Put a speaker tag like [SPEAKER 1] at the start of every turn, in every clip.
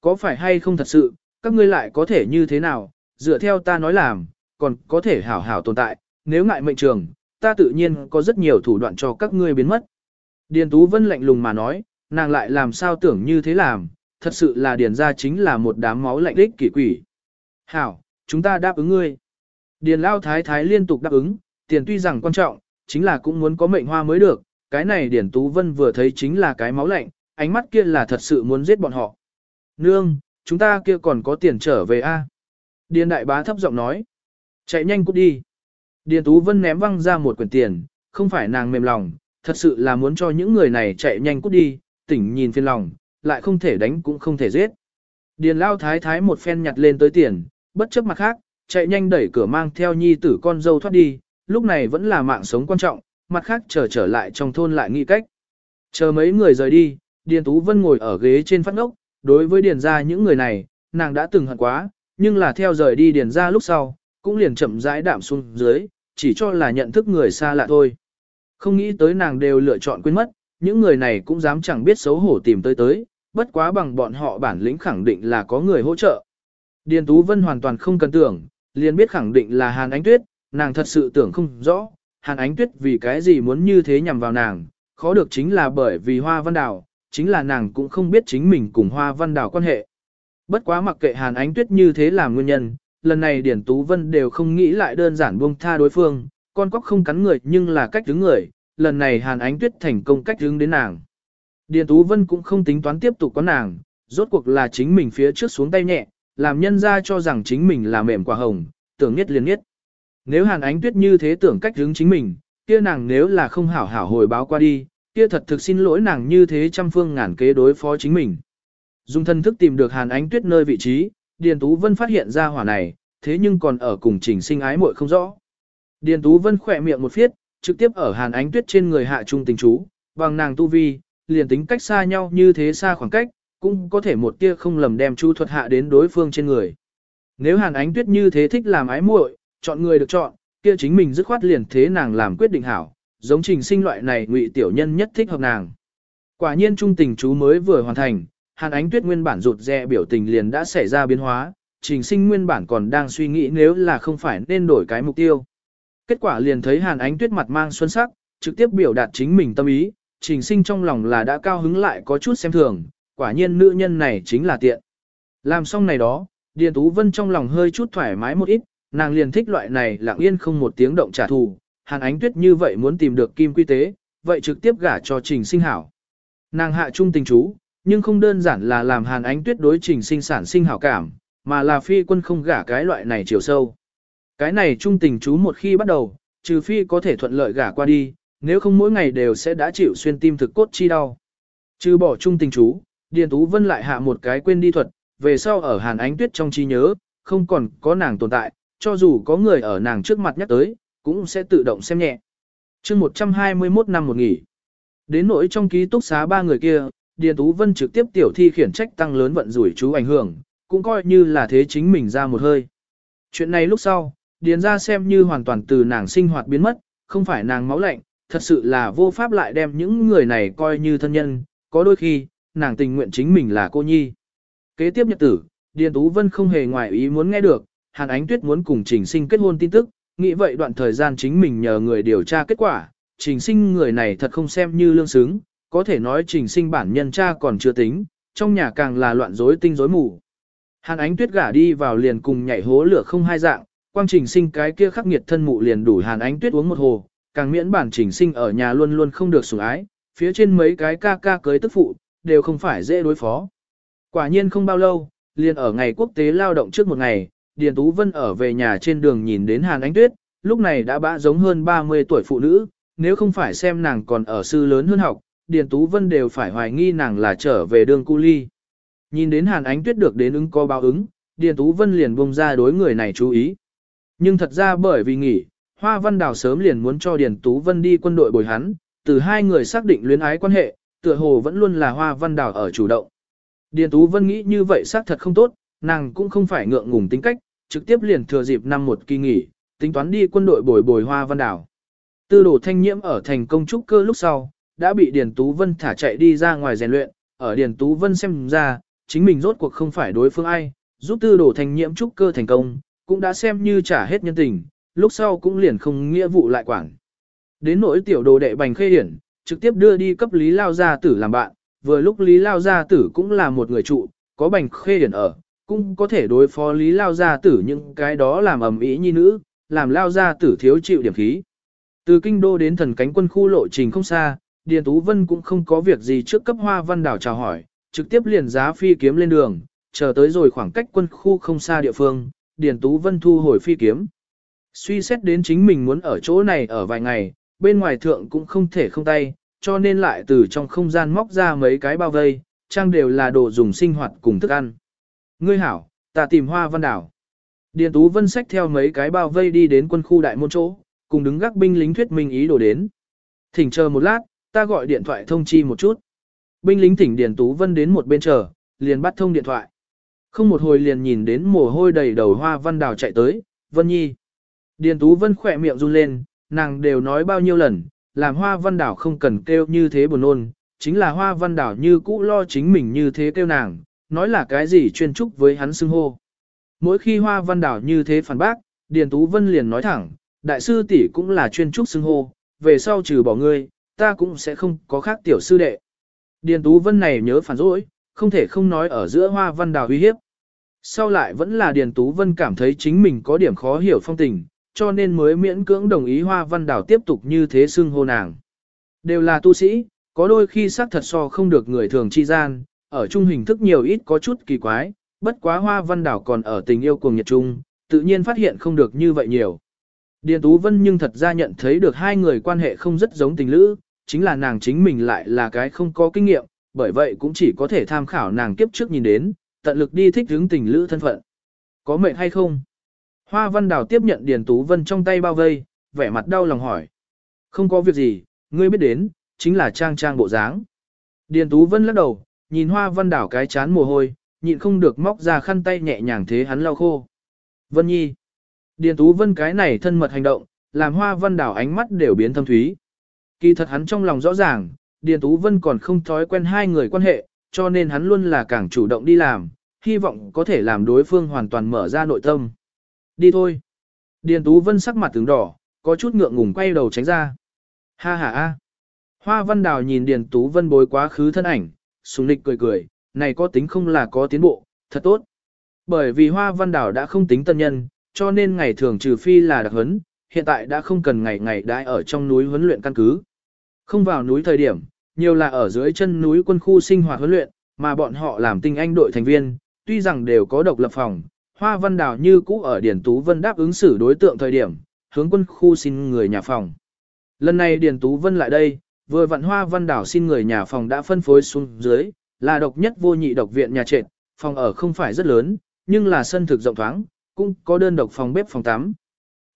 [SPEAKER 1] Có phải hay không thật sự, các ngươi lại có thể như thế nào, dựa theo ta nói làm, còn có thể hảo hảo tồn tại, nếu ngại mệnh trường, ta tự nhiên có rất nhiều thủ đoạn cho các ngươi biến mất. Điền Tú Vân lạnh lùng mà nói, nàng lại làm sao tưởng như thế làm, thật sự là điền ra chính là một đám máu lạnh đích kỷ quỷ. Hảo, chúng ta đáp ứng ngươi. Điền Lao Thái Thái liên tục đáp ứng, tiền tuy rằng quan trọng, chính là cũng muốn có mệnh hoa mới được, cái này Điền Tú Vân vừa thấy chính là cái máu lạnh, ánh mắt kia là thật sự muốn giết bọn họ. Nương, chúng ta kia còn có tiền trở về a Điền Đại Bá thấp giọng nói. Chạy nhanh cút đi. Điền Tú Vân ném văng ra một quyển tiền, không phải nàng mềm lòng, thật sự là muốn cho những người này chạy nhanh cút đi, tỉnh nhìn phiền lòng, lại không thể đánh cũng không thể giết. Điền Lao Thái Thái một phen nhặt lên tới tiền, bất chấp mặt khác, chạy nhanh đẩy cửa mang theo nhi tử con dâu thoát đi, lúc này vẫn là mạng sống quan trọng, mặt khác chờ trở, trở lại trong thôn lại nghĩ cách. Chờ mấy người rời đi, Điền Tú Vân ngồi ở ghế trên phát ngốc, đối với Điền ra những người này, nàng đã từng hận quá, nhưng là theo rời đi Điền ra lúc sau, cũng liền chậm rãi đạm xuống dưới, chỉ cho là nhận thức người xa lạ thôi. Không nghĩ tới nàng đều lựa chọn quên mất, những người này cũng dám chẳng biết xấu hổ tìm tới tới, bất quá bằng bọn họ bản lĩnh khẳng định là có người hỗ trợ. Điền Tú Vân hoàn toàn không cần tưởng, liền biết khẳng định là Hàn Ánh Tuyết, nàng thật sự tưởng không rõ, Hàn Ánh Tuyết vì cái gì muốn như thế nhằm vào nàng, khó được chính là bởi vì Hoa Văn Đào, chính là nàng cũng không biết chính mình cùng Hoa Văn Đào quan hệ. Bất quá mặc kệ Hàn Ánh Tuyết như thế làm nguyên nhân, lần này Điển Tú Vân đều không nghĩ lại đơn giản buông tha đối phương, con cóc không cắn người nhưng là cách đứng người, lần này Hàn Ánh Tuyết thành công cách đứng đến nàng. Điền Tú Vân cũng không tính toán tiếp tục có nàng, rốt cuộc là chính mình phía trước xuống tay nhẹ, làm nhân ra cho rằng chính mình là mềm quả hồng, tưởng nhất liền nhất. Nếu Hàn Ánh Tuyết như thế tưởng cách hướng chính mình, kia nàng nếu là không hảo hảo hồi báo qua đi, kia thật thực xin lỗi nàng như thế trăm phương ngàn kế đối phó chính mình. Dùng thân thức tìm được Hàn Ánh Tuyết nơi vị trí, Điền Tú Vân phát hiện ra hỏa này, thế nhưng còn ở cùng trình sinh ái muội không rõ. Điền Tú Vân khỏe miệng một phiết, trực tiếp ở Hàn Ánh Tuyết trên người hạ trung tình chú, bằng nàng tu vi, liền tính cách xa nhau như thế xa khoảng cách, cũng có thể một tia không lầm đem chu thuật hạ đến đối phương trên người. Nếu Hàn Ánh Tuyết như thế thích làm ái muội, chọn người được chọn, kia chính mình dứt khoát liền thế nàng làm quyết định hảo, giống trình sinh loại này ngụy tiểu nhân nhất thích hợp nàng. Quả nhiên trung tình chú mới vừa hoàn thành, Hàn Ánh Tuyết nguyên bản rụt rè biểu tình liền đã xảy ra biến hóa, trình sinh nguyên bản còn đang suy nghĩ nếu là không phải nên đổi cái mục tiêu. Kết quả liền thấy Hàn Ánh Tuyết mặt mang xuân sắc, trực tiếp biểu đạt chính mình tâm ý, trình sinh trong lòng là đã cao hứng lại có chút xem thường, quả nhiên nữ nhân này chính là tiện. Làm xong này đó, Điền Tú Vân trong lòng hơi chút thoải mái một ít, nàng liền thích loại này lặng yên không một tiếng động trả thù, Hàn Ánh Tuyết như vậy muốn tìm được kim quy tế, vậy trực tiếp gả cho trình sinh hảo. Nàng hạ trung tình chú, nhưng không đơn giản là làm Hàn Ánh Tuyết đối trình sinh sản sinh hảo cảm, mà là phi quân không gả cái loại này chiều sâu. Cái này trung tình chú một khi bắt đầu, trừ phi có thể thuận lợi gả qua đi, nếu không mỗi ngày đều sẽ đã chịu xuyên tim thực cốt chi đau. Trừ bỏ trung tình chú, Điền Tú Vân lại hạ một cái quên đi thuật, về sau ở Hàn Ánh Tuyết trong trí nhớ, không còn có nàng tồn tại, cho dù có người ở nàng trước mặt nhắc tới, cũng sẽ tự động xem nhẹ. chương 121 năm một nghỉ. Đến nỗi trong ký túc xá ba người kia, Điền Tú Vân trực tiếp tiểu thi khiển trách tăng lớn vận rủi chú ảnh hưởng, cũng coi như là thế chính mình ra một hơi. Chuyện này lúc sau, Điền ra xem như hoàn toàn từ nàng sinh hoạt biến mất, không phải nàng máu lạnh, thật sự là vô pháp lại đem những người này coi như thân nhân, có đôi khi, nàng tình nguyện chính mình là cô nhi. Kế tiếp nhật tử, Điền Tú Vân không hề ngoài ý muốn nghe được, Hàn Ánh Tuyết muốn cùng Trình Sinh kết hôn tin tức, nghĩ vậy đoạn thời gian chính mình nhờ người điều tra kết quả, Trình Sinh người này thật không xem như lương xứng, có thể nói Trình Sinh bản nhân cha còn chưa tính, trong nhà càng là loạn rối tinh rối mù. Hàn Ánh Tuyết gả đi vào liền cùng nhảy hố lửa không hai dạng, quang Trình Sinh cái kia khắc nghiệt thân mụ liền đủ Hàn Ánh Tuyết uống một hồ, càng miễn bản Trình Sinh ở nhà luôn luôn không được sủng ái, phía trên mấy cái ca ca cưới tức phụ, đều không phải dễ đối phó. Quả nhiên không bao lâu, liền ở ngày quốc tế lao động trước một ngày, Điền Tú Vân ở về nhà trên đường nhìn đến Hàn Ánh Tuyết, lúc này đã bã giống hơn 30 tuổi phụ nữ, nếu không phải xem nàng còn ở sư lớn hơn học, Điền Tú Vân đều phải hoài nghi nàng là trở về đường cu ly. Nhìn đến Hàn Ánh Tuyết được đến ứng có báo ứng, Điền Tú Vân liền bông ra đối người này chú ý. Nhưng thật ra bởi vì nghỉ, Hoa Văn Đào sớm liền muốn cho Điền Tú Vân đi quân đội bồi hắn, từ hai người xác định luyến ái quan hệ, tựa hồ vẫn luôn là Hoa Văn Đào ở chủ động. Điền Tú Vân nghĩ như vậy xác thật không tốt, nàng cũng không phải ngượng ngùng tính cách, trực tiếp liền thừa dịp năm một kỳ nghỉ, tính toán đi quân đội bồi bồi Hoa Văn đảo Tư đồ thanh nhiễm ở thành công trúc cơ lúc sau, đã bị Điền Tú Vân thả chạy đi ra ngoài rèn luyện, ở Điền Tú Vân xem ra, chính mình rốt cuộc không phải đối phương ai, giúp tư đồ thanh nhiễm trúc cơ thành công, cũng đã xem như trả hết nhân tình, lúc sau cũng liền không nghĩa vụ lại quản. Đến nỗi tiểu đồ đệ bành khê hiển, trực tiếp đưa đi cấp Lý Lao Gia Tử làm bạn, vừa lúc Lý Lao Gia Tử cũng là một người trụ, có bành khê hiển ở, cũng có thể đối phó Lý Lao Gia Tử những cái đó làm ầm ĩ nhi nữ, làm Lao Gia Tử thiếu chịu điểm khí. Từ kinh đô đến thần cánh quân khu lộ trình không xa, Điền Tú Vân cũng không có việc gì trước cấp hoa văn đảo chào hỏi, trực tiếp liền giá phi kiếm lên đường, chờ tới rồi khoảng cách quân khu không xa địa phương, Điền Tú Vân thu hồi phi kiếm. Suy xét đến chính mình muốn ở chỗ này ở vài ngày, bên ngoài thượng cũng không thể không tay, cho nên lại từ trong không gian móc ra mấy cái bao vây, trang đều là đồ dùng sinh hoạt cùng thức ăn. Ngươi hảo, ta tìm hoa văn đảo. Điền Tú Vân sách theo mấy cái bao vây đi đến quân khu đại môn chỗ, cùng đứng gác binh lính thuyết minh ý đồ đến. Thỉnh chờ một lát, ta gọi điện thoại thông chi một chút. Binh lính thỉnh Điền Tú Vân đến một bên chờ, liền bắt thông điện thoại. Không một hồi liền nhìn đến mồ hôi đầy đầu hoa văn đào chạy tới, Vân Nhi. Điền Tú Vân khỏe miệng run lên, nàng đều nói bao nhiêu lần, làm hoa văn đảo không cần kêu như thế buồn ôn, chính là hoa văn đảo như cũ lo chính mình như thế kêu nàng, nói là cái gì chuyên trúc với hắn xưng hô. Mỗi khi hoa văn đảo như thế phản bác, Điền Tú Vân liền nói thẳng, đại sư tỷ cũng là chuyên trúc xưng hô, về sau trừ bỏ ngươi, ta cũng sẽ không có khác tiểu sư đệ. Điền Tú Vân này nhớ phản rỗi, không thể không nói ở giữa hoa văn đào uy hiếp. Sau lại vẫn là Điền Tú Vân cảm thấy chính mình có điểm khó hiểu phong tình, cho nên mới miễn cưỡng đồng ý hoa văn đào tiếp tục như thế xưng hô nàng. Đều là tu sĩ, có đôi khi xác thật so không được người thường chi gian, ở chung hình thức nhiều ít có chút kỳ quái, bất quá hoa văn đảo còn ở tình yêu cùng nhật trung, tự nhiên phát hiện không được như vậy nhiều. Điền Tú Vân nhưng thật ra nhận thấy được hai người quan hệ không rất giống tình lữ, chính là nàng chính mình lại là cái không có kinh nghiệm, bởi vậy cũng chỉ có thể tham khảo nàng kiếp trước nhìn đến, tận lực đi thích hướng tình lữ thân phận. Có mệnh hay không? Hoa Văn Đào tiếp nhận Điền Tú Vân trong tay bao vây, vẻ mặt đau lòng hỏi. Không có việc gì, ngươi biết đến, chính là trang trang bộ dáng. Điền Tú Vân lắc đầu, nhìn Hoa Văn Đảo cái chán mồ hôi, nhịn không được móc ra khăn tay nhẹ nhàng thế hắn lau khô. Vân Nhi. Điền Tú Vân cái này thân mật hành động, làm Hoa Văn Đảo ánh mắt đều biến thâm thúy. Kỳ thật hắn trong lòng rõ ràng, Điền Tú Vân còn không thói quen hai người quan hệ, cho nên hắn luôn là càng chủ động đi làm, hy vọng có thể làm đối phương hoàn toàn mở ra nội tâm. Đi thôi. Điền Tú Vân sắc mặt tướng đỏ, có chút ngượng ngùng quay đầu tránh ra. Ha ha ha. Hoa Văn Đào nhìn Điền Tú Vân bối quá khứ thân ảnh, sùng lịch cười cười, này có tính không là có tiến bộ, thật tốt. Bởi vì Hoa Văn Đào đã không tính tân nhân, cho nên ngày thường trừ phi là đặc huấn, hiện tại đã không cần ngày ngày đãi ở trong núi huấn luyện căn cứ. Không vào núi thời điểm, nhiều là ở dưới chân núi quân khu sinh hoạt huấn luyện, mà bọn họ làm tinh anh đội thành viên, tuy rằng đều có độc lập phòng, Hoa Văn Đào như cũ ở Điền Tú Vân đáp ứng xử đối tượng thời điểm, hướng quân khu xin người nhà phòng. Lần này Điền Tú Vân lại đây, vừa vặn Hoa Văn đảo xin người nhà phòng đã phân phối xuống dưới, là độc nhất vô nhị độc viện nhà trệt, phòng ở không phải rất lớn, nhưng là sân thực rộng thoáng, cũng có đơn độc phòng bếp phòng tắm.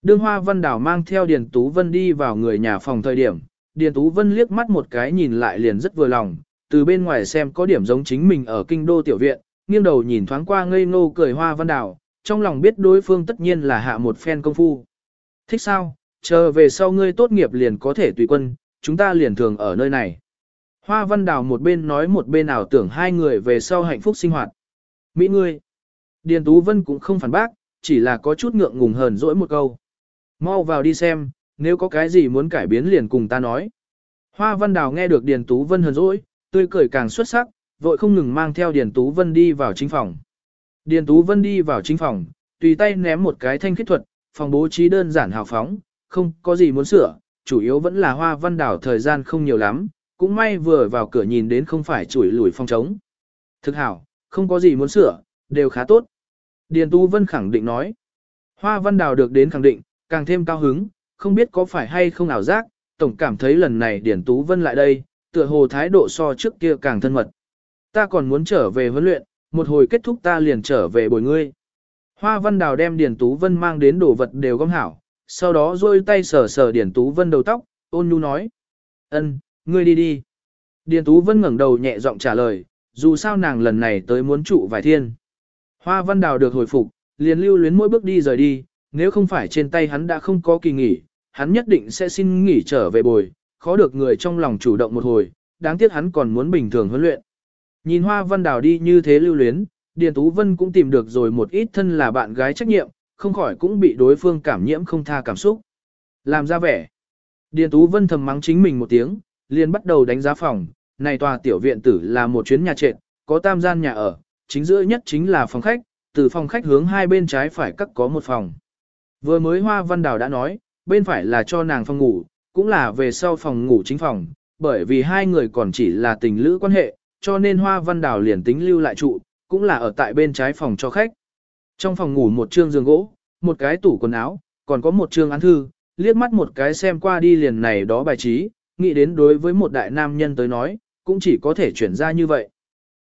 [SPEAKER 1] Đương Hoa Văn đảo mang theo Điền Tú Vân đi vào người nhà phòng thời điểm, Điền Tú Vân liếc mắt một cái nhìn lại liền rất vừa lòng, từ bên ngoài xem có điểm giống chính mình ở kinh đô tiểu viện, nghiêng đầu nhìn thoáng qua ngây ngô cười Hoa Văn đảo trong lòng biết đối phương tất nhiên là hạ một phen công phu. Thích sao, chờ về sau ngươi tốt nghiệp liền có thể tùy quân, chúng ta liền thường ở nơi này. Hoa Văn Đào một bên nói một bên ảo tưởng hai người về sau hạnh phúc sinh hoạt. Mỹ ngươi. Điền Tú Vân cũng không phản bác, chỉ là có chút ngượng ngùng hờn dỗi một câu. Mau vào đi xem, nếu có cái gì muốn cải biến liền cùng ta nói. Hoa Văn Đào nghe được Điền Tú Vân hờn dỗi, tươi cười càng xuất sắc, vội không ngừng mang theo Điền Tú Vân đi vào chính phòng. Điền Tú Vân đi vào chính phòng, tùy tay ném một cái thanh khích thuật, phòng bố trí đơn giản hào phóng, không có gì muốn sửa, chủ yếu vẫn là Hoa Văn Đào thời gian không nhiều lắm, cũng may vừa vào cửa nhìn đến không phải chủi lùi phong trống. Thực hảo, không có gì muốn sửa, đều khá tốt. Điền Tú Vân khẳng định nói. Hoa Văn Đào được đến khẳng định, càng thêm cao hứng, không biết có phải hay không ảo giác, tổng cảm thấy lần này Điền Tú Vân lại đây, tựa hồ thái độ so trước kia càng thân mật. Ta còn muốn trở về huấn luyện, một hồi kết thúc ta liền trở về bồi ngươi. Hoa Văn Đào đem Điền Tú Vân mang đến đồ vật đều gom hảo, sau đó rôi tay sờ sờ Điền Tú Vân đầu tóc, ôn nhu nói. ân, ngươi đi đi. Điền Tú Vân ngẩng đầu nhẹ giọng trả lời, dù sao nàng lần này tới muốn trụ vài thiên. Hoa Văn Đào được hồi phục, liền lưu luyến mỗi bước đi rời đi, nếu không phải trên tay hắn đã không có kỳ nghỉ, hắn nhất định sẽ xin nghỉ trở về bồi, khó được người trong lòng chủ động một hồi, đáng tiếc hắn còn muốn bình thường huấn luyện. Nhìn Hoa Văn Đào đi như thế lưu luyến, Điền Tú Vân cũng tìm được rồi một ít thân là bạn gái trách nhiệm, không khỏi cũng bị đối phương cảm nhiễm không tha cảm xúc. Làm ra vẻ. Điền Tú Vân thầm mắng chính mình một tiếng, liền bắt đầu đánh giá phòng, này tòa tiểu viện tử là một chuyến nhà trệt, có tam gian nhà ở, chính giữa nhất chính là phòng khách, từ phòng khách hướng hai bên trái phải cắt có một phòng. Vừa mới Hoa Văn Đào đã nói, bên phải là cho nàng phòng ngủ, cũng là về sau phòng ngủ chính phòng, bởi vì hai người còn chỉ là tình lữ quan hệ, cho nên Hoa Văn Đào liền tính lưu lại trụ, cũng là ở tại bên trái phòng cho khách. Trong phòng ngủ một trương giường gỗ, một cái tủ quần áo, còn có một trương án thư, liếc mắt một cái xem qua đi liền này đó bài trí, nghĩ đến đối với một đại nam nhân tới nói, cũng chỉ có thể chuyển ra như vậy.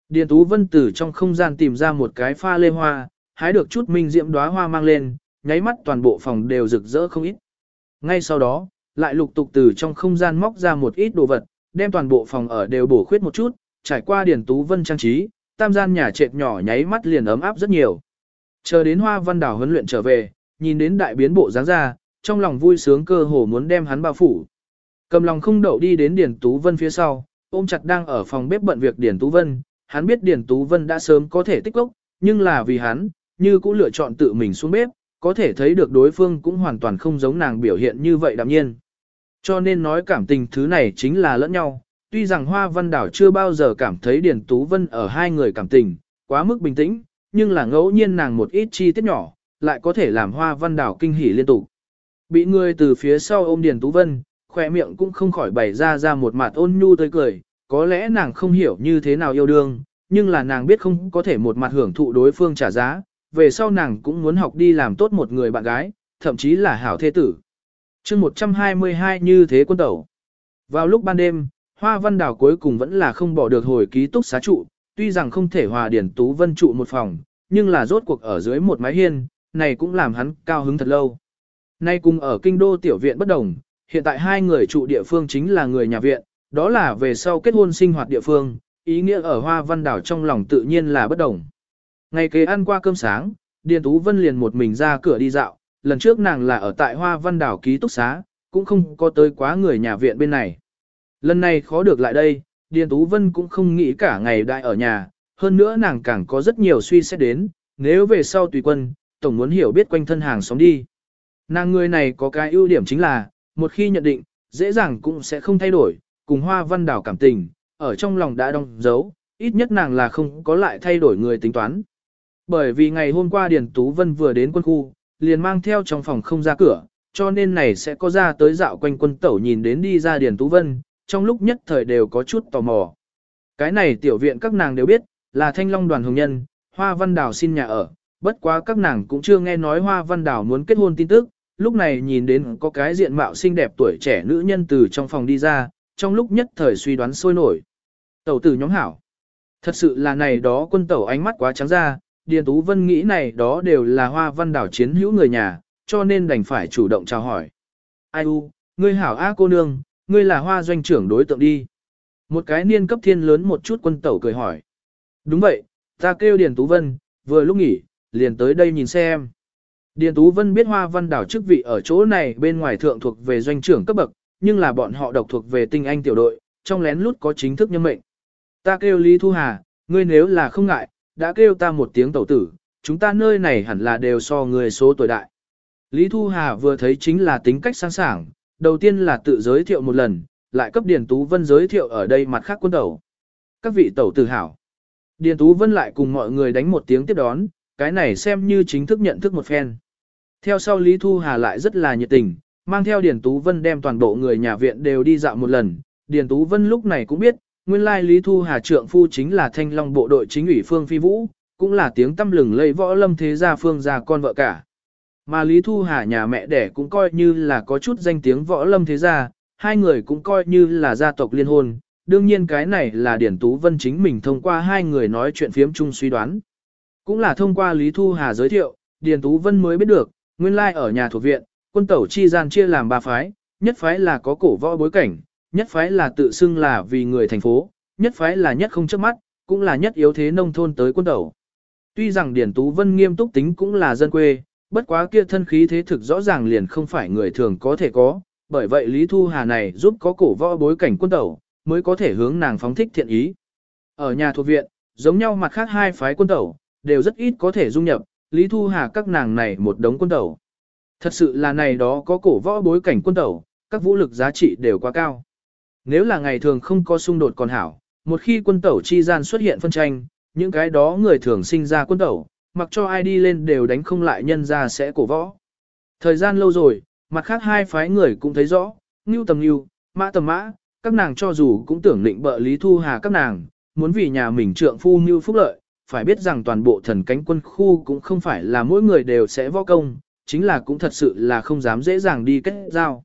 [SPEAKER 1] Điền Tú Vân từ trong không gian tìm ra một cái pha lê hoa, hái được chút minh diễm đóa hoa mang lên, nháy mắt toàn bộ phòng đều rực rỡ không ít. Ngay sau đó, lại lục tục từ trong không gian móc ra một ít đồ vật, đem toàn bộ phòng ở đều bổ khuyết một chút, trải qua Điền Tú Vân trang trí, tam gian nhà trệt nhỏ nháy mắt liền ấm áp rất nhiều. Chờ đến Hoa Văn Đảo huấn luyện trở về, nhìn đến đại biến bộ dáng ra, trong lòng vui sướng cơ hồ muốn đem hắn bao phủ. Cầm lòng không đậu đi đến Điền Tú Vân phía sau, ôm chặt đang ở phòng bếp bận việc Điền Tú Vân, hắn biết Điền Tú Vân đã sớm có thể tích lốc, nhưng là vì hắn, như cũng lựa chọn tự mình xuống bếp, có thể thấy được đối phương cũng hoàn toàn không giống nàng biểu hiện như vậy đạm nhiên. Cho nên nói cảm tình thứ này chính là lẫn nhau, tuy rằng Hoa Văn Đảo chưa bao giờ cảm thấy Điền Tú Vân ở hai người cảm tình, quá mức bình tĩnh, nhưng là ngẫu nhiên nàng một ít chi tiết nhỏ, lại có thể làm Hoa Văn Đảo kinh hỉ liên tục. Bị người từ phía sau ôm Điền Tú Vân, khỏe miệng cũng không khỏi bày ra ra một mặt ôn nhu tươi cười, có lẽ nàng không hiểu như thế nào yêu đương, nhưng là nàng biết không có thể một mặt hưởng thụ đối phương trả giá, về sau nàng cũng muốn học đi làm tốt một người bạn gái, thậm chí là hảo thế tử. chương 122 như thế quân tẩu. Vào lúc ban đêm, Hoa Văn Đào cuối cùng vẫn là không bỏ được hồi ký túc xá trụ, tuy rằng không thể hòa điển tú vân trụ một phòng, nhưng là rốt cuộc ở dưới một mái hiên, này cũng làm hắn cao hứng thật lâu. Nay cùng ở kinh đô tiểu viện bất đồng, hiện tại hai người trụ địa phương chính là người nhà viện, đó là về sau kết hôn sinh hoạt địa phương, ý nghĩa ở Hoa Văn Đảo trong lòng tự nhiên là bất đồng. Ngày kế ăn qua cơm sáng, Điền Tú Vân liền một mình ra cửa đi dạo, lần trước nàng là ở tại Hoa Văn Đảo ký túc xá, cũng không có tới quá người nhà viện bên này. Lần này khó được lại đây, Điền Tú Vân cũng không nghĩ cả ngày đại ở nhà, hơn nữa nàng càng có rất nhiều suy xét đến, nếu về sau tùy quân, tổng muốn hiểu biết quanh thân hàng sống đi. Nàng người này có cái ưu điểm chính là, một khi nhận định, dễ dàng cũng sẽ không thay đổi, cùng Hoa Văn Đảo cảm tình, ở trong lòng đã đong dấu, ít nhất nàng là không có lại thay đổi người tính toán. Bởi vì ngày hôm qua Điền Tú Vân vừa đến quân khu, liền mang theo trong phòng không ra cửa, cho nên này sẽ có ra tới dạo quanh quân tẩu nhìn đến đi ra Điền Tú Vân, trong lúc nhất thời đều có chút tò mò. Cái này tiểu viện các nàng đều biết, là thanh long đoàn hồng nhân, Hoa Văn đảo xin nhà ở, bất quá các nàng cũng chưa nghe nói Hoa Văn đảo muốn kết hôn tin tức, lúc này nhìn đến có cái diện mạo xinh đẹp tuổi trẻ nữ nhân từ trong phòng đi ra, trong lúc nhất thời suy đoán sôi nổi. Tẩu tử nhóm hảo. Thật sự là này đó quân tẩu ánh mắt quá trắng ra, Điền Tú Vân nghĩ này đó đều là hoa văn đảo chiến hữu người nhà, cho nên đành phải chủ động chào hỏi. Ai u, ngươi hảo A cô nương, ngươi là hoa doanh trưởng đối tượng đi. Một cái niên cấp thiên lớn một chút quân tẩu cười hỏi. Đúng vậy, ta kêu Điền Tú Vân, vừa lúc nghỉ, liền tới đây nhìn xem. Điền Tú Vân biết hoa văn đảo chức vị ở chỗ này bên ngoài thượng thuộc về doanh trưởng cấp bậc, nhưng là bọn họ độc thuộc về tinh anh tiểu đội, trong lén lút có chính thức nhân mệnh. Ta kêu Lý Thu Hà, ngươi nếu là không ngại, đã kêu ta một tiếng tẩu tử, chúng ta nơi này hẳn là đều so người số tuổi đại. Lý Thu Hà vừa thấy chính là tính cách sáng sảng, đầu tiên là tự giới thiệu một lần, lại cấp Điền Tú Vân giới thiệu ở đây mặt khác quân tẩu. Các vị tẩu tử hảo. Điền Tú Vân lại cùng mọi người đánh một tiếng tiếp đón, cái này xem như chính thức nhận thức một phen. Theo sau Lý Thu Hà lại rất là nhiệt tình, mang theo Điền Tú Vân đem toàn bộ người nhà viện đều đi dạo một lần. Điền Tú Vân lúc này cũng biết, Nguyên lai Lý Thu Hà trượng phu chính là thanh long bộ đội chính ủy Phương Phi Vũ, cũng là tiếng tâm lừng lây võ lâm thế gia Phương gia con vợ cả. Mà Lý Thu Hà nhà mẹ đẻ cũng coi như là có chút danh tiếng võ lâm thế gia, hai người cũng coi như là gia tộc liên hôn. Đương nhiên cái này là Điển Tú Vân chính mình thông qua hai người nói chuyện phiếm chung suy đoán. Cũng là thông qua Lý Thu Hà giới thiệu, Điền Tú Vân mới biết được, nguyên lai ở nhà thuộc viện, quân tẩu chi gian chia làm ba phái, nhất phái là có cổ võ bối cảnh, nhất phái là tự xưng là vì người thành phố, nhất phái là nhất không trước mắt, cũng là nhất yếu thế nông thôn tới quân tẩu. Tuy rằng Điền Tú Vân nghiêm túc tính cũng là dân quê, bất quá kia thân khí thế thực rõ ràng liền không phải người thường có thể có, bởi vậy Lý Thu Hà này giúp có cổ võ bối cảnh quân tẩu, mới có thể hướng nàng phóng thích thiện ý. Ở nhà thuộc viện, giống nhau mặt khác hai phái quân tẩu, đều rất ít có thể dung nhập, Lý Thu Hà các nàng này một đống quân tẩu. Thật sự là này đó có cổ võ bối cảnh quân tẩu, các vũ lực giá trị đều quá cao. Nếu là ngày thường không có xung đột còn hảo, một khi quân tẩu chi gian xuất hiện phân tranh, những cái đó người thường sinh ra quân tẩu, mặc cho ai đi lên đều đánh không lại nhân ra sẽ cổ võ. Thời gian lâu rồi, mặt khác hai phái người cũng thấy rõ, ngưu tầm ngưu, mã tầm mã, các nàng cho dù cũng tưởng định bợ Lý Thu Hà các nàng, muốn vì nhà mình trượng phu như phúc lợi, phải biết rằng toàn bộ thần cánh quân khu cũng không phải là mỗi người đều sẽ võ công, chính là cũng thật sự là không dám dễ dàng đi kết giao.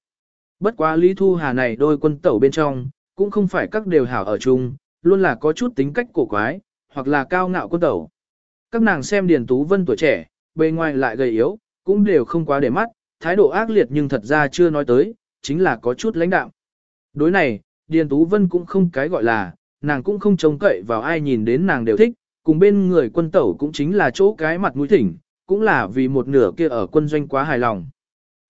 [SPEAKER 1] Bất quá Lý Thu Hà này đôi quân tẩu bên trong, cũng không phải các đều hảo ở chung, luôn là có chút tính cách cổ quái, hoặc là cao ngạo quân tẩu. Các nàng xem Điền Tú Vân tuổi trẻ, bề ngoài lại gầy yếu, cũng đều không quá để mắt, thái độ ác liệt nhưng thật ra chưa nói tới, chính là có chút lãnh đạo. Đối này, Điền Tú Vân cũng không cái gọi là, nàng cũng không trông cậy vào ai nhìn đến nàng đều thích, cùng bên người quân tẩu cũng chính là chỗ cái mặt mũi thỉnh, cũng là vì một nửa kia ở quân doanh quá hài lòng.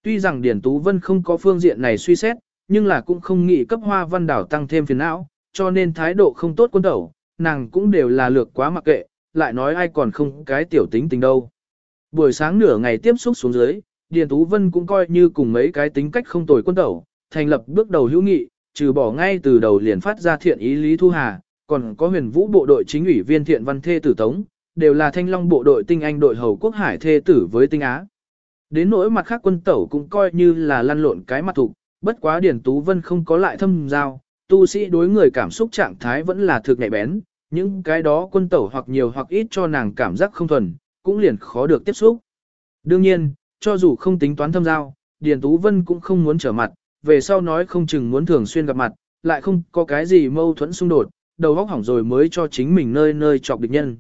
[SPEAKER 1] Tuy rằng Điền Tú Vân không có phương diện này suy xét, nhưng là cũng không nghĩ cấp hoa văn đảo tăng thêm phiền não, cho nên thái độ không tốt quân tẩu, nàng cũng đều là lược quá mặc kệ, lại nói ai còn không cái tiểu tính tình đâu. Buổi sáng nửa ngày tiếp xúc xuống dưới, Điền Tú Vân cũng coi như cùng mấy cái tính cách không tồi quân tẩu, thành lập bước đầu hữu nghị, trừ bỏ ngay từ đầu liền phát ra thiện ý Lý Thu Hà, còn có huyền vũ bộ đội chính ủy viên thiện văn thê tử tống, đều là thanh long bộ đội tinh anh đội hầu quốc hải thê tử với tinh á. Đến nỗi mặt khác quân tẩu cũng coi như là lăn lộn cái mặt thục, bất quá Điền Tú Vân không có lại thâm giao, tu sĩ đối người cảm xúc trạng thái vẫn là thực nhạy bén, những cái đó quân tẩu hoặc nhiều hoặc ít cho nàng cảm giác không thuần, cũng liền khó được tiếp xúc. Đương nhiên, cho dù không tính toán thâm giao, Điền Tú Vân cũng không muốn trở mặt, về sau nói không chừng muốn thường xuyên gặp mặt, lại không có cái gì mâu thuẫn xung đột, đầu óc hỏng rồi mới cho chính mình nơi nơi chọc địch nhân.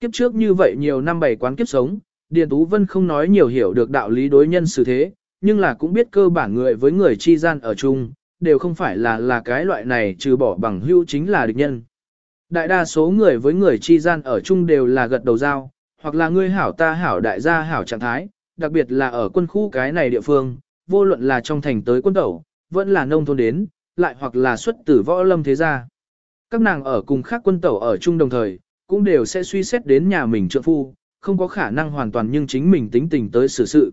[SPEAKER 1] Kiếp trước như vậy nhiều năm bảy quán kiếp sống, Điền Tú Vân không nói nhiều hiểu được đạo lý đối nhân xử thế, nhưng là cũng biết cơ bản người với người chi gian ở chung, đều không phải là là cái loại này trừ bỏ bằng hữu chính là địch nhân. Đại đa số người với người chi gian ở chung đều là gật đầu giao, hoặc là ngươi hảo ta hảo đại gia hảo trạng thái, đặc biệt là ở quân khu cái này địa phương, vô luận là trong thành tới quân tẩu, vẫn là nông thôn đến, lại hoặc là xuất tử võ lâm thế gia. Các nàng ở cùng khác quân tẩu ở chung đồng thời, cũng đều sẽ suy xét đến nhà mình trượng phu, không có khả năng hoàn toàn nhưng chính mình tính tình tới xử sự.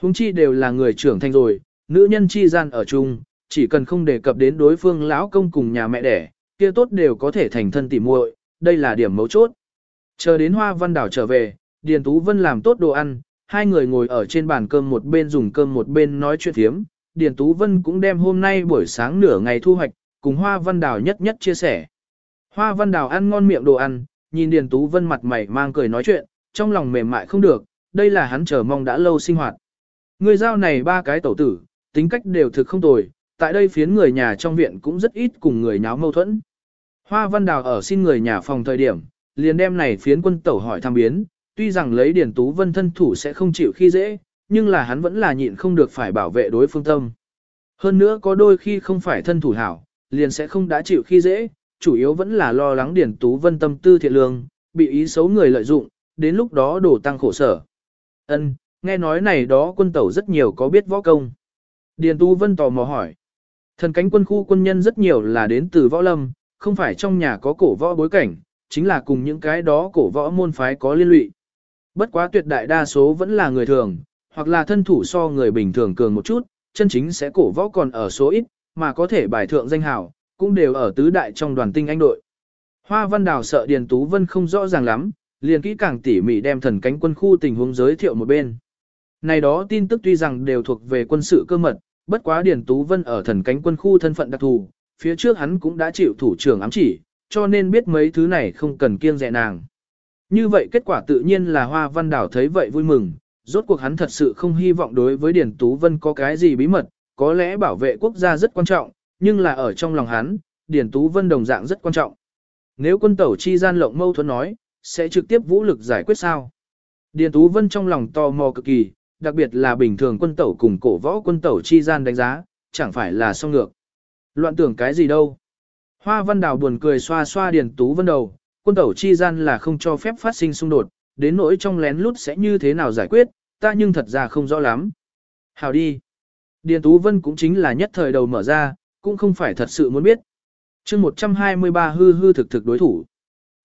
[SPEAKER 1] Hùng chi đều là người trưởng thành rồi, nữ nhân chi gian ở chung, chỉ cần không đề cập đến đối phương lão công cùng nhà mẹ đẻ, kia tốt đều có thể thành thân tỉ muội, đây là điểm mấu chốt. Chờ đến Hoa Văn Đảo trở về, Điền Tú Vân làm tốt đồ ăn, hai người ngồi ở trên bàn cơm một bên dùng cơm một bên nói chuyện thiếm. Điền Tú Vân cũng đem hôm nay buổi sáng nửa ngày thu hoạch, cùng Hoa Văn Đào nhất nhất chia sẻ. Hoa Văn Đào ăn ngon miệng đồ ăn, nhìn Điền Tú Vân mặt mày mang cười nói chuyện, trong lòng mềm mại không được, đây là hắn chờ mong đã lâu sinh hoạt. Người giao này ba cái tẩu tử, tính cách đều thực không tồi, tại đây phiến người nhà trong viện cũng rất ít cùng người nháo mâu thuẫn. Hoa Văn Đào ở xin người nhà phòng thời điểm, liền đem này phiến quân tẩu hỏi thăm biến, tuy rằng lấy Điền Tú Vân thân thủ sẽ không chịu khi dễ, nhưng là hắn vẫn là nhịn không được phải bảo vệ đối phương tâm. Hơn nữa có đôi khi không phải thân thủ hảo, liền sẽ không đã chịu khi dễ, chủ yếu vẫn là lo lắng Điền Tú Vân tâm tư thiện lương, bị ý xấu người lợi dụng, đến lúc đó đổ tăng khổ sở. Ân, nghe nói này đó quân tẩu rất nhiều có biết võ công. Điền Tú Vân tò mò hỏi. Thần cánh quân khu quân nhân rất nhiều là đến từ võ lâm, không phải trong nhà có cổ võ bối cảnh, chính là cùng những cái đó cổ võ môn phái có liên lụy. Bất quá tuyệt đại đa số vẫn là người thường, hoặc là thân thủ so người bình thường cường một chút, chân chính sẽ cổ võ còn ở số ít, mà có thể bài thượng danh hào, cũng đều ở tứ đại trong đoàn tinh anh đội. Hoa Văn Đào sợ Điền Tú Vân không rõ ràng lắm, liền kỹ càng tỉ mỉ đem thần cánh quân khu tình huống giới thiệu một bên. Này đó tin tức tuy rằng đều thuộc về quân sự cơ mật, bất quá Điền Tú Vân ở thần cánh quân khu thân phận đặc thù, phía trước hắn cũng đã chịu thủ trưởng ám chỉ, cho nên biết mấy thứ này không cần kiêng dè nàng. Như vậy kết quả tự nhiên là Hoa Văn Đảo thấy vậy vui mừng, rốt cuộc hắn thật sự không hy vọng đối với Điền Tú Vân có cái gì bí mật, có lẽ bảo vệ quốc gia rất quan trọng, nhưng là ở trong lòng hắn, Điền Tú Vân đồng dạng rất quan trọng. Nếu quân tẩu chi gian lộng mâu thuẫn nói, sẽ trực tiếp vũ lực giải quyết sao? Điền Tú Vân trong lòng tò mò cực kỳ, đặc biệt là bình thường quân tẩu cùng cổ võ quân tẩu chi gian đánh giá, chẳng phải là song ngược. Loạn tưởng cái gì đâu. Hoa Văn Đào buồn cười xoa xoa Điền Tú Vân đầu, quân tẩu chi gian là không cho phép phát sinh xung đột, đến nỗi trong lén lút sẽ như thế nào giải quyết, ta nhưng thật ra không rõ lắm. Hào đi. Điền Tú Vân cũng chính là nhất thời đầu mở ra, cũng không phải thật sự muốn biết. chương 123 hư hư thực thực đối thủ.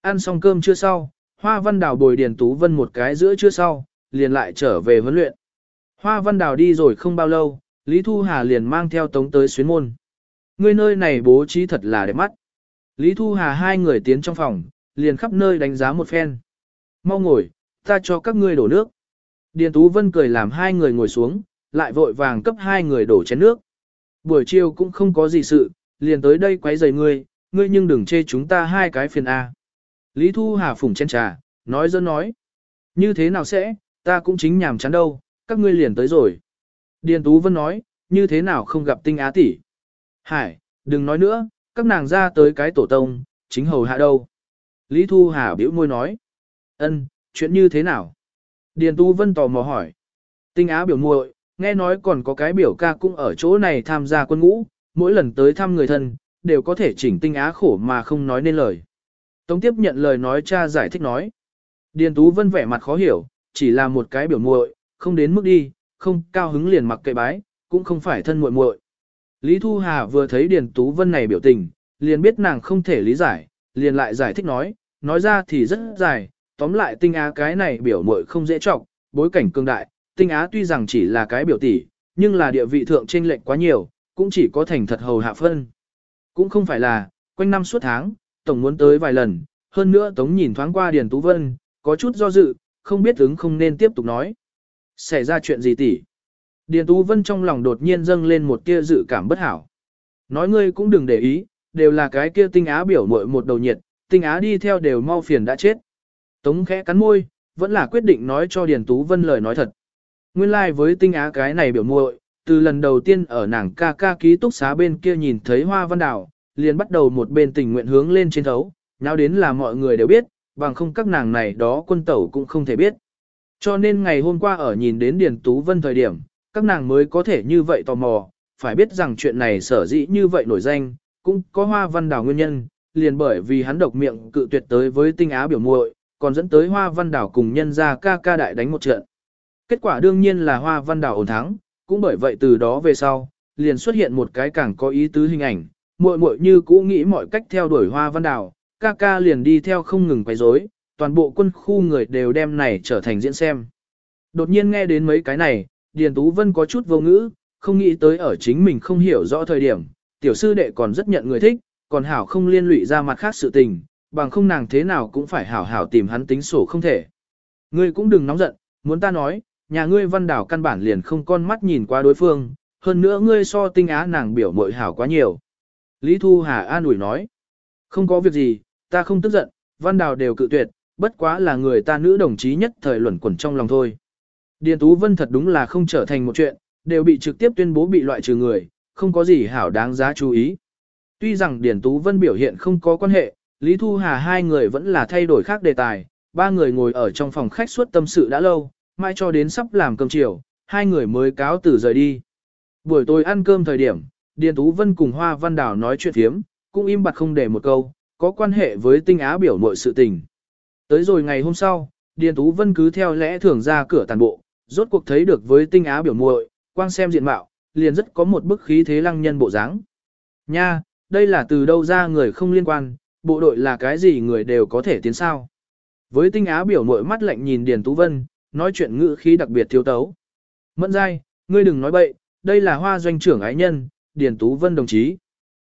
[SPEAKER 1] ăn xong cơm chưa sau, Hoa Văn Đào bồi Điền Tú Vân một cái giữa chưa sau, liền lại trở về huấn luyện. Hoa Văn Đào đi rồi không bao lâu, Lý Thu Hà liền mang theo Tống tới xuyến môn. Người nơi này bố trí thật là đẹp mắt. Lý Thu Hà hai người tiến trong phòng, liền khắp nơi đánh giá một phen. Mau ngồi, ta cho các ngươi đổ nước. Điền Tú Vân cười làm hai người ngồi xuống, lại vội vàng cấp hai người đổ chén nước. Buổi chiều cũng không có gì sự, liền tới đây quấy rầy ngươi, ngươi nhưng đừng chê chúng ta hai cái phiền A. Lý Thu Hà phủng chén trà, nói dân nói. Như thế nào sẽ, ta cũng chính nhàm chán đâu, các ngươi liền tới rồi. Điền Tú Vân nói, như thế nào không gặp tinh á tỷ. Hải, đừng nói nữa, các nàng ra tới cái tổ tông, chính hầu hạ đâu. Lý Thu Hà biểu môi nói. ân, chuyện như thế nào? Điền Tu Vân tò mò hỏi. Tinh á biểu muội, nghe nói còn có cái biểu ca cũng ở chỗ này tham gia quân ngũ, mỗi lần tới thăm người thân, đều có thể chỉnh tinh á khổ mà không nói nên lời. Tống tiếp nhận lời nói cha giải thích nói. Điền Tú Vân vẻ mặt khó hiểu, chỉ là một cái biểu muội, không đến mức đi, không cao hứng liền mặc kệ bái, cũng không phải thân muội muội. Lý Thu Hà vừa thấy Điền Tú Vân này biểu tình, liền biết nàng không thể lý giải, liền lại giải thích nói, nói ra thì rất dài, tóm lại tinh á cái này biểu muội không dễ trọng, bối cảnh cương đại, tinh á tuy rằng chỉ là cái biểu tỷ, nhưng là địa vị thượng chênh lệch quá nhiều, cũng chỉ có thành thật hầu hạ phân. Cũng không phải là, quanh năm suốt tháng, tổng muốn tới vài lần, hơn nữa Tống nhìn thoáng qua Điền Tú Vân, có chút do dự, không biết ứng không nên tiếp tục nói. Xảy ra chuyện gì tỷ? Điền Tú Vân trong lòng đột nhiên dâng lên một tia dự cảm bất hảo. Nói ngươi cũng đừng để ý, đều là cái kia tinh á biểu muội một đầu nhiệt, tinh á đi theo đều mau phiền đã chết. Tống khẽ cắn môi, vẫn là quyết định nói cho Điền Tú Vân lời nói thật. Nguyên lai like với tinh á cái này biểu muội, từ lần đầu tiên ở nàng ca ca ký túc xá bên kia nhìn thấy hoa văn đảo, liền bắt đầu một bên tình nguyện hướng lên trên thấu, nháo đến là mọi người đều biết, bằng không các nàng này đó quân tẩu cũng không thể biết. Cho nên ngày hôm qua ở nhìn đến Điền Tú Vân thời điểm, các nàng mới có thể như vậy tò mò, phải biết rằng chuyện này sở dĩ như vậy nổi danh, cũng có hoa văn đảo nguyên nhân, liền bởi vì hắn độc miệng cự tuyệt tới với tinh á biểu muội, còn dẫn tới hoa văn đảo cùng nhân ra ca ca đại đánh một trận. Kết quả đương nhiên là hoa văn đảo ổn thắng, cũng bởi vậy từ đó về sau, liền xuất hiện một cái càng có ý tứ hình ảnh, muội muội như cũ nghĩ mọi cách theo đuổi hoa văn đảo, ca ca liền đi theo không ngừng quấy rối, toàn bộ quân khu người đều đem này trở thành diễn xem. Đột nhiên nghe đến mấy cái này, Điền Tú Vân có chút vô ngữ, không nghĩ tới ở chính mình không hiểu rõ thời điểm, tiểu sư đệ còn rất nhận người thích, còn hảo không liên lụy ra mặt khác sự tình, bằng không nàng thế nào cũng phải hảo hảo tìm hắn tính sổ không thể. Ngươi cũng đừng nóng giận, muốn ta nói, nhà ngươi văn đảo căn bản liền không con mắt nhìn qua đối phương, hơn nữa ngươi so tinh á nàng biểu mội hảo quá nhiều. Lý Thu Hà an ủi nói, không có việc gì, ta không tức giận, văn đào đều cự tuyệt, bất quá là người ta nữ đồng chí nhất thời luẩn quẩn trong lòng thôi. Điền Tú Vân thật đúng là không trở thành một chuyện, đều bị trực tiếp tuyên bố bị loại trừ người, không có gì hảo đáng giá chú ý. Tuy rằng Điền Tú Vân biểu hiện không có quan hệ, Lý Thu Hà hai người vẫn là thay đổi khác đề tài, ba người ngồi ở trong phòng khách suốt tâm sự đã lâu, mai cho đến sắp làm cơm chiều, hai người mới cáo từ rời đi. Buổi tối ăn cơm thời điểm, Điền Tú Vân cùng Hoa Văn Đào nói chuyện thiếm, cũng im bặt không để một câu, có quan hệ với tinh á biểu mọi sự tình. Tới rồi ngày hôm sau, Điền Tú Vân cứ theo lẽ thường ra cửa tàn bộ, rốt cuộc thấy được với tinh á biểu muội, quang xem diện mạo, liền rất có một bức khí thế lăng nhân bộ dáng. Nha, đây là từ đâu ra người không liên quan, bộ đội là cái gì người đều có thể tiến sao. Với tinh á biểu muội mắt lạnh nhìn Điền Tú Vân, nói chuyện ngữ khí đặc biệt thiếu tấu. Mẫn dai, ngươi đừng nói bậy, đây là hoa doanh trưởng ái nhân, Điền Tú Vân đồng chí.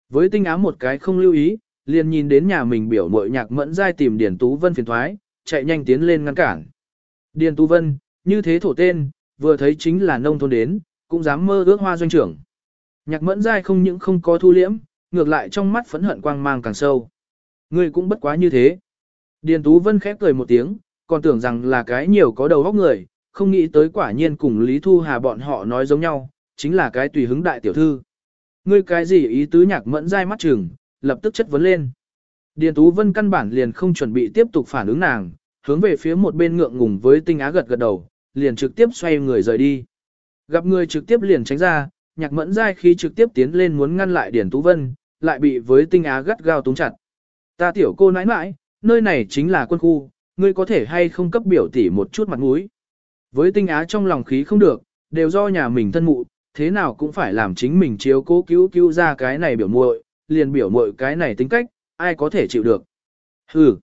[SPEAKER 1] Với tinh á một cái không lưu ý, liền nhìn đến nhà mình biểu muội nhạc mẫn dai tìm Điền Tú Vân phiền thoái, chạy nhanh tiến lên ngăn cản. Điền Tú Vân, như thế thổ tên, vừa thấy chính là nông thôn đến, cũng dám mơ ước hoa doanh trưởng. Nhạc mẫn dai không những không có thu liễm, ngược lại trong mắt phẫn hận quang mang càng sâu. Ngươi cũng bất quá như thế. Điền Tú Vân khép cười một tiếng, còn tưởng rằng là cái nhiều có đầu óc người, không nghĩ tới quả nhiên cùng Lý Thu Hà bọn họ nói giống nhau, chính là cái tùy hứng đại tiểu thư. Ngươi cái gì ý tứ nhạc mẫn dai mắt chừng, lập tức chất vấn lên. Điền Tú Vân căn bản liền không chuẩn bị tiếp tục phản ứng nàng, hướng về phía một bên ngượng ngùng với tinh á gật gật đầu, liền trực tiếp xoay người rời đi. Gặp người trực tiếp liền tránh ra, nhạc mẫn dai khi trực tiếp tiến lên muốn ngăn lại điển Tú Vân, lại bị với tinh á gắt gao túng chặt. Ta tiểu cô nãi nãi, nơi này chính là quân khu, ngươi có thể hay không cấp biểu tỷ một chút mặt mũi. Với tinh á trong lòng khí không được, đều do nhà mình thân mụ, thế nào cũng phải làm chính mình chiếu cố cứu cứu ra cái này biểu muội, liền biểu muội cái này tính cách, ai có thể chịu được. Hừ.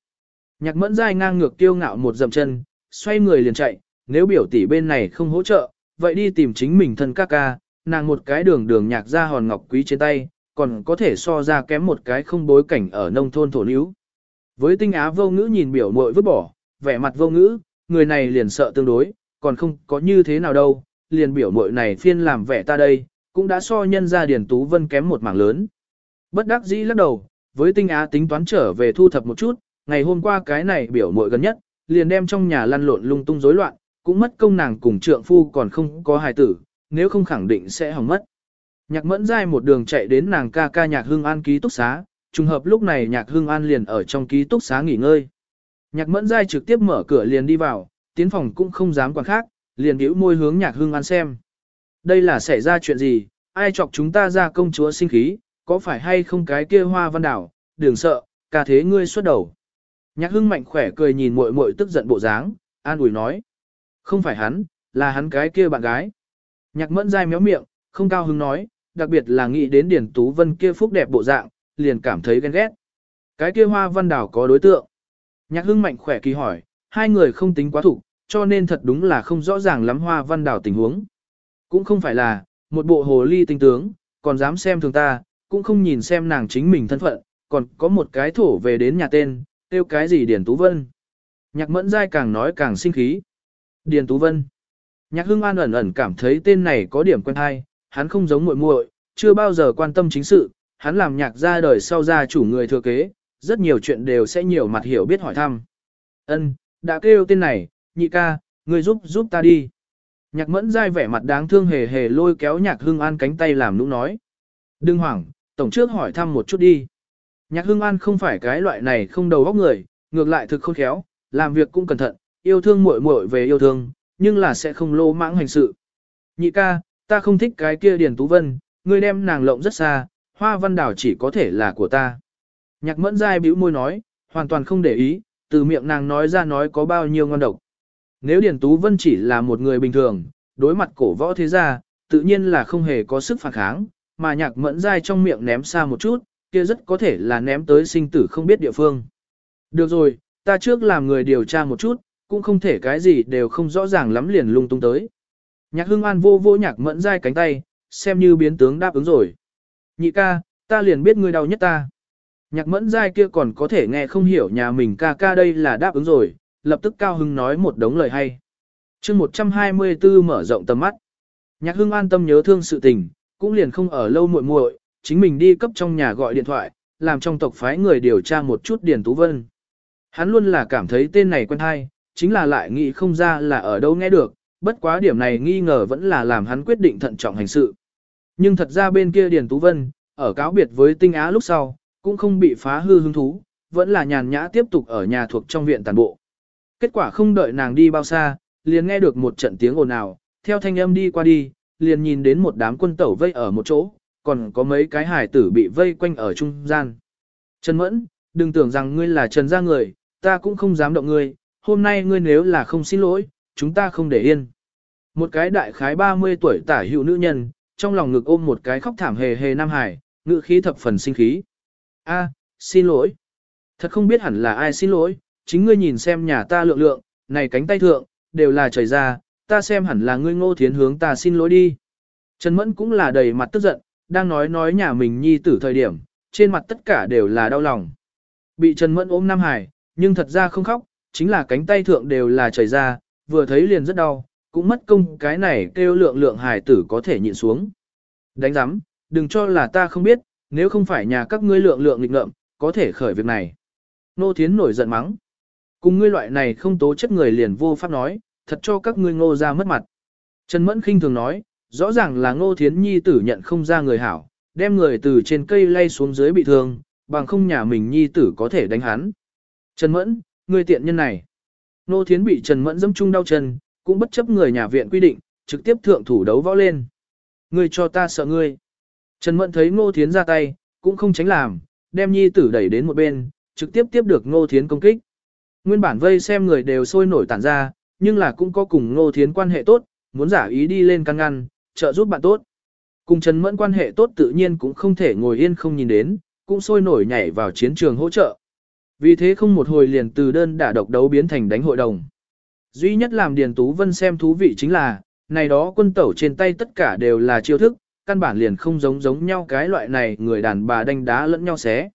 [SPEAKER 1] Nhạc mẫn dai ngang ngược tiêu ngạo một dậm chân, xoay người liền chạy, nếu biểu tỷ bên này không hỗ trợ, vậy đi tìm chính mình thân ca ca, nàng một cái đường đường nhạc ra hòn ngọc quý trên tay, còn có thể so ra kém một cái không bối cảnh ở nông thôn thổ níu. Với tinh á vô ngữ nhìn biểu muội vứt bỏ, vẻ mặt vô ngữ, người này liền sợ tương đối, còn không có như thế nào đâu, liền biểu muội này phiên làm vẻ ta đây, cũng đã so nhân ra điển Tú Vân kém một mảng lớn. Bất đắc dĩ lắc đầu, với tinh á tính toán trở về thu thập một chút, ngày hôm qua cái này biểu muội gần nhất, liền đem trong nhà lăn lộn lung tung rối loạn, cũng mất công nàng cùng trượng phu còn không có hài tử, nếu không khẳng định sẽ hỏng mất. Nhạc mẫn dai một đường chạy đến nàng ca ca nhạc hương an ký túc xá, trùng hợp lúc này nhạc hương an liền ở trong ký túc xá nghỉ ngơi. Nhạc mẫn dai trực tiếp mở cửa liền đi vào, tiến phòng cũng không dám quan khác, liền bĩu môi hướng nhạc hương an xem. Đây là xảy ra chuyện gì, ai chọc chúng ta ra công chúa sinh khí, có phải hay không cái kia hoa văn đảo, đừng sợ, cả thế ngươi xuất đầu. Nhạc hưng mạnh khỏe cười nhìn muội muội tức giận bộ dáng, an ủi nói. Không phải hắn, là hắn cái kia bạn gái. Nhạc mẫn dai méo miệng, không cao hứng nói, đặc biệt là nghĩ đến Điển Tú Vân kia phúc đẹp bộ dạng, liền cảm thấy ghen ghét. Cái kia hoa văn đảo có đối tượng. Nhạc hưng mạnh khỏe kỳ hỏi, hai người không tính quá thủ, cho nên thật đúng là không rõ ràng lắm hoa văn đảo tình huống. Cũng không phải là, một bộ hồ ly tinh tướng, còn dám xem thường ta, cũng không nhìn xem nàng chính mình thân phận, còn có một cái thổ về đến nhà tên, tiêu cái gì Điền Tú Vân. Nhạc mẫn dai càng nói càng sinh khí. Điền Tú Vân. Nhạc hưng an ẩn ẩn cảm thấy tên này có điểm quen hay, hắn không giống muội muội, chưa bao giờ quan tâm chính sự, hắn làm nhạc ra đời sau ra chủ người thừa kế, rất nhiều chuyện đều sẽ nhiều mặt hiểu biết hỏi thăm. Ân, đã kêu tên này, nhị ca, người giúp giúp ta đi. Nhạc mẫn dai vẻ mặt đáng thương hề hề lôi kéo nhạc hưng an cánh tay làm nũng nói. Đừng hoảng, tổng trước hỏi thăm một chút đi. Nhạc hưng an không phải cái loại này không đầu óc người, ngược lại thực không khéo, làm việc cũng cẩn thận, yêu thương muội muội về yêu thương, nhưng là sẽ không lô mãng hành sự. Nhị ca, ta không thích cái kia Điền Tú Vân, ngươi đem nàng lộng rất xa, hoa văn đảo chỉ có thể là của ta. Nhạc mẫn dai bĩu môi nói, hoàn toàn không để ý, từ miệng nàng nói ra nói có bao nhiêu ngon độc. Nếu Điền Tú Vân chỉ là một người bình thường, đối mặt cổ võ thế gia, tự nhiên là không hề có sức phản kháng, mà nhạc mẫn dai trong miệng ném xa một chút, kia rất có thể là ném tới sinh tử không biết địa phương. Được rồi, ta trước làm người điều tra một chút, cũng không thể cái gì đều không rõ ràng lắm liền lung tung tới. Nhạc hưng an vô vô nhạc mẫn dai cánh tay, xem như biến tướng đáp ứng rồi. Nhị ca, ta liền biết ngươi đau nhất ta. Nhạc mẫn dai kia còn có thể nghe không hiểu nhà mình ca ca đây là đáp ứng rồi, lập tức cao hưng nói một đống lời hay. chương 124 mở rộng tầm mắt. Nhạc hưng an tâm nhớ thương sự tình, cũng liền không ở lâu muội muội, chính mình đi cấp trong nhà gọi điện thoại, làm trong tộc phái người điều tra một chút Điền Tú Vân. Hắn luôn là cảm thấy tên này quen hay, chính là lại nghĩ không ra là ở đâu nghe được, bất quá điểm này nghi ngờ vẫn là làm hắn quyết định thận trọng hành sự. Nhưng thật ra bên kia Điền Tú Vân, ở cáo biệt với tinh á lúc sau, cũng không bị phá hư hứng thú, vẫn là nhàn nhã tiếp tục ở nhà thuộc trong viện tàn bộ. Kết quả không đợi nàng đi bao xa, liền nghe được một trận tiếng ồn ào, theo thanh âm đi qua đi, liền nhìn đến một đám quân tẩu vây ở một chỗ, còn có mấy cái hải tử bị vây quanh ở trung gian. Trần Mẫn, đừng tưởng rằng ngươi là Trần gia người, ta cũng không dám động ngươi, hôm nay ngươi nếu là không xin lỗi, chúng ta không để yên. Một cái đại khái 30 tuổi tả hữu nữ nhân, trong lòng ngực ôm một cái khóc thảm hề hề nam hải, ngữ khí thập phần sinh khí. A, xin lỗi. Thật không biết hẳn là ai xin lỗi, chính ngươi nhìn xem nhà ta lượng lượng, này cánh tay thượng, đều là trời ra, ta xem hẳn là ngươi ngô thiến hướng ta xin lỗi đi. Trần Mẫn cũng là đầy mặt tức giận, đang nói nói nhà mình nhi tử thời điểm, trên mặt tất cả đều là đau lòng. Bị Trần Mẫn ôm Nam Hải, nhưng thật ra không khóc, chính là cánh tay thượng đều là chảy ra, vừa thấy liền rất đau, cũng mất công cái này kêu lượng lượng hải tử có thể nhịn xuống. Đánh giám, đừng cho là ta không biết, nếu không phải nhà các ngươi lượng lượng nghịch ngợm, có thể khởi việc này. Nô Thiến nổi giận mắng. Cùng ngươi loại này không tố chất người liền vô pháp nói, thật cho các ngươi ngô ra mất mặt. Trần Mẫn khinh thường nói, rõ ràng là ngô thiến nhi tử nhận không ra người hảo, đem người từ trên cây lay xuống dưới bị thương, bằng không nhà mình nhi tử có thể đánh hắn. Trần Mẫn, ngươi tiện nhân này. Ngô thiến bị Trần Mẫn dâm chung đau chân, cũng bất chấp người nhà viện quy định, trực tiếp thượng thủ đấu võ lên. Ngươi cho ta sợ ngươi. Trần Mẫn thấy ngô thiến ra tay, cũng không tránh làm, đem nhi tử đẩy đến một bên, trực tiếp tiếp được ngô thiến công kích. Nguyên bản vây xem người đều sôi nổi tản ra, nhưng là cũng có cùng Ngô Thiến quan hệ tốt, muốn giả ý đi lên căn ngăn, trợ giúp bạn tốt. Cùng Trần Mẫn quan hệ tốt tự nhiên cũng không thể ngồi yên không nhìn đến, cũng sôi nổi nhảy vào chiến trường hỗ trợ. Vì thế không một hồi liền từ đơn đả độc đấu biến thành đánh hội đồng. Duy nhất làm Điền Tú Vân xem thú vị chính là, này đó quân tẩu trên tay tất cả đều là chiêu thức, căn bản liền không giống giống nhau cái loại này người đàn bà đánh đá lẫn nhau xé.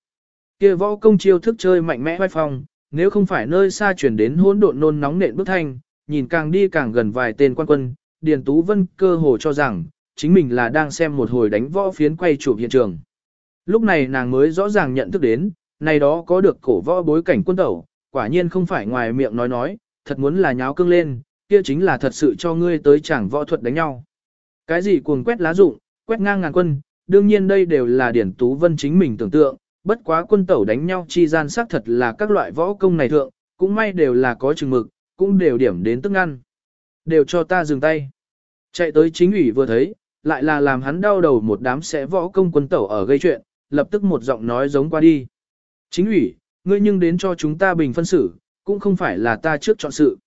[SPEAKER 1] Kia võ công chiêu thức chơi mạnh mẽ vai phong, nếu không phải nơi xa chuyển đến hỗn độn nôn nóng nện bức thanh, nhìn càng đi càng gần vài tên quan quân, Điền Tú Vân cơ hồ cho rằng, chính mình là đang xem một hồi đánh võ phiến quay chụp hiện trường. Lúc này nàng mới rõ ràng nhận thức đến, này đó có được cổ võ bối cảnh quân tẩu, quả nhiên không phải ngoài miệng nói nói, thật muốn là nháo cương lên, kia chính là thật sự cho ngươi tới chẳng võ thuật đánh nhau. Cái gì cuồng quét lá dụng, quét ngang ngàn quân, đương nhiên đây đều là Điển Tú Vân chính mình tưởng tượng, bất quá quân tẩu đánh nhau chi gian xác thật là các loại võ công này thượng, cũng may đều là có chừng mực, cũng đều điểm đến tức ăn. Đều cho ta dừng tay. Chạy tới chính ủy vừa thấy, lại là làm hắn đau đầu một đám sẽ võ công quân tẩu ở gây chuyện, lập tức một giọng nói giống qua đi. Chính ủy, ngươi nhưng đến cho chúng ta bình phân xử, cũng không phải là ta trước chọn sự.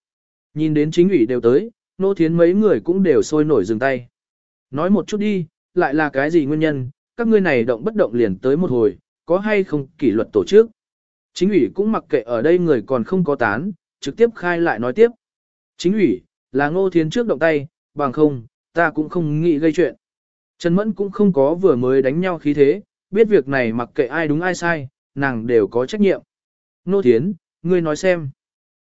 [SPEAKER 1] Nhìn đến chính ủy đều tới, nô thiến mấy người cũng đều sôi nổi dừng tay. Nói một chút đi, lại là cái gì nguyên nhân, các ngươi này động bất động liền tới một hồi, có hay không kỷ luật tổ chức. Chính ủy cũng mặc kệ ở đây người còn không có tán, trực tiếp khai lại nói tiếp. Chính ủy, là ngô thiến trước động tay, bằng không, ta cũng không nghĩ gây chuyện. Trần Mẫn cũng không có vừa mới đánh nhau khí thế, biết việc này mặc kệ ai đúng ai sai, nàng đều có trách nhiệm. Nô Thiến, ngươi nói xem.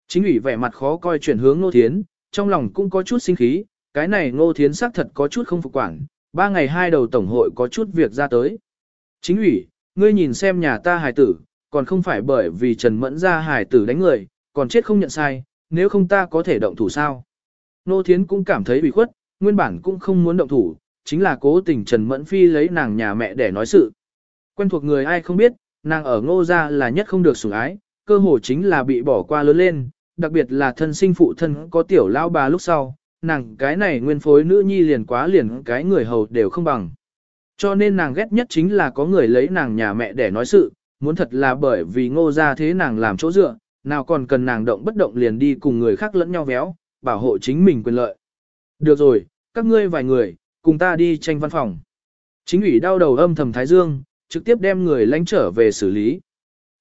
[SPEAKER 1] Chính ủy vẻ mặt khó coi chuyển hướng Nô Thiến, trong lòng cũng có chút sinh khí, cái này Nô Thiến xác thật có chút không phục quản, ba ngày hai đầu tổng hội có chút việc ra tới. Chính ủy, ngươi nhìn xem nhà ta hài tử, còn không phải bởi vì Trần Mẫn ra hài tử đánh người, còn chết không nhận sai, nếu không ta có thể động thủ sao. Nô Thiến cũng cảm thấy bị khuất, nguyên bản cũng không muốn động thủ, chính là cố tình Trần Mẫn Phi lấy nàng nhà mẹ để nói sự. Quen thuộc người ai không biết, nàng ở ngô gia là nhất không được sủng ái, cơ hồ chính là bị bỏ qua lớn lên, đặc biệt là thân sinh phụ thân có tiểu lao bà lúc sau, nàng cái này nguyên phối nữ nhi liền quá liền cái người hầu đều không bằng. Cho nên nàng ghét nhất chính là có người lấy nàng nhà mẹ để nói sự, muốn thật là bởi vì ngô gia thế nàng làm chỗ dựa, nào còn cần nàng động bất động liền đi cùng người khác lẫn nhau véo, bảo hộ chính mình quyền lợi. Được rồi, các ngươi vài người, cùng ta đi tranh văn phòng. Chính ủy đau đầu âm thầm Thái Dương, trực tiếp đem người lánh trở về xử lý.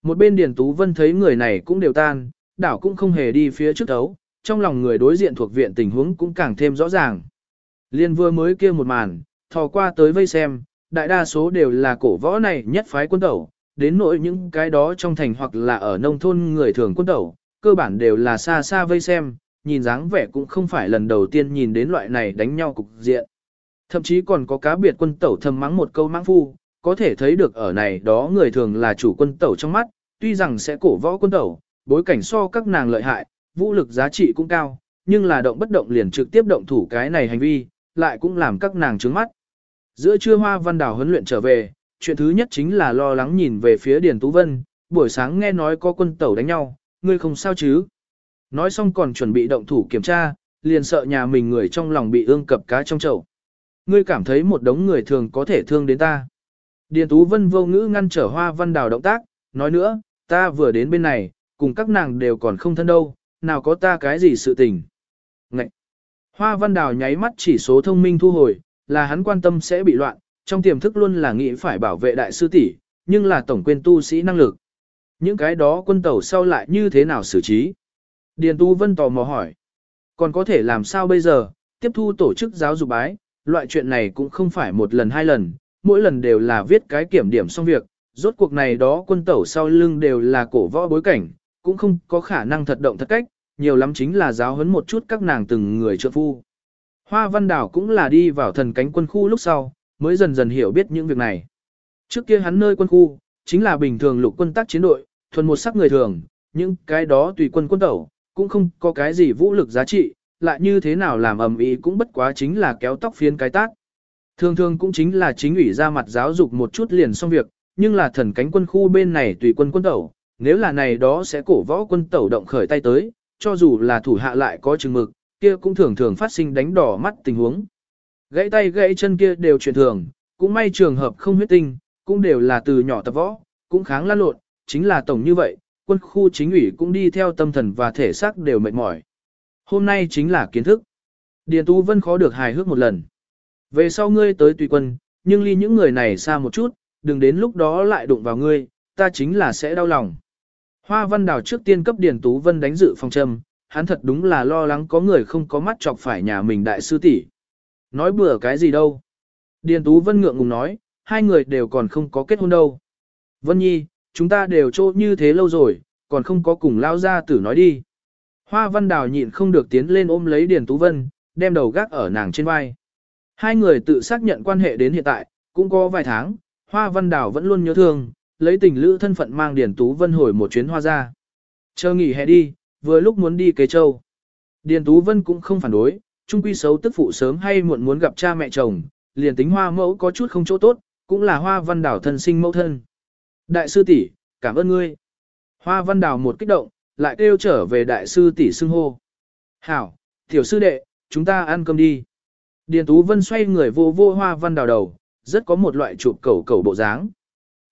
[SPEAKER 1] Một bên Điền Tú Vân thấy người này cũng đều tan, đảo cũng không hề đi phía trước đấu, trong lòng người đối diện thuộc viện tình huống cũng càng thêm rõ ràng. Liên vừa mới kia một màn, thò qua tới vây xem, đại đa số đều là cổ võ này nhất phái quân tẩu, đến nỗi những cái đó trong thành hoặc là ở nông thôn người thường quân tẩu, cơ bản đều là xa xa vây xem, nhìn dáng vẻ cũng không phải lần đầu tiên nhìn đến loại này đánh nhau cục diện. Thậm chí còn có cá biệt quân tẩu thầm mắng một câu mãng phu, có thể thấy được ở này đó người thường là chủ quân tẩu trong mắt, tuy rằng sẽ cổ võ quân tẩu, bối cảnh so các nàng lợi hại, vũ lực giá trị cũng cao, nhưng là động bất động liền trực tiếp động thủ cái này hành vi, lại cũng làm các nàng trướng mắt. Giữa trưa Hoa Văn Đào huấn luyện trở về, chuyện thứ nhất chính là lo lắng nhìn về phía Điền Tú Vân, buổi sáng nghe nói có quân tẩu đánh nhau, ngươi không sao chứ. Nói xong còn chuẩn bị động thủ kiểm tra, liền sợ nhà mình người trong lòng bị ương cập cá trong chậu. Ngươi cảm thấy một đống người thường có thể thương đến ta. Điền Tú Vân vô ngữ ngăn trở Hoa Văn Đào động tác, nói nữa, ta vừa đến bên này, cùng các nàng đều còn không thân đâu, nào có ta cái gì sự tình. Ngậy! Hoa Văn Đào nháy mắt chỉ số thông minh thu hồi, là hắn quan tâm sẽ bị loạn, trong tiềm thức luôn là nghĩ phải bảo vệ đại sư tỷ, nhưng là tổng quên tu sĩ năng lực. Những cái đó quân tẩu sau lại như thế nào xử trí? Điền Tú Vân tò mò hỏi. Còn có thể làm sao bây giờ, tiếp thu tổ chức giáo dục bái, loại chuyện này cũng không phải một lần hai lần, mỗi lần đều là viết cái kiểm điểm xong việc, rốt cuộc này đó quân tẩu sau lưng đều là cổ võ bối cảnh, cũng không có khả năng thật động thật cách, nhiều lắm chính là giáo huấn một chút các nàng từng người trợ phu. Hoa Văn Đảo cũng là đi vào thần cánh quân khu lúc sau, mới dần dần hiểu biết những việc này. Trước kia hắn nơi quân khu, chính là bình thường lục quân tác chiến đội, thuần một sắc người thường, nhưng cái đó tùy quân quân tẩu, cũng không có cái gì vũ lực giá trị, lại như thế nào làm ầm ĩ cũng bất quá chính là kéo tóc phiến cái tác. Thường thường cũng chính là chính ủy ra mặt giáo dục một chút liền xong việc, nhưng là thần cánh quân khu bên này tùy quân quân tẩu, nếu là này đó sẽ cổ võ quân tẩu động khởi tay tới, cho dù là thủ hạ lại có chừng mực, kia cũng thường thường phát sinh đánh đỏ mắt tình huống. Gãy tay gãy chân kia đều chuyện thường, cũng may trường hợp không huyết tinh, cũng đều là từ nhỏ tập võ, cũng kháng lan lộn, chính là tổng như vậy, quân khu chính ủy cũng đi theo tâm thần và thể xác đều mệt mỏi. Hôm nay chính là kiến thức. Điền Tú Vân khó được hài hước một lần. Về sau ngươi tới tùy quân, nhưng ly những người này xa một chút, đừng đến lúc đó lại đụng vào ngươi, ta chính là sẽ đau lòng. Hoa Văn Đào trước tiên cấp Điền Tú Vân đánh dự phòng châm, hắn thật đúng là lo lắng có người không có mắt chọc phải nhà mình đại sư tỷ. Nói bừa cái gì đâu. Điền Tú Vân ngượng ngùng nói, hai người đều còn không có kết hôn đâu. Vân Nhi, chúng ta đều trô như thế lâu rồi, còn không có cùng lao ra tử nói đi. Hoa Văn Đào nhịn không được tiến lên ôm lấy Điền Tú Vân, đem đầu gác ở nàng trên vai. Hai người tự xác nhận quan hệ đến hiện tại, cũng có vài tháng, Hoa Văn Đào vẫn luôn nhớ thương, lấy tình lữ thân phận mang Điền Tú Vân hồi một chuyến hoa ra. Chờ nghỉ hè đi, vừa lúc muốn đi kế châu. Điền Tú Vân cũng không phản đối, trung quy xấu tức phụ sớm hay muộn muốn gặp cha mẹ chồng, liền tính hoa mẫu có chút không chỗ tốt, cũng là hoa văn đảo thân sinh mẫu thân. Đại sư tỷ, cảm ơn ngươi. Hoa văn đảo một kích động, lại kêu trở về đại sư tỷ xưng hô. Hảo, tiểu sư đệ, chúng ta ăn cơm đi. Điền Tú Vân xoay người vô vô hoa văn Đào đầu, rất có một loại chụp cầu cầu bộ dáng.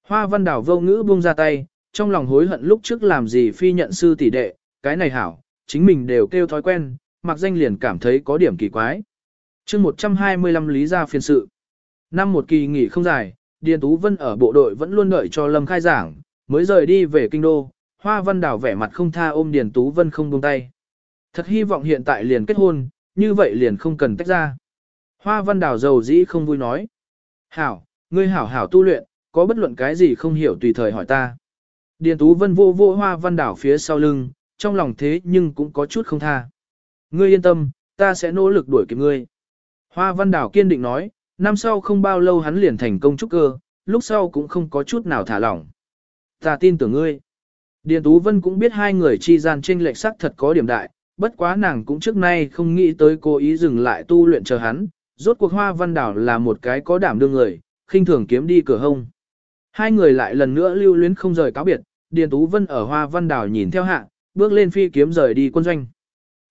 [SPEAKER 1] Hoa văn Đào vô ngữ buông ra tay, trong lòng hối hận lúc trước làm gì phi nhận sư tỷ đệ, cái này hảo, chính mình đều kêu thói quen, mặc danh liền cảm thấy có điểm kỳ quái. chương 125 lý ra phiên sự. Năm một kỳ nghỉ không dài, Điền Tú Vân ở bộ đội vẫn luôn đợi cho Lâm khai giảng, mới rời đi về kinh đô, Hoa Văn Đào vẻ mặt không tha ôm Điền Tú Vân không buông tay. Thật hy vọng hiện tại liền kết hôn, như vậy liền không cần tách ra. Hoa Văn Đào giàu dĩ không vui nói. Hảo, ngươi hảo hảo tu luyện, có bất luận cái gì không hiểu tùy thời hỏi ta. Điền Tú Vân vô vô Hoa Văn Đào phía sau lưng, trong lòng thế nhưng cũng có chút không tha. Ngươi yên tâm, ta sẽ nỗ lực đuổi kịp ngươi. Hoa Văn Đào kiên định nói, năm sau không bao lâu hắn liền thành công trúc cơ, lúc sau cũng không có chút nào thả lỏng. Ta tin tưởng ngươi. Điền Tú Vân cũng biết hai người chi gian trên lệch sắc thật có điểm đại, bất quá nàng cũng trước nay không nghĩ tới cố ý dừng lại tu luyện chờ hắn, rốt cuộc Hoa Văn Đảo là một cái có đảm đương người, khinh thường kiếm đi cửa hông. Hai người lại lần nữa lưu luyến không rời cáo biệt, Điền Tú Vân ở Hoa Văn Đảo nhìn theo hạ, bước lên phi kiếm rời đi quân doanh.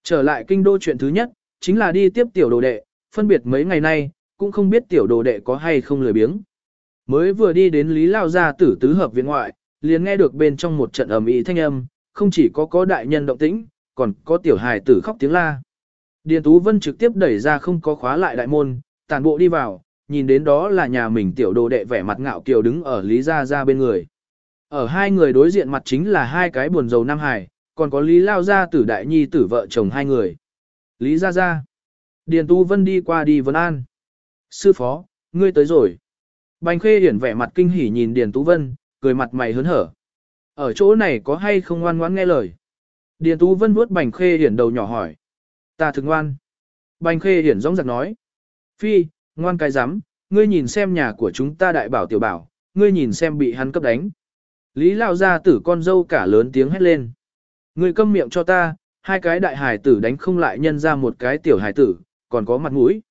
[SPEAKER 1] Trở lại kinh đô chuyện thứ nhất, chính là đi tiếp tiểu đồ đệ, phân biệt mấy ngày nay, cũng không biết tiểu đồ đệ có hay không lười biếng. Mới vừa đi đến Lý Lao Gia tử tứ hợp viện ngoại, liền nghe được bên trong một trận ầm ĩ thanh âm, không chỉ có có đại nhân động tĩnh, còn có tiểu hài tử khóc tiếng la. Điền Tú Vân trực tiếp đẩy ra không có khóa lại đại môn, tàn bộ đi vào, nhìn đến đó là nhà mình tiểu đồ đệ vẻ mặt ngạo kiều đứng ở Lý Gia Gia bên người. Ở hai người đối diện mặt chính là hai cái buồn dầu Nam Hải, còn có Lý Lao Gia tử đại nhi tử vợ chồng hai người. Lý Gia Gia. Điền Tu Vân đi qua đi Vân an. Sư phó, ngươi tới rồi. Bành khê hiển vẻ mặt kinh hỉ nhìn Điền Tú Vân, cười mặt mày hớn hở. Ở chỗ này có hay không ngoan ngoãn nghe lời? Điền Tú Vân vuốt bành khê hiển đầu nhỏ hỏi. Ta thực ngoan. Bành khê hiển rõng giặc nói. Phi, ngoan cái rắm ngươi nhìn xem nhà của chúng ta đại bảo tiểu bảo, ngươi nhìn xem bị hắn cấp đánh. Lý Lao gia tử con dâu cả lớn tiếng hét lên. Ngươi câm miệng cho ta, hai cái đại hải tử đánh không lại nhân ra một cái tiểu hải tử, còn có mặt mũi.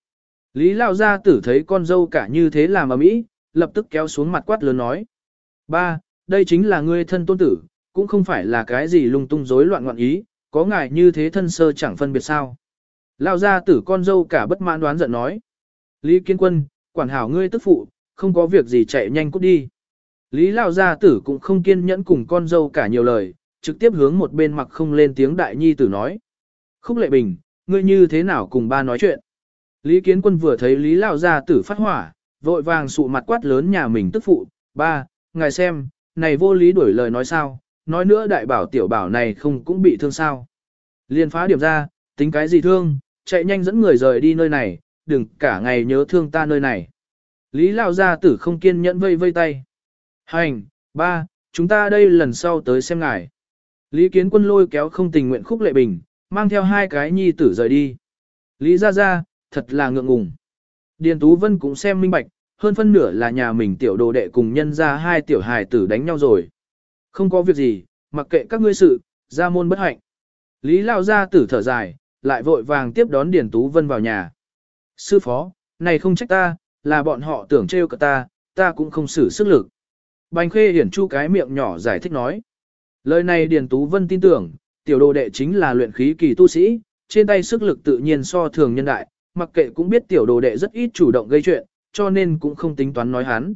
[SPEAKER 1] Lý Lao gia tử thấy con dâu cả như thế làm ở mỹ, lập tức kéo xuống mặt quát lớn nói. Ba, đây chính là ngươi thân tôn tử, cũng không phải là cái gì lung tung rối loạn ngoạn ý, có ngài như thế thân sơ chẳng phân biệt sao. Lao gia tử con dâu cả bất mãn đoán giận nói. Lý Kiên Quân, quản hảo ngươi tức phụ, không có việc gì chạy nhanh cút đi. Lý Lao gia tử cũng không kiên nhẫn cùng con dâu cả nhiều lời, trực tiếp hướng một bên mặc không lên tiếng đại nhi tử nói. Khúc lệ bình, ngươi như thế nào cùng ba nói chuyện? Lý Kiến Quân vừa thấy Lý Lao gia tử phát hỏa, vội vàng sụ mặt quát lớn nhà mình tức phụ, ba, ngài xem, này vô lý đuổi lời nói sao, nói nữa đại bảo tiểu bảo này không cũng bị thương sao. Liên phá điểm ra, tính cái gì thương, chạy nhanh dẫn người rời đi nơi này, đừng cả ngày nhớ thương ta nơi này. Lý Lao gia tử không kiên nhẫn vây vây tay. Hành, ba, chúng ta đây lần sau tới xem ngài. Lý Kiến Quân lôi kéo không tình nguyện khúc lệ bình, mang theo hai cái nhi tử rời đi. Lý ra ra, thật là ngượng ngùng. Điền Tú Vân cũng xem minh bạch, hơn phân nửa là nhà mình tiểu đồ đệ cùng nhân ra hai tiểu hài tử đánh nhau rồi. Không có việc gì, mặc kệ các ngươi sự, ra môn bất hạnh. Lý Lao ra tử thở dài, lại vội vàng tiếp đón Điền Tú Vân vào nhà. Sư phó, này không trách ta, là bọn họ tưởng trêu cả ta, ta cũng không xử sức lực. Bành khê hiển chu cái miệng nhỏ giải thích nói. Lời này Điền Tú Vân tin tưởng, tiểu đồ đệ chính là luyện khí kỳ tu sĩ, trên tay sức lực tự nhiên so thường nhân đại, mặc kệ cũng biết tiểu đồ đệ rất ít chủ động gây chuyện, cho nên cũng không tính toán nói hắn.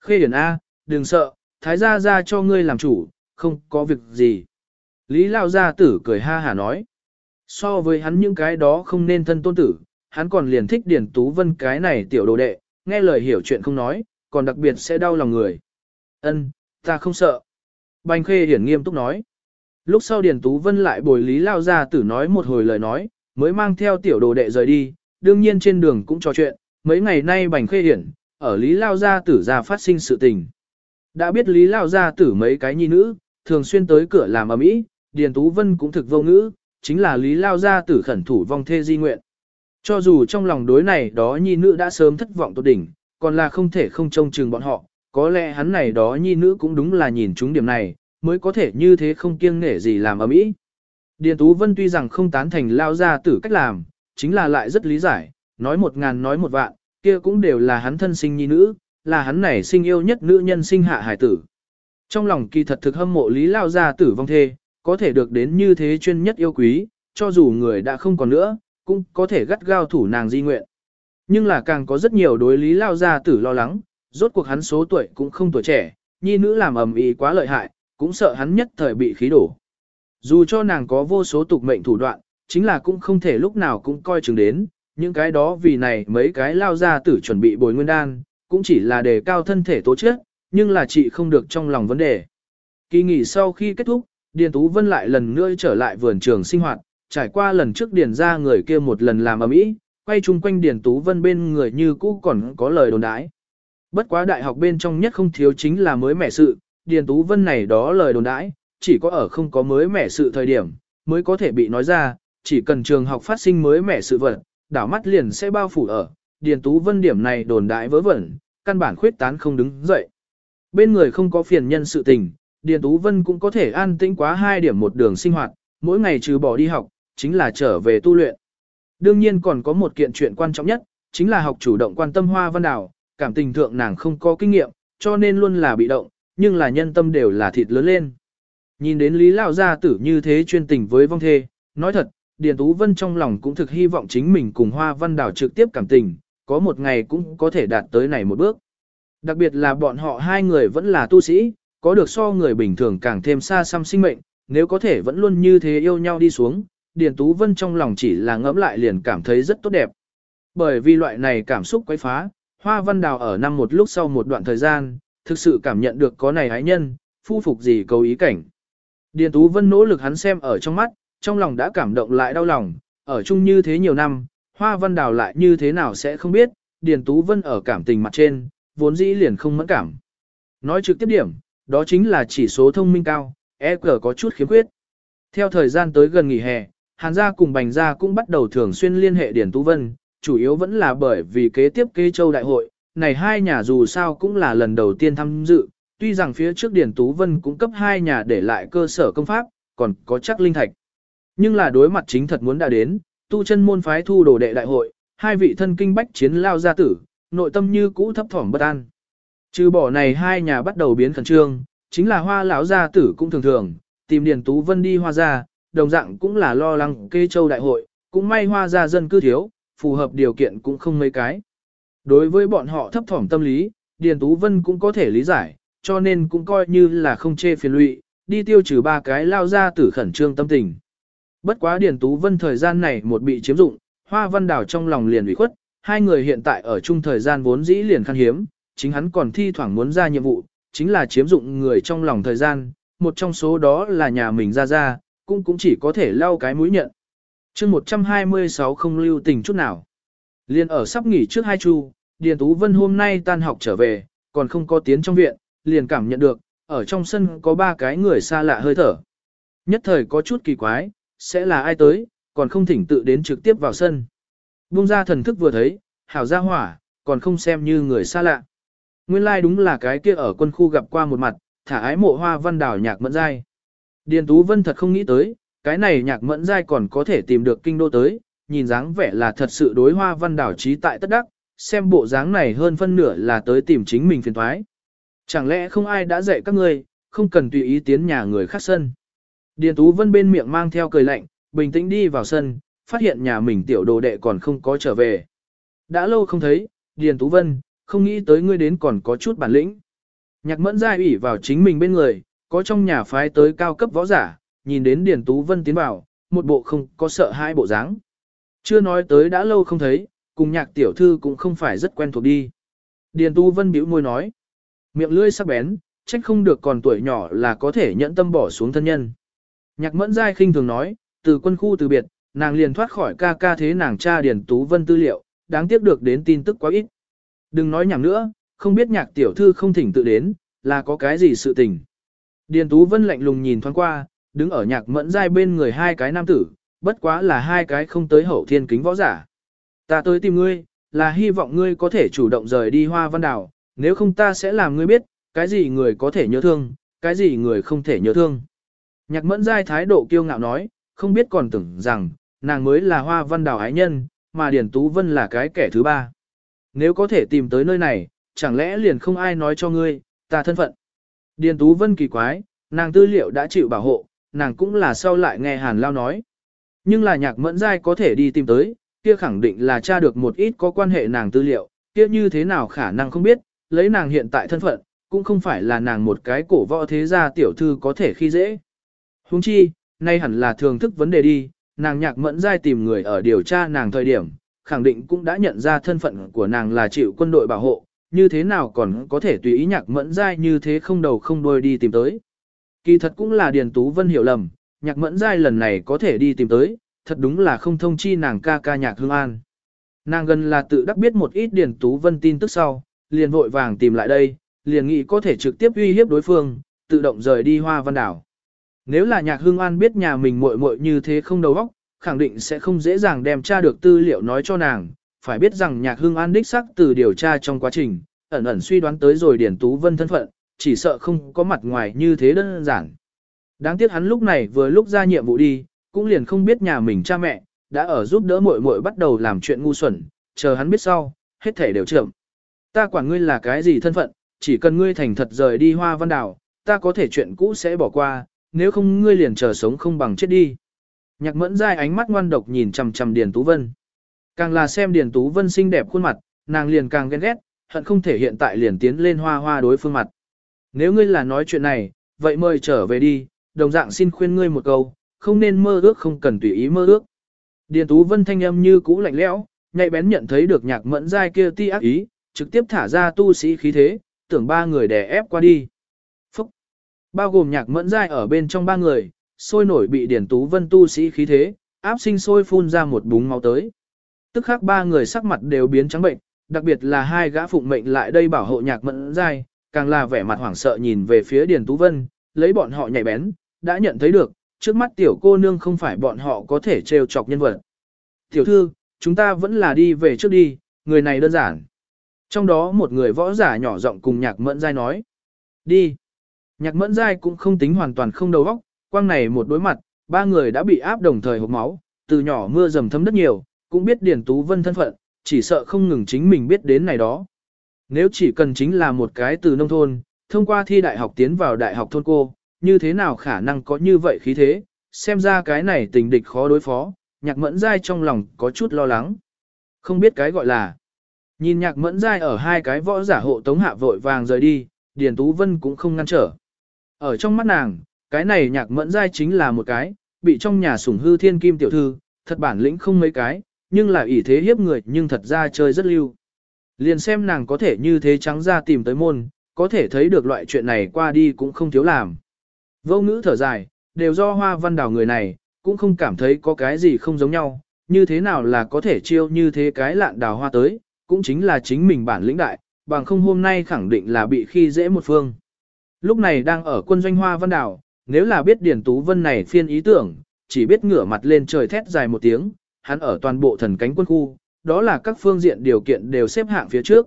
[SPEAKER 1] Khê Hiển A, đừng sợ, thái gia ra cho ngươi làm chủ, không có việc gì. Lý Lao Gia tử cười ha hà nói. So với hắn những cái đó không nên thân tôn tử, hắn còn liền thích Điển Tú Vân cái này tiểu đồ đệ, nghe lời hiểu chuyện không nói, còn đặc biệt sẽ đau lòng người. Ân, ta không sợ. Bành Khê Hiển nghiêm túc nói. Lúc sau Điền Tú Vân lại bồi Lý Lao Gia Tử nói một hồi lời nói, mới mang theo tiểu đồ đệ rời đi, đương nhiên trên đường cũng trò chuyện, mấy ngày nay Bành Khê Hiển, ở Lý Lao Gia Tử ra phát sinh sự tình. Đã biết Lý Lao Gia Tử mấy cái nhi nữ, thường xuyên tới cửa làm ầm ĩ, Điền Tú Vân cũng thực vô ngữ, chính là Lý Lao Gia Tử khẩn thủ vong thê di nguyện. Cho dù trong lòng đối này đó nhi nữ đã sớm thất vọng tột đỉnh, còn là không thể không trông chừng bọn họ, có lẽ hắn này đó nhi nữ cũng đúng là nhìn chúng điểm này, mới có thể như thế không kiêng nể gì làm ầm ĩ. Điền Tú Vân tuy rằng không tán thành lao gia tử cách làm, chính là lại rất lý giải, nói một ngàn nói một vạn, kia cũng đều là hắn thân sinh nhi nữ, là hắn này sinh yêu nhất nữ nhân sinh hạ hải tử. Trong lòng kỳ thật thực hâm mộ lý lao gia tử vong thê, có thể được đến như thế chuyên nhất yêu quý, cho dù người đã không còn nữa, cũng có thể gắt gao thủ nàng di nguyện. Nhưng là càng có rất nhiều đối lý lao gia tử lo lắng, rốt cuộc hắn số tuổi cũng không tuổi trẻ, nhi nữ làm ầm ĩ quá lợi hại, cũng sợ hắn nhất thời bị khí đổ. Dù cho nàng có vô số tục mệnh thủ đoạn, chính là cũng không thể lúc nào cũng coi chừng đến, những cái đó vì này mấy cái lao ra tử chuẩn bị bồi nguyên đan, cũng chỉ là đề cao thân thể tố chất, nhưng là chị không được trong lòng vấn đề. Kỳ nghỉ sau khi kết thúc, Điền Tú Vân lại lần nữa trở lại vườn trường sinh hoạt, trải qua lần trước Điền ra người kia một lần làm ầm ĩ, quay chung quanh Điền Tú Vân bên người như cũ còn có lời đồn đãi. Bất quá đại học bên trong nhất không thiếu chính là mới mẻ sự, Điền Tú Vân này đó lời đồn đãi, chỉ có ở không có mới mẻ sự thời điểm, mới có thể bị nói ra, chỉ cần trường học phát sinh mới mẻ sự vật, đảo mắt liền sẽ bao phủ ở, Điền Tú Vân điểm này đồn đại vớ vẩn, căn bản khuyết tán không đứng dậy. Bên người không có phiền nhân sự tình, Điền Tú Vân cũng có thể an tĩnh quá hai điểm một đường sinh hoạt, mỗi ngày trừ bỏ đi học, chính là trở về tu luyện. Đương nhiên còn có một kiện chuyện quan trọng nhất, chính là học chủ động quan tâm hoa văn đảo, cảm tình thượng nàng không có kinh nghiệm, cho nên luôn là bị động, nhưng là nhân tâm đều là thịt lớn lên. Nhìn đến Lý Lão Gia tử như thế chuyên tình với vong thê, nói thật, Điền Tú Vân trong lòng cũng thực hy vọng chính mình cùng Hoa Văn Đào trực tiếp cảm tình, có một ngày cũng có thể đạt tới này một bước. Đặc biệt là bọn họ hai người vẫn là tu sĩ, có được so người bình thường càng thêm xa xăm sinh mệnh, nếu có thể vẫn luôn như thế yêu nhau đi xuống, Điền Tú Vân trong lòng chỉ là ngẫm lại liền cảm thấy rất tốt đẹp. Bởi vì loại này cảm xúc quấy phá, Hoa Văn Đào ở năm một lúc sau một đoạn thời gian, thực sự cảm nhận được có này ái nhân, phu phục gì cầu ý cảnh. Điền Tú Vân nỗ lực hắn xem ở trong mắt, trong lòng đã cảm động lại đau lòng, ở chung như thế nhiều năm, Hoa Văn Đào lại như thế nào sẽ không biết, Điền Tú Vân ở cảm tình mặt trên, vốn dĩ liền không mẫn cảm. Nói trực tiếp điểm, đó chính là chỉ số thông minh cao, EQ có chút khiếm khuyết. Theo thời gian tới gần nghỉ hè, Hàn gia cùng Bành gia cũng bắt đầu thường xuyên liên hệ Điền Tú Vân, chủ yếu vẫn là bởi vì kế tiếp kế châu đại hội, này hai nhà dù sao cũng là lần đầu tiên tham dự, tuy rằng phía trước Điền Tú Vân cũng cấp hai nhà để lại cơ sở công pháp, còn có chắc linh thạch. Nhưng là đối mặt chính thật muốn đã đến, tu chân môn phái thu đồ đệ đại hội, hai vị thân kinh bách chiến lao gia tử, nội tâm như cũ thấp thỏm bất an. Trừ bỏ này hai nhà bắt đầu biến khẩn trương, chính là hoa lão gia tử cũng thường thường, tìm Điền Tú Vân đi hoa gia, đồng dạng cũng là lo lắng kê châu đại hội, cũng may hoa gia dân cư thiếu, phù hợp điều kiện cũng không mấy cái. Đối với bọn họ thấp thỏm tâm lý, Điền Tú Vân cũng có thể lý giải, cho nên cũng coi như là không chê phiền lụy, đi tiêu trừ ba cái lao gia tử khẩn trương tâm tình. Bất quá Điền Tú Vân thời gian này một bị chiếm dụng, Hoa Văn Đào trong lòng liền ủy khuất, hai người hiện tại ở chung thời gian vốn dĩ liền khan hiếm, chính hắn còn thi thoảng muốn ra nhiệm vụ, chính là chiếm dụng người trong lòng thời gian, một trong số đó là nhà mình ra ra, cũng cũng chỉ có thể lau cái mũi nhận. chương 126 không lưu tình chút nào. Liên ở sắp nghỉ trước hai chu, Điền Tú Vân hôm nay tan học trở về, còn không có tiến trong viện, liền cảm nhận được, ở trong sân có ba cái người xa lạ hơi thở. Nhất thời có chút kỳ quái, sẽ là ai tới, còn không thỉnh tự đến trực tiếp vào sân. Bung ra thần thức vừa thấy, hảo ra hỏa, còn không xem như người xa lạ. Nguyên lai like đúng là cái kia ở quân khu gặp qua một mặt, thả ái mộ hoa văn đảo nhạc mẫn dai. Điền Tú Vân thật không nghĩ tới, cái này nhạc mẫn dai còn có thể tìm được kinh đô tới, nhìn dáng vẻ là thật sự đối hoa văn đảo trí tại tất đắc, xem bộ dáng này hơn phân nửa là tới tìm chính mình phiền thoái. Chẳng lẽ không ai đã dạy các ngươi, không cần tùy ý tiến nhà người khác sân. Điền Tú Vân bên miệng mang theo cười lạnh, bình tĩnh đi vào sân, phát hiện nhà mình tiểu đồ đệ còn không có trở về. Đã lâu không thấy, Điền Tú Vân, không nghĩ tới ngươi đến còn có chút bản lĩnh. Nhạc mẫn giai ủy vào chính mình bên người, có trong nhà phái tới cao cấp võ giả, nhìn đến Điền Tú Vân tiến vào, một bộ không có sợ hai bộ dáng. Chưa nói tới đã lâu không thấy, cùng nhạc tiểu thư cũng không phải rất quen thuộc đi. Điền tú Vân bĩu môi nói, miệng lưỡi sắc bén, trách không được còn tuổi nhỏ là có thể nhẫn tâm bỏ xuống thân nhân. Nhạc mẫn giai khinh thường nói, từ quân khu từ biệt, nàng liền thoát khỏi ca ca thế nàng cha Điền Tú Vân tư liệu, đáng tiếc được đến tin tức quá ít. Đừng nói nhảm nữa, không biết nhạc tiểu thư không thỉnh tự đến, là có cái gì sự tình. Điền Tú Vân lạnh lùng nhìn thoáng qua, đứng ở nhạc mẫn giai bên người hai cái nam tử, bất quá là hai cái không tới hậu thiên kính võ giả. Ta tới tìm ngươi, là hy vọng ngươi có thể chủ động rời đi hoa văn đảo, nếu không ta sẽ làm ngươi biết, cái gì người có thể nhớ thương, cái gì người không thể nhớ thương. Nhạc mẫn giai thái độ kiêu ngạo nói, không biết còn tưởng rằng, nàng mới là hoa văn Đào ái nhân, mà Điền Tú Vân là cái kẻ thứ ba. Nếu có thể tìm tới nơi này, chẳng lẽ liền không ai nói cho ngươi, ta thân phận. Điền Tú Vân kỳ quái, nàng tư liệu đã chịu bảo hộ, nàng cũng là sau lại nghe Hàn Lao nói. Nhưng là nhạc mẫn giai có thể đi tìm tới, kia khẳng định là tra được một ít có quan hệ nàng tư liệu, kia như thế nào khả năng không biết, lấy nàng hiện tại thân phận, cũng không phải là nàng một cái cổ võ thế gia tiểu thư có thể khi dễ. Huống chi, nay hẳn là thường thức vấn đề đi, nàng nhạc mẫn giai tìm người ở điều tra nàng thời điểm, khẳng định cũng đã nhận ra thân phận của nàng là chịu quân đội bảo hộ, như thế nào còn có thể tùy ý nhạc mẫn giai như thế không đầu không đuôi đi tìm tới. Kỳ thật cũng là Điền Tú Vân hiểu lầm, nhạc mẫn giai lần này có thể đi tìm tới, thật đúng là không thông chi nàng ca ca nhạc hương an. Nàng gần là tự đắc biết một ít Điền Tú Vân tin tức sau, liền vội vàng tìm lại đây, liền nghĩ có thể trực tiếp uy hiếp đối phương, tự động rời đi hoa văn đảo. Nếu là nhạc hương an biết nhà mình muội muội như thế không đầu óc, khẳng định sẽ không dễ dàng đem tra được tư liệu nói cho nàng, phải biết rằng nhạc hương an đích sắc từ điều tra trong quá trình, ẩn ẩn suy đoán tới rồi Điền Tú Vân thân phận, chỉ sợ không có mặt ngoài như thế đơn giản. Đáng tiếc hắn lúc này vừa lúc ra nhiệm vụ đi, cũng liền không biết nhà mình cha mẹ, đã ở giúp đỡ muội muội bắt đầu làm chuyện ngu xuẩn, chờ hắn biết sau, hết thể đều chậm. Ta quản ngươi là cái gì thân phận, chỉ cần ngươi thành thật rời đi hoa văn đảo, ta có thể chuyện cũ sẽ bỏ qua, nếu không ngươi liền chờ sống không bằng chết đi. Nhạc mẫn dai ánh mắt ngoan độc nhìn chằm chằm Điền Tú Vân. Càng là xem Điền Tú Vân xinh đẹp khuôn mặt, nàng liền càng ghen ghét, hận không thể hiện tại liền tiến lên hoa hoa đối phương mặt. Nếu ngươi là nói chuyện này, vậy mời trở về đi, đồng dạng xin khuyên ngươi một câu, không nên mơ ước không cần tùy ý mơ ước. Điền Tú Vân thanh âm như cũ lạnh lẽo, nhạy bén nhận thấy được nhạc mẫn dai kia ti ác ý, trực tiếp thả ra tu sĩ khí thế, tưởng ba người đè ép qua đi. Bao gồm nhạc mẫn dai ở bên trong ba người, sôi nổi bị điển Tú Vân tu sĩ khí thế, áp sinh sôi phun ra một búng máu tới. Tức khắc ba người sắc mặt đều biến trắng bệnh, đặc biệt là hai gã phụng mệnh lại đây bảo hộ nhạc mẫn dai, càng là vẻ mặt hoảng sợ nhìn về phía Điền Tú Vân, lấy bọn họ nhạy bén, đã nhận thấy được, trước mắt tiểu cô nương không phải bọn họ có thể trêu chọc nhân vật. Tiểu thư, chúng ta vẫn là đi về trước đi, người này đơn giản. Trong đó một người võ giả nhỏ giọng cùng nhạc mẫn dai nói. Đi. Nhạc mẫn dai cũng không tính hoàn toàn không đầu óc, quang này một đối mặt, ba người đã bị áp đồng thời hộp máu, từ nhỏ mưa dầm thấm đất nhiều, cũng biết Điền Tú Vân thân phận, chỉ sợ không ngừng chính mình biết đến này đó. Nếu chỉ cần chính là một cái từ nông thôn, thông qua thi đại học tiến vào đại học thôn cô, như thế nào khả năng có như vậy khí thế, xem ra cái này tình địch khó đối phó, nhạc mẫn dai trong lòng có chút lo lắng. Không biết cái gọi là, nhìn nhạc mẫn dai ở hai cái võ giả hộ tống hạ vội vàng rời đi, Điền Tú Vân cũng không ngăn trở. Ở trong mắt nàng, cái này nhạc mẫn giai chính là một cái, bị trong nhà sủng hư thiên kim tiểu thư, thật bản lĩnh không mấy cái, nhưng là ỷ thế hiếp người nhưng thật ra chơi rất lưu. Liền xem nàng có thể như thế trắng ra tìm tới môn, có thể thấy được loại chuyện này qua đi cũng không thiếu làm. Vô ngữ thở dài, đều do hoa văn đào người này, cũng không cảm thấy có cái gì không giống nhau, như thế nào là có thể chiêu như thế cái lạn đào hoa tới, cũng chính là chính mình bản lĩnh đại, bằng không hôm nay khẳng định là bị khi dễ một phương. Lúc này đang ở quân doanh hoa văn đào, nếu là biết Điền Tú Vân này phiên ý tưởng, chỉ biết ngửa mặt lên trời thét dài một tiếng, hắn ở toàn bộ thần cánh quân khu, đó là các phương diện điều kiện đều xếp hạng phía trước.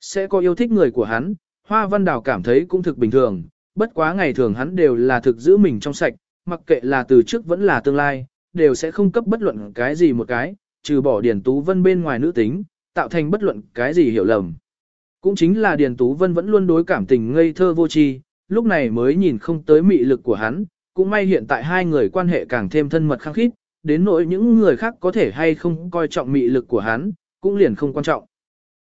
[SPEAKER 1] Sẽ có yêu thích người của hắn, Hoa Văn Đào cảm thấy cũng thực bình thường, bất quá ngày thường hắn đều là thực giữ mình trong sạch, mặc kệ là từ trước vẫn là tương lai, đều sẽ không cấp bất luận cái gì một cái, trừ bỏ Điền Tú Vân bên ngoài nữ tính, tạo thành bất luận cái gì hiểu lầm. Cũng chính là Điền Tú Vân vẫn luôn đối cảm tình ngây thơ vô tri, lúc này mới nhìn không tới mị lực của hắn, cũng may hiện tại hai người quan hệ càng thêm thân mật khăng khít, đến nỗi những người khác có thể hay không coi trọng mị lực của hắn, cũng liền không quan trọng.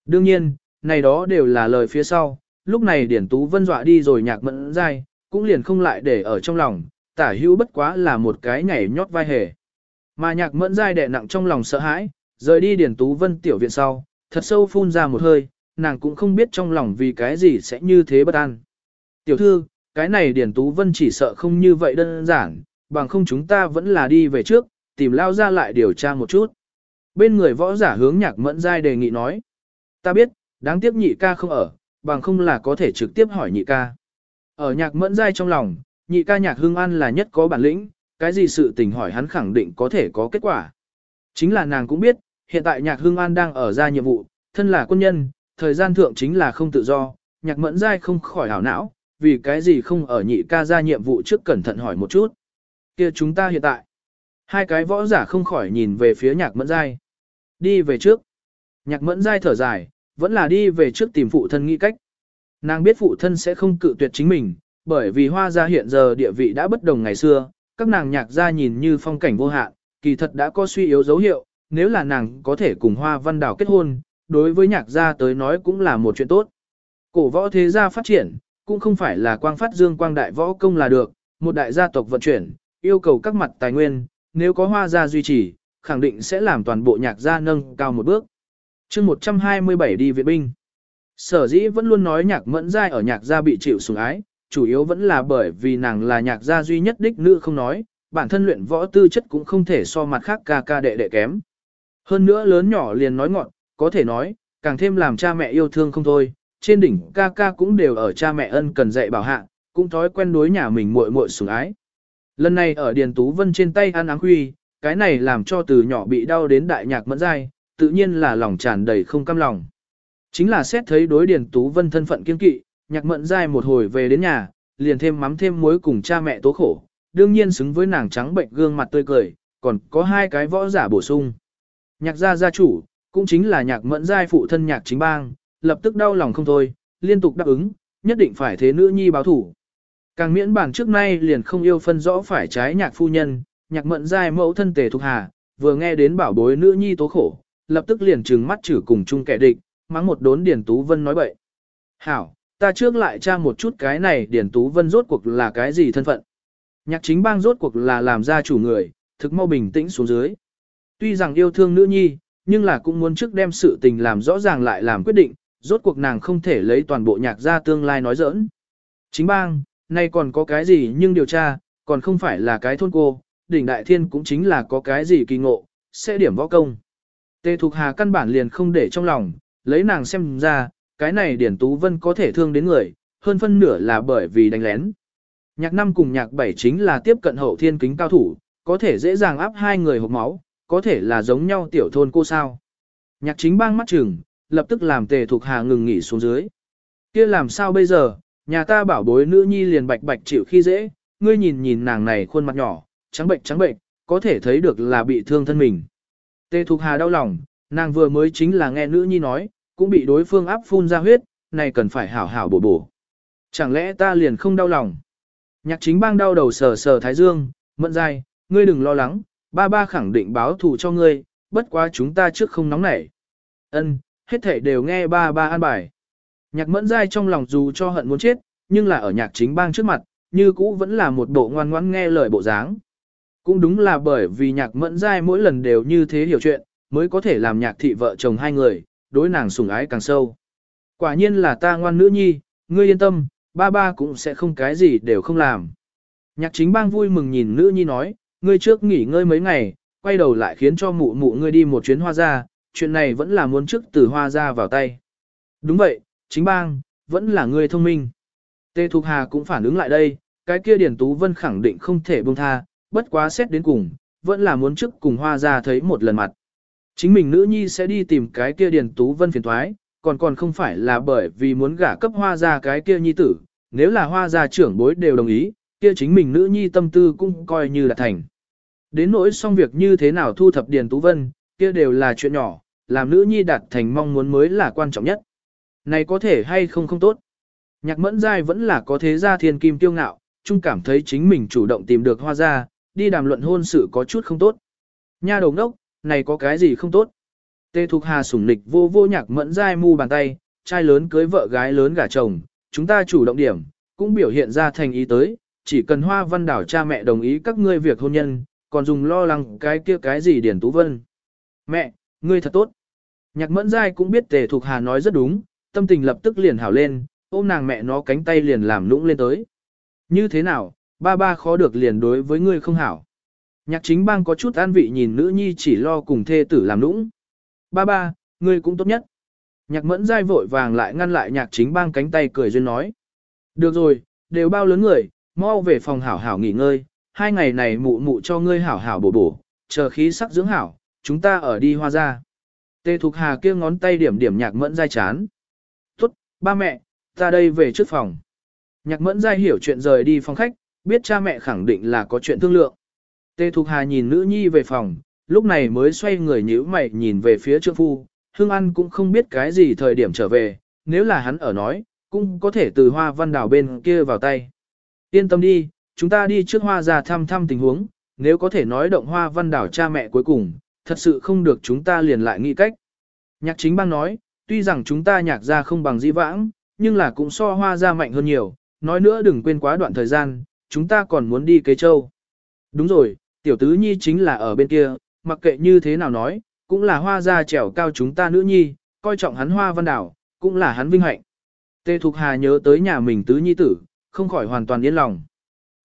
[SPEAKER 1] Đương nhiên, này đó đều là lời phía sau, lúc này Điển Tú Vân dọa đi rồi nhạc mẫn dai, cũng liền không lại để ở trong lòng, tả hữu bất quá là một cái nhảy nhót vai hề. Mà nhạc mẫn dai đè nặng trong lòng sợ hãi, rời đi Điển Tú Vân tiểu viện sau, thật sâu phun ra một hơi, nàng cũng không biết trong lòng vì cái gì sẽ như thế bất an. Tiểu thư, cái này điển Tú Vân chỉ sợ không như vậy đơn giản, bằng không chúng ta vẫn là đi về trước, tìm lao ra lại điều tra một chút. Bên người võ giả hướng nhạc mẫn giai đề nghị nói. Ta biết, đáng tiếc nhị ca không ở, bằng không là có thể trực tiếp hỏi nhị ca. Ở nhạc mẫn giai trong lòng, nhị ca nhạc hương an là nhất có bản lĩnh, cái gì sự tình hỏi hắn khẳng định có thể có kết quả. Chính là nàng cũng biết, hiện tại nhạc hương an đang ở ra nhiệm vụ, thân là quân nhân, thời gian thượng chính là không tự do, nhạc mẫn dai không khỏi hảo não, vì cái gì không ở nhị ca ra nhiệm vụ trước cẩn thận hỏi một chút. kia chúng ta hiện tại, hai cái võ giả không khỏi nhìn về phía nhạc mẫn dai. Đi về trước. Nhạc mẫn dai thở dài, vẫn là đi về trước tìm phụ thân nghĩ cách. Nàng biết phụ thân sẽ không cự tuyệt chính mình, bởi vì hoa gia hiện giờ địa vị đã bất đồng ngày xưa, các nàng nhạc gia nhìn như phong cảnh vô hạn, kỳ thật đã có suy yếu dấu hiệu, nếu là nàng có thể cùng hoa văn đảo kết hôn, đối với nhạc gia tới nói cũng là một chuyện tốt. Cổ võ thế gia phát triển, cũng không phải là quang phát dương quang đại võ công là được, một đại gia tộc vận chuyển, yêu cầu các mặt tài nguyên, nếu có hoa gia duy trì, khẳng định sẽ làm toàn bộ nhạc gia nâng cao một bước. chương 127 đi viện binh. Sở dĩ vẫn luôn nói nhạc mẫn giai ở nhạc gia bị chịu sủng ái, chủ yếu vẫn là bởi vì nàng là nhạc gia duy nhất đích nữ không nói, bản thân luyện võ tư chất cũng không thể so mặt khác ca ca đệ đệ kém. Hơn nữa lớn nhỏ liền nói ngọn, có thể nói, càng thêm làm cha mẹ yêu thương không thôi, trên đỉnh ca ca cũng đều ở cha mẹ ân cần dạy bảo hạ, cũng thói quen đối nhà mình muội muội sủng ái. Lần này ở Điền Tú Vân trên tay ăn áng huy, cái này làm cho từ nhỏ bị đau đến đại nhạc mẫn dai, tự nhiên là lòng tràn đầy không cam lòng. Chính là xét thấy đối Điền Tú Vân thân phận kiên kỵ, nhạc mẫn dai một hồi về đến nhà, liền thêm mắm thêm muối cùng cha mẹ tố khổ, đương nhiên xứng với nàng trắng bệnh gương mặt tươi cười, còn có hai cái võ giả bổ sung. Nhạc gia gia chủ, cũng chính là nhạc mẫn giai phụ thân nhạc chính bang, lập tức đau lòng không thôi, liên tục đáp ứng, nhất định phải thế nữ nhi báo thủ. Càng miễn bản trước nay liền không yêu phân rõ phải trái nhạc phu nhân, nhạc mẫn giai mẫu thân tề thuộc hà, vừa nghe đến bảo bối nữ nhi tố khổ, lập tức liền trừng mắt chử cùng chung kẻ địch, mắng một đốn Điền Tú Vân nói bậy. Hảo, ta trước lại tra một chút cái này Điền Tú Vân rốt cuộc là cái gì thân phận. Nhạc chính bang rốt cuộc là làm ra chủ người, thực mau bình tĩnh xuống dưới. Tuy rằng yêu thương nữ nhi, nhưng là cũng muốn trước đem sự tình làm rõ ràng lại làm quyết định, rốt cuộc nàng không thể lấy toàn bộ nhạc gia tương lai nói giỡn. Chính bang, nay còn có cái gì nhưng điều tra, còn không phải là cái thôn cô, đỉnh đại thiên cũng chính là có cái gì kỳ ngộ, sẽ điểm võ công. Tề Thục Hà căn bản liền không để trong lòng, lấy nàng xem ra, cái này Điển Tú Vân có thể thương đến người, hơn phân nửa là bởi vì đánh lén. Nhạc năm cùng nhạc bảy chính là tiếp cận hậu thiên kính cao thủ, có thể dễ dàng áp hai người hộp máu, có thể là giống nhau tiểu thôn cô sao. Nhạc chính bang mắt chừng, lập tức làm tề thuộc hà ngừng nghỉ xuống dưới. kia làm sao bây giờ, nhà ta bảo bối nữ nhi liền bạch bạch chịu khi dễ, ngươi nhìn nhìn nàng này khuôn mặt nhỏ, trắng bệnh trắng bệnh, có thể thấy được là bị thương thân mình. Tề thuộc hà đau lòng, nàng vừa mới chính là nghe nữ nhi nói, cũng bị đối phương áp phun ra huyết, này cần phải hảo hảo bổ bổ. Chẳng lẽ ta liền không đau lòng? Nhạc chính bang đau đầu sờ sờ thái dương, mận dài, ngươi đừng lo lắng, ba ba khẳng định báo thù cho ngươi, bất quá chúng ta trước không nóng nảy. Ân, hết thảy đều nghe ba ba an bài. Nhạc mẫn dai trong lòng dù cho hận muốn chết, nhưng là ở nhạc chính bang trước mặt, như cũ vẫn là một bộ ngoan ngoãn nghe lời bộ dáng. Cũng đúng là bởi vì nhạc mẫn dai mỗi lần đều như thế hiểu chuyện, mới có thể làm nhạc thị vợ chồng hai người, đối nàng sủng ái càng sâu. Quả nhiên là ta ngoan nữ nhi, ngươi yên tâm, ba ba cũng sẽ không cái gì đều không làm. Nhạc chính bang vui mừng nhìn nữ nhi nói, ngươi trước nghỉ ngơi mấy ngày, quay đầu lại khiến cho mụ mụ ngươi đi một chuyến hoa ra, chuyện này vẫn là muốn trước từ hoa ra vào tay. Đúng vậy, chính bang, vẫn là ngươi thông minh. Tê Thục Hà cũng phản ứng lại đây, cái kia Điển Tú Vân khẳng định không thể buông tha, bất quá xét đến cùng, vẫn là muốn trước cùng hoa ra thấy một lần mặt. Chính mình nữ nhi sẽ đi tìm cái kia Điển Tú Vân phiền thoái, còn còn không phải là bởi vì muốn gả cấp hoa ra cái kia nhi tử, nếu là hoa gia trưởng bối đều đồng ý, kia chính mình nữ nhi tâm tư cũng coi như là thành. Đến nỗi xong việc như thế nào thu thập Điền Tú Vân, kia đều là chuyện nhỏ, làm nữ nhi đạt thành mong muốn mới là quan trọng nhất. Này có thể hay không không tốt. Nhạc mẫn giai vẫn là có thế gia thiên kim tiêu ngạo, chung cảm thấy chính mình chủ động tìm được hoa gia, đi đàm luận hôn sự có chút không tốt. Nha đầu ngốc, này có cái gì không tốt. Tê Thục Hà sủng nịch vô vô nhạc mẫn giai mu bàn tay, trai lớn cưới vợ gái lớn gả chồng, chúng ta chủ động điểm, cũng biểu hiện ra thành ý tới, chỉ cần hoa văn đảo cha mẹ đồng ý các ngươi việc hôn nhân, còn dùng lo lắng cái kia cái gì Điền Tú Vân. Mẹ, ngươi thật tốt. Nhạc mẫn dai cũng biết tề thuộc hà nói rất đúng, tâm tình lập tức liền hảo lên, ôm nàng mẹ nó cánh tay liền làm lũng lên tới. Như thế nào, ba ba khó được liền đối với ngươi không hảo. Nhạc chính bang có chút an vị nhìn nữ nhi chỉ lo cùng thê tử làm lũng. Ba ba, ngươi cũng tốt nhất. Nhạc mẫn dai vội vàng lại ngăn lại nhạc chính bang cánh tay cười duyên nói. Được rồi, đều bao lớn người, mau về phòng hảo hảo nghỉ ngơi, hai ngày này mụ mụ cho ngươi hảo hảo bổ bổ, chờ khí sắc dưỡng hảo, chúng ta ở đi hoa ra. Tê Thục Hà kia ngón tay điểm điểm nhạc mẫn dai chán. Tốt, ba mẹ, ta đây về trước phòng. Nhạc mẫn dai hiểu chuyện rời đi phòng khách, biết cha mẹ khẳng định là có chuyện thương lượng. Tê Thục Hà nhìn nữ nhi về phòng, lúc này mới xoay người nhíu mày nhìn về phía trượng phu, Hương An cũng không biết cái gì thời điểm trở về, nếu là hắn ở nói, cũng có thể từ hoa văn đảo bên kia vào tay. Yên tâm đi, chúng ta đi trước hoa ra thăm thăm tình huống, nếu có thể nói động hoa văn đảo cha mẹ cuối cùng, thật sự không được chúng ta liền lại nghĩ cách. Nhạc chính bang nói, tuy rằng chúng ta nhạc ra không bằng di vãng, nhưng là cũng so hoa ra mạnh hơn nhiều, nói nữa đừng quên quá đoạn thời gian, chúng ta còn muốn đi kế châu. Đúng rồi, tiểu tứ nhi chính là ở bên kia, mặc kệ như thế nào nói, cũng là hoa gia trèo cao chúng ta nữ nhi, coi trọng hắn hoa văn đảo, cũng là hắn vinh hạnh. Tê Thục Hà nhớ tới nhà mình tứ nhi tử, không khỏi hoàn toàn yên lòng.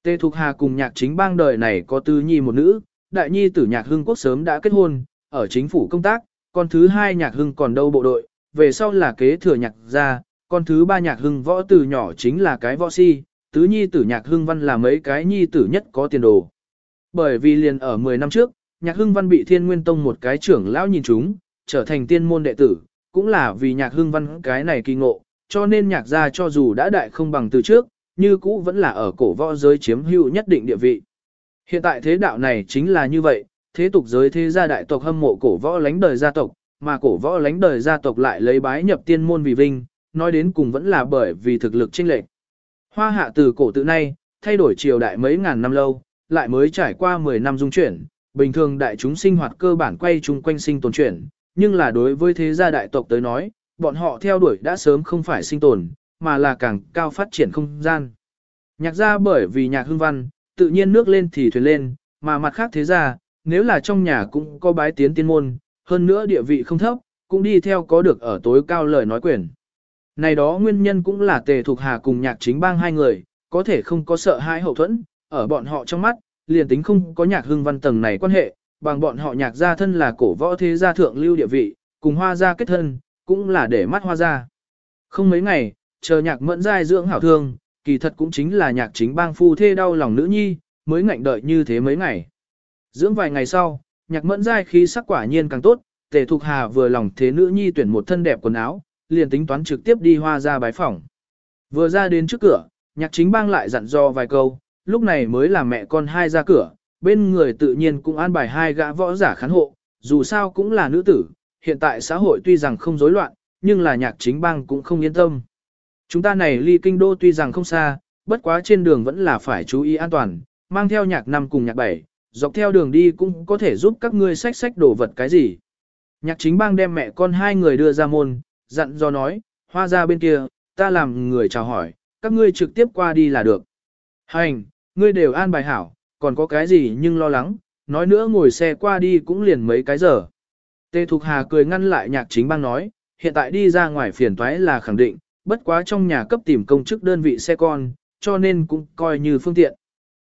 [SPEAKER 1] Tê Thục Hà cùng nhạc chính bang đời này có tứ nhi một nữ, đại nhi tử nhạc hưng quốc sớm đã kết hôn, ở chính phủ công tác, con thứ hai nhạc hưng còn đâu bộ đội, về sau là kế thừa nhạc gia, con thứ ba nhạc hưng võ từ nhỏ chính là cái võ si, tứ nhi tử nhạc hưng văn là mấy cái nhi tử nhất có tiền đồ. Bởi vì liền ở 10 năm trước, nhạc hưng văn bị thiên nguyên tông một cái trưởng lão nhìn chúng, trở thành tiên môn đệ tử, cũng là vì nhạc hưng văn cái này kỳ ngộ, cho nên nhạc gia cho dù đã đại không bằng từ trước, như cũ vẫn là ở cổ võ giới chiếm hữu nhất định địa vị. Hiện tại thế đạo này chính là như vậy, thế tục giới thế gia đại tộc hâm mộ cổ võ lánh đời gia tộc, mà cổ võ lánh đời gia tộc lại lấy bái nhập tiên môn vì vinh, nói đến cùng vẫn là bởi vì thực lực chênh lệch. Hoa hạ từ cổ tự nay, thay đổi triều đại mấy ngàn năm lâu, lại mới trải qua 10 năm dung chuyển, bình thường đại chúng sinh hoạt cơ bản quay chung quanh sinh tồn chuyển, nhưng là đối với thế gia đại tộc tới nói, bọn họ theo đuổi đã sớm không phải sinh tồn, mà là càng cao phát triển không gian. Nhạc gia bởi vì nhạc hương văn, tự nhiên nước lên thì thuyền lên, mà mặt khác thế gia, nếu là trong nhà cũng có bái tiến tiên môn, hơn nữa địa vị không thấp, cũng đi theo có được ở tối cao lời nói quyền. Này đó nguyên nhân cũng là tề thuộc hà cùng nhạc chính bang hai người, có thể không có sợ hai hậu thuẫn, ở bọn họ trong mắt, liền tính không có nhạc hương văn tầng này quan hệ, bằng bọn họ nhạc gia thân là cổ võ thế gia thượng lưu địa vị, cùng hoa gia kết thân, cũng là để mắt hoa gia. Không mấy ngày, chờ nhạc mẫn giai dưỡng hảo thương, kỳ thật cũng chính là nhạc chính bang phu thê đau lòng nữ nhi, mới ngạnh đợi như thế mấy ngày. Dưỡng vài ngày sau, nhạc mẫn giai khí sắc quả nhiên càng tốt, tề thục hà vừa lòng thế nữ nhi tuyển một thân đẹp quần áo, liền tính toán trực tiếp đi hoa ra bái phòng. Vừa ra đến trước cửa, nhạc chính bang lại dặn dò vài câu, lúc này mới là mẹ con hai ra cửa, bên người tự nhiên cũng an bài hai gã võ giả khán hộ, dù sao cũng là nữ tử, hiện tại xã hội tuy rằng không rối loạn, nhưng là nhạc chính bang cũng không yên tâm. Chúng ta này ly kinh đô tuy rằng không xa, bất quá trên đường vẫn là phải chú ý an toàn, mang theo nhạc năm cùng nhạc bảy, dọc theo đường đi cũng có thể giúp các ngươi xách xách đồ vật cái gì. Nhạc chính bang đem mẹ con hai người đưa ra môn, dặn do nói, hoa ra bên kia, ta làm người chào hỏi, các ngươi trực tiếp qua đi là được. Hành, ngươi đều an bài hảo, còn có cái gì nhưng lo lắng, nói nữa ngồi xe qua đi cũng liền mấy cái giờ. Tê Thục Hà cười ngăn lại nhạc chính bang nói, hiện tại đi ra ngoài phiền toái là khẳng định, bất quá trong nhà cấp tìm công chức đơn vị xe con, cho nên cũng coi như phương tiện.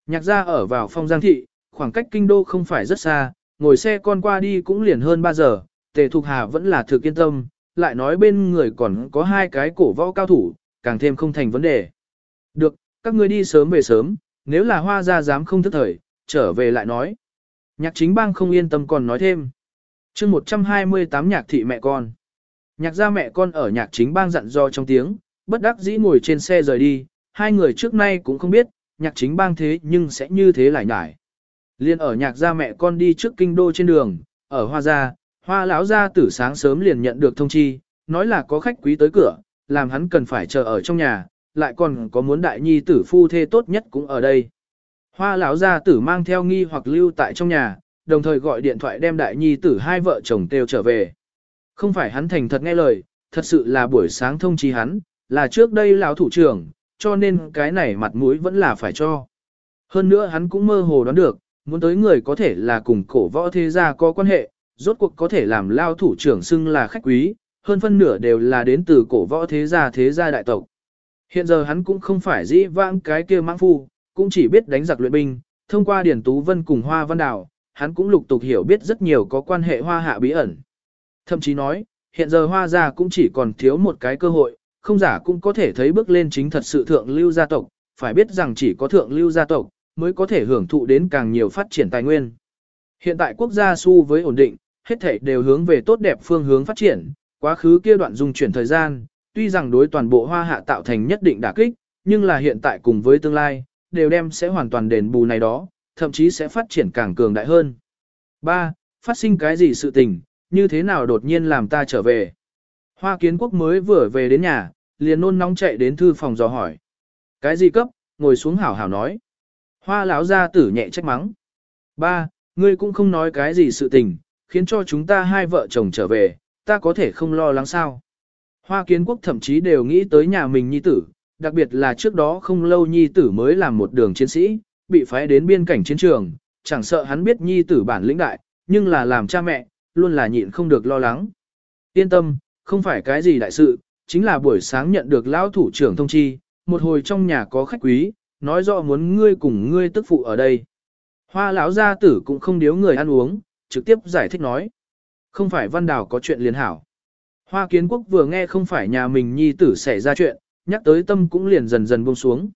[SPEAKER 1] Nhạc gia ở vào phong giang thị, khoảng cách kinh đô không phải rất xa, ngồi xe con qua đi cũng liền hơn 3 giờ, Tề Thục Hà vẫn là thực yên tâm, lại nói bên người còn có hai cái cổ võ cao thủ, càng thêm không thành vấn đề. Được, các ngươi đi sớm về sớm, nếu là hoa gia dám không thức thời, trở về lại nói. Nhạc chính bang không yên tâm còn nói thêm. chương 128 nhạc thị mẹ con. Nhạc gia mẹ con ở nhạc chính bang dặn do trong tiếng, bất đắc dĩ ngồi trên xe rời đi, hai người trước nay cũng không biết, nhạc chính bang thế nhưng sẽ như thế lại nhải. Liên ở nhạc gia mẹ con đi trước kinh đô trên đường, ở hoa gia, hoa lão gia tử sáng sớm liền nhận được thông chi, nói là có khách quý tới cửa, làm hắn cần phải chờ ở trong nhà, lại còn có muốn đại nhi tử phu thê tốt nhất cũng ở đây. Hoa lão gia tử mang theo nghi hoặc lưu tại trong nhà, đồng thời gọi điện thoại đem đại nhi tử hai vợ chồng tiêu trở về. Không phải hắn thành thật nghe lời, thật sự là buổi sáng thông chi hắn, là trước đây lão thủ trưởng, cho nên cái này mặt mũi vẫn là phải cho. Hơn nữa hắn cũng mơ hồ đoán được, muốn tới người có thể là cùng cổ võ thế gia có quan hệ, rốt cuộc có thể làm lao thủ trưởng xưng là khách quý, hơn phân nửa đều là đến từ cổ võ thế gia thế gia đại tộc. Hiện giờ hắn cũng không phải dĩ vãng cái kia mãng phu, cũng chỉ biết đánh giặc luyện binh, thông qua Điển Tú Vân cùng Hoa Văn Đào, hắn cũng lục tục hiểu biết rất nhiều có quan hệ hoa hạ bí ẩn. Thậm chí nói, hiện giờ hoa gia cũng chỉ còn thiếu một cái cơ hội, không giả cũng có thể thấy bước lên chính thật sự thượng lưu gia tộc, phải biết rằng chỉ có thượng lưu gia tộc mới có thể hưởng thụ đến càng nhiều phát triển tài nguyên. Hiện tại quốc gia su với ổn định, hết thảy đều hướng về tốt đẹp phương hướng phát triển, quá khứ kia đoạn dung chuyển thời gian, tuy rằng đối toàn bộ hoa hạ tạo thành nhất định đả kích, nhưng là hiện tại cùng với tương lai, đều đem sẽ hoàn toàn đền bù này đó, thậm chí sẽ phát triển càng cường đại hơn. 3. Phát sinh cái gì sự tình, như thế nào đột nhiên làm ta trở về? Hoa kiến quốc mới vừa về đến nhà, liền nôn nóng chạy đến thư phòng dò hỏi. Cái gì cấp, ngồi xuống hảo hảo nói. Hoa lão gia tử nhẹ trách mắng. Ba, ngươi cũng không nói cái gì sự tình, khiến cho chúng ta hai vợ chồng trở về, ta có thể không lo lắng sao. Hoa kiến quốc thậm chí đều nghĩ tới nhà mình nhi tử, đặc biệt là trước đó không lâu nhi tử mới làm một đường chiến sĩ, bị phái đến biên cảnh chiến trường, chẳng sợ hắn biết nhi tử bản lĩnh đại, nhưng là làm cha mẹ, luôn là nhịn không được lo lắng. Yên tâm, không phải cái gì đại sự, chính là buổi sáng nhận được lão thủ trưởng thông chi, một hồi trong nhà có khách quý, nói rõ muốn ngươi cùng ngươi tức phụ ở đây. Hoa lão gia tử cũng không điếu người ăn uống, trực tiếp giải thích nói. Không phải văn đào có chuyện liền hảo. Hoa kiến quốc vừa nghe không phải nhà mình nhi tử xảy ra chuyện, nhắc tới tâm cũng liền dần dần buông xuống.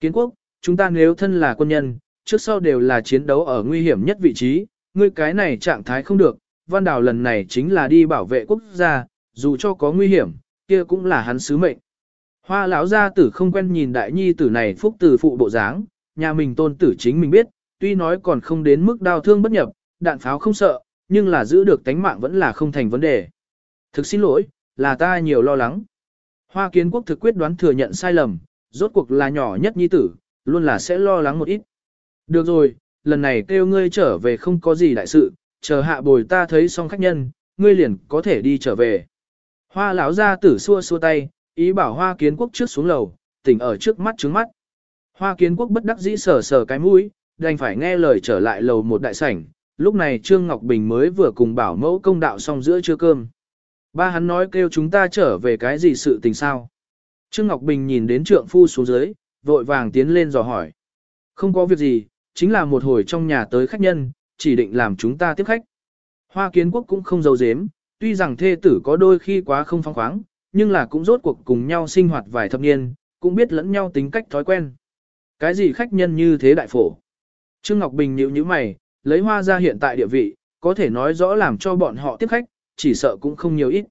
[SPEAKER 1] Kiến quốc, chúng ta nếu thân là quân nhân, trước sau đều là chiến đấu ở nguy hiểm nhất vị trí, ngươi cái này trạng thái không được, văn đào lần này chính là đi bảo vệ quốc gia, dù cho có nguy hiểm, kia cũng là hắn sứ mệnh. Hoa lão gia tử không quen nhìn đại nhi tử này phúc từ phụ bộ dáng, nhà mình tôn tử chính mình biết, tuy nói còn không đến mức đau thương bất nhập, đạn pháo không sợ, nhưng là giữ được tánh mạng vẫn là không thành vấn đề. Thực xin lỗi, là ta nhiều lo lắng. Hoa kiến quốc thực quyết đoán thừa nhận sai lầm, rốt cuộc là nhỏ nhất nhi tử, luôn là sẽ lo lắng một ít. Được rồi, lần này kêu ngươi trở về không có gì đại sự, chờ hạ bồi ta thấy xong khách nhân, ngươi liền có thể đi trở về. Hoa lão gia tử xua xua tay, ý bảo hoa kiến quốc trước xuống lầu, tỉnh ở trước mắt trứng mắt. Hoa kiến quốc bất đắc dĩ sờ sờ cái mũi, đành phải nghe lời trở lại lầu một đại sảnh, lúc này Trương Ngọc Bình mới vừa cùng bảo mẫu công đạo xong giữa trưa cơm. Ba hắn nói kêu chúng ta trở về cái gì sự tình sao. Trương Ngọc Bình nhìn đến trượng phu xuống dưới, vội vàng tiến lên dò hỏi. Không có việc gì, chính là một hồi trong nhà tới khách nhân, chỉ định làm chúng ta tiếp khách. Hoa kiến quốc cũng không giấu dếm, tuy rằng thê tử có đôi khi quá không phong khoáng, nhưng là cũng rốt cuộc cùng nhau sinh hoạt vài thập niên, cũng biết lẫn nhau tính cách thói quen. Cái gì khách nhân như thế đại phổ? Trương Ngọc Bình nhíu nhíu mày, lấy hoa ra hiện tại địa vị, có thể nói rõ làm cho bọn họ tiếp khách, chỉ sợ cũng không nhiều ít.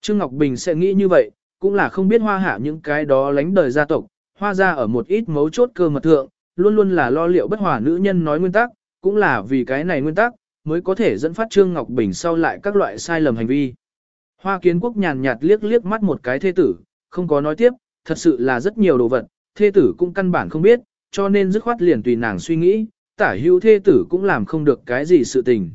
[SPEAKER 1] Trương Ngọc Bình sẽ nghĩ như vậy, cũng là không biết hoa hạ những cái đó lánh đời gia tộc, hoa ra ở một ít mấu chốt cơ mật thượng, luôn luôn là lo liệu bất hòa nữ nhân nói nguyên tắc, cũng là vì cái này nguyên tắc, mới có thể dẫn phát Trương Ngọc Bình sau lại các loại sai lầm hành vi. Hoa kiến quốc nhàn nhạt liếc liếc mắt một cái thê tử, không có nói tiếp, thật sự là rất nhiều đồ vật, thê tử cũng căn bản không biết, cho nên dứt khoát liền tùy nàng suy nghĩ, tả hữu thê tử cũng làm không được cái gì sự tình.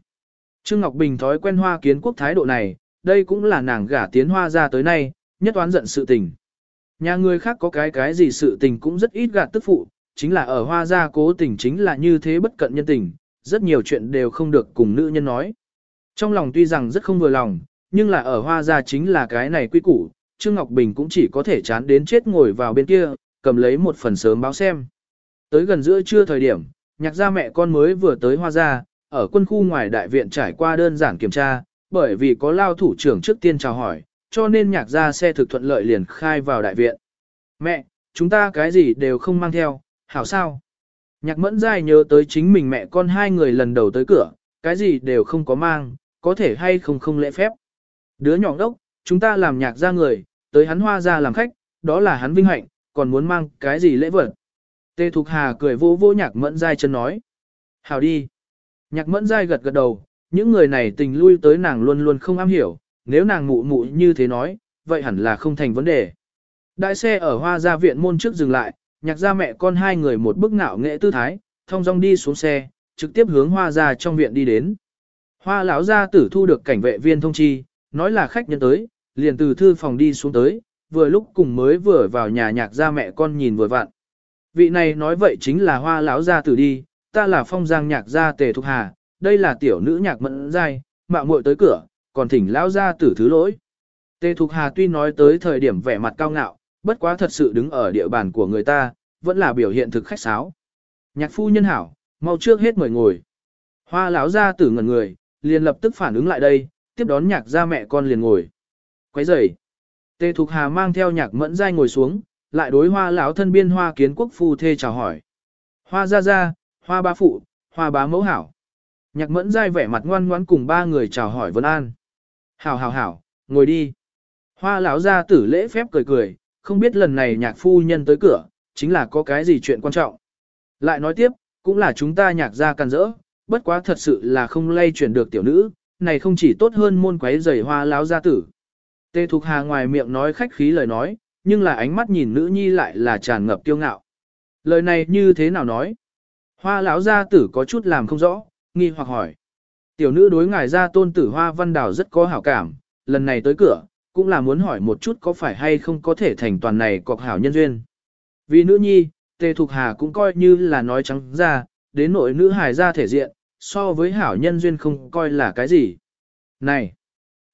[SPEAKER 1] Trương Ngọc Bình thói quen hoa kiến quốc thái độ này, đây cũng là nàng gả tiến hoa ra tới nay, nhất oán giận sự tình. Nhà người khác có cái cái gì sự tình cũng rất ít gạt tức phụ, chính là ở hoa gia cố tình chính là như thế bất cận nhân tình, rất nhiều chuyện đều không được cùng nữ nhân nói. Trong lòng tuy rằng rất không vừa lòng, nhưng là ở hoa gia chính là cái này quy củ, Trương Ngọc Bình cũng chỉ có thể chán đến chết ngồi vào bên kia, cầm lấy một phần sớm báo xem. Tới gần giữa trưa thời điểm, nhạc gia mẹ con mới vừa tới hoa gia, ở quân khu ngoài đại viện trải qua đơn giản kiểm tra, bởi vì có lao thủ trưởng trước tiên chào hỏi, cho nên nhạc gia xe thực thuận lợi liền khai vào đại viện. Mẹ, chúng ta cái gì đều không mang theo, hảo sao? Nhạc mẫn dai nhớ tới chính mình mẹ con hai người lần đầu tới cửa, cái gì đều không có mang, có thể hay không không lễ phép. Đứa nhỏ đốc, chúng ta làm nhạc ra người, tới hắn hoa ra làm khách, đó là hắn vinh hạnh, còn muốn mang cái gì lễ vật. Tê Thục Hà cười vô vô nhạc mẫn dai chân nói. Hảo đi. Nhạc mẫn dai gật gật đầu, những người này tình lui tới nàng luôn luôn không am hiểu, nếu nàng mụ mụ như thế nói, vậy hẳn là không thành vấn đề. Đại xe ở hoa gia viện môn trước dừng lại, nhạc ra mẹ con hai người một bức ngạo nghệ tư thái, thông dong đi xuống xe, trực tiếp hướng hoa gia trong viện đi đến. Hoa lão gia tử thu được cảnh vệ viên thông chi, nói là khách nhân tới, liền từ thư phòng đi xuống tới, vừa lúc cùng mới vừa vào nhà nhạc ra mẹ con nhìn vừa vặn. Vị này nói vậy chính là hoa lão gia tử đi, ta là phong giang nhạc gia tề thục hà, đây là tiểu nữ nhạc mẫn giai, mạo muội tới cửa, còn thỉnh lão gia tử thứ lỗi. Tề thục hà tuy nói tới thời điểm vẻ mặt cao ngạo, bất quá thật sự đứng ở địa bàn của người ta, vẫn là biểu hiện thực khách sáo. Nhạc phu nhân hảo, mau trước hết mời ngồi. Hoa lão ra tử ngẩn người, liền lập tức phản ứng lại đây, tiếp đón nhạc ra mẹ con liền ngồi. Quấy rầy. Tề Thục Hà mang theo nhạc mẫn dai ngồi xuống, lại đối hoa lão thân biên hoa kiến quốc phu thê chào hỏi. Hoa ra ra, hoa ba phụ, hoa bá mẫu hảo. Nhạc mẫn dai vẻ mặt ngoan ngoãn cùng ba người chào hỏi vân an. Hảo hảo hảo, ngồi đi. Hoa lão ra tử lễ phép cười cười, không biết lần này nhạc phu nhân tới cửa, chính là có cái gì chuyện quan trọng. Lại nói tiếp, cũng là chúng ta nhạc ra càn rỡ, bất quá thật sự là không lay chuyển được tiểu nữ, này không chỉ tốt hơn môn quấy giày hoa lão gia tử. Tê Thục Hà ngoài miệng nói khách khí lời nói, nhưng là ánh mắt nhìn nữ nhi lại là tràn ngập kiêu ngạo. Lời này như thế nào nói? Hoa lão gia tử có chút làm không rõ, nghi hoặc hỏi. Tiểu nữ đối ngài gia tôn tử Hoa Văn Đào rất có hảo cảm, lần này tới cửa, cũng là muốn hỏi một chút có phải hay không có thể thành toàn này cọc hảo nhân duyên. Vì nữ nhi, Tề Thục Hà cũng coi như là nói trắng ra, đến nội nữ hài ra thể diện, so với hảo nhân duyên không coi là cái gì. Này!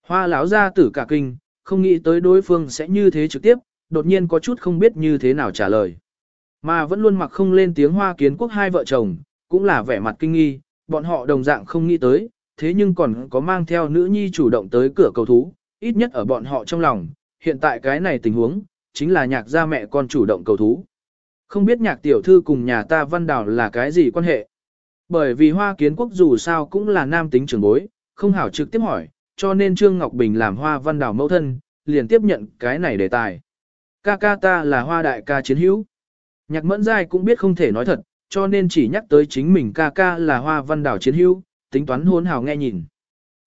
[SPEAKER 1] Hoa lão gia tử cả kinh, không nghĩ tới đối phương sẽ như thế trực tiếp, đột nhiên có chút không biết như thế nào trả lời. Mà vẫn luôn mặc không lên tiếng hoa kiến quốc hai vợ chồng, cũng là vẻ mặt kinh nghi, bọn họ đồng dạng không nghĩ tới, thế nhưng còn có mang theo nữ nhi chủ động tới cửa cầu thú, ít nhất ở bọn họ trong lòng, hiện tại cái này tình huống, chính là nhạc gia mẹ con chủ động cầu thú. Không biết nhạc tiểu thư cùng nhà ta văn đào là cái gì quan hệ. Bởi vì hoa kiến quốc dù sao cũng là nam tính trưởng bối, không hảo trực tiếp hỏi, cho nên Trương Ngọc Bình làm hoa văn đào mẫu thân, liền tiếp nhận cái này đề tài. Ca ca ta là hoa đại ca chiến hữu. Nhạc mẫn giai cũng biết không thể nói thật, cho nên chỉ nhắc tới chính mình ca ca là hoa văn đảo chiến hữu, tính toán hôn hào nghe nhìn.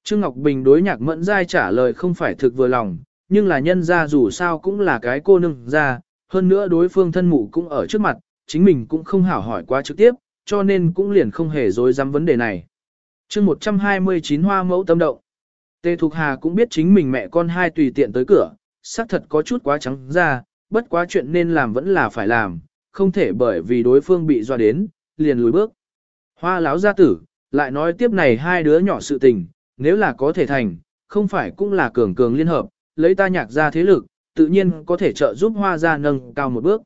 [SPEAKER 1] Trương Ngọc Bình đối nhạc mẫn giai trả lời không phải thực vừa lòng, nhưng là nhân ra dù sao cũng là cái cô nương ra, hơn nữa đối phương thân mụ cũng ở trước mặt, chính mình cũng không hảo hỏi quá trực tiếp, cho nên cũng liền không hề dối dám vấn đề này. chương 129 hoa mẫu tâm động. Tề Thục Hà cũng biết chính mình mẹ con hai tùy tiện tới cửa, xác thật có chút quá trắng ra, bất quá chuyện nên làm vẫn là phải làm, không thể bởi vì đối phương bị dọa đến, liền lùi bước. Hoa láo gia tử, lại nói tiếp này hai đứa nhỏ sự tình, nếu là có thể thành, không phải cũng là cường cường liên hợp, lấy ta nhạc ra thế lực, tự nhiên có thể trợ giúp hoa gia nâng cao một bước.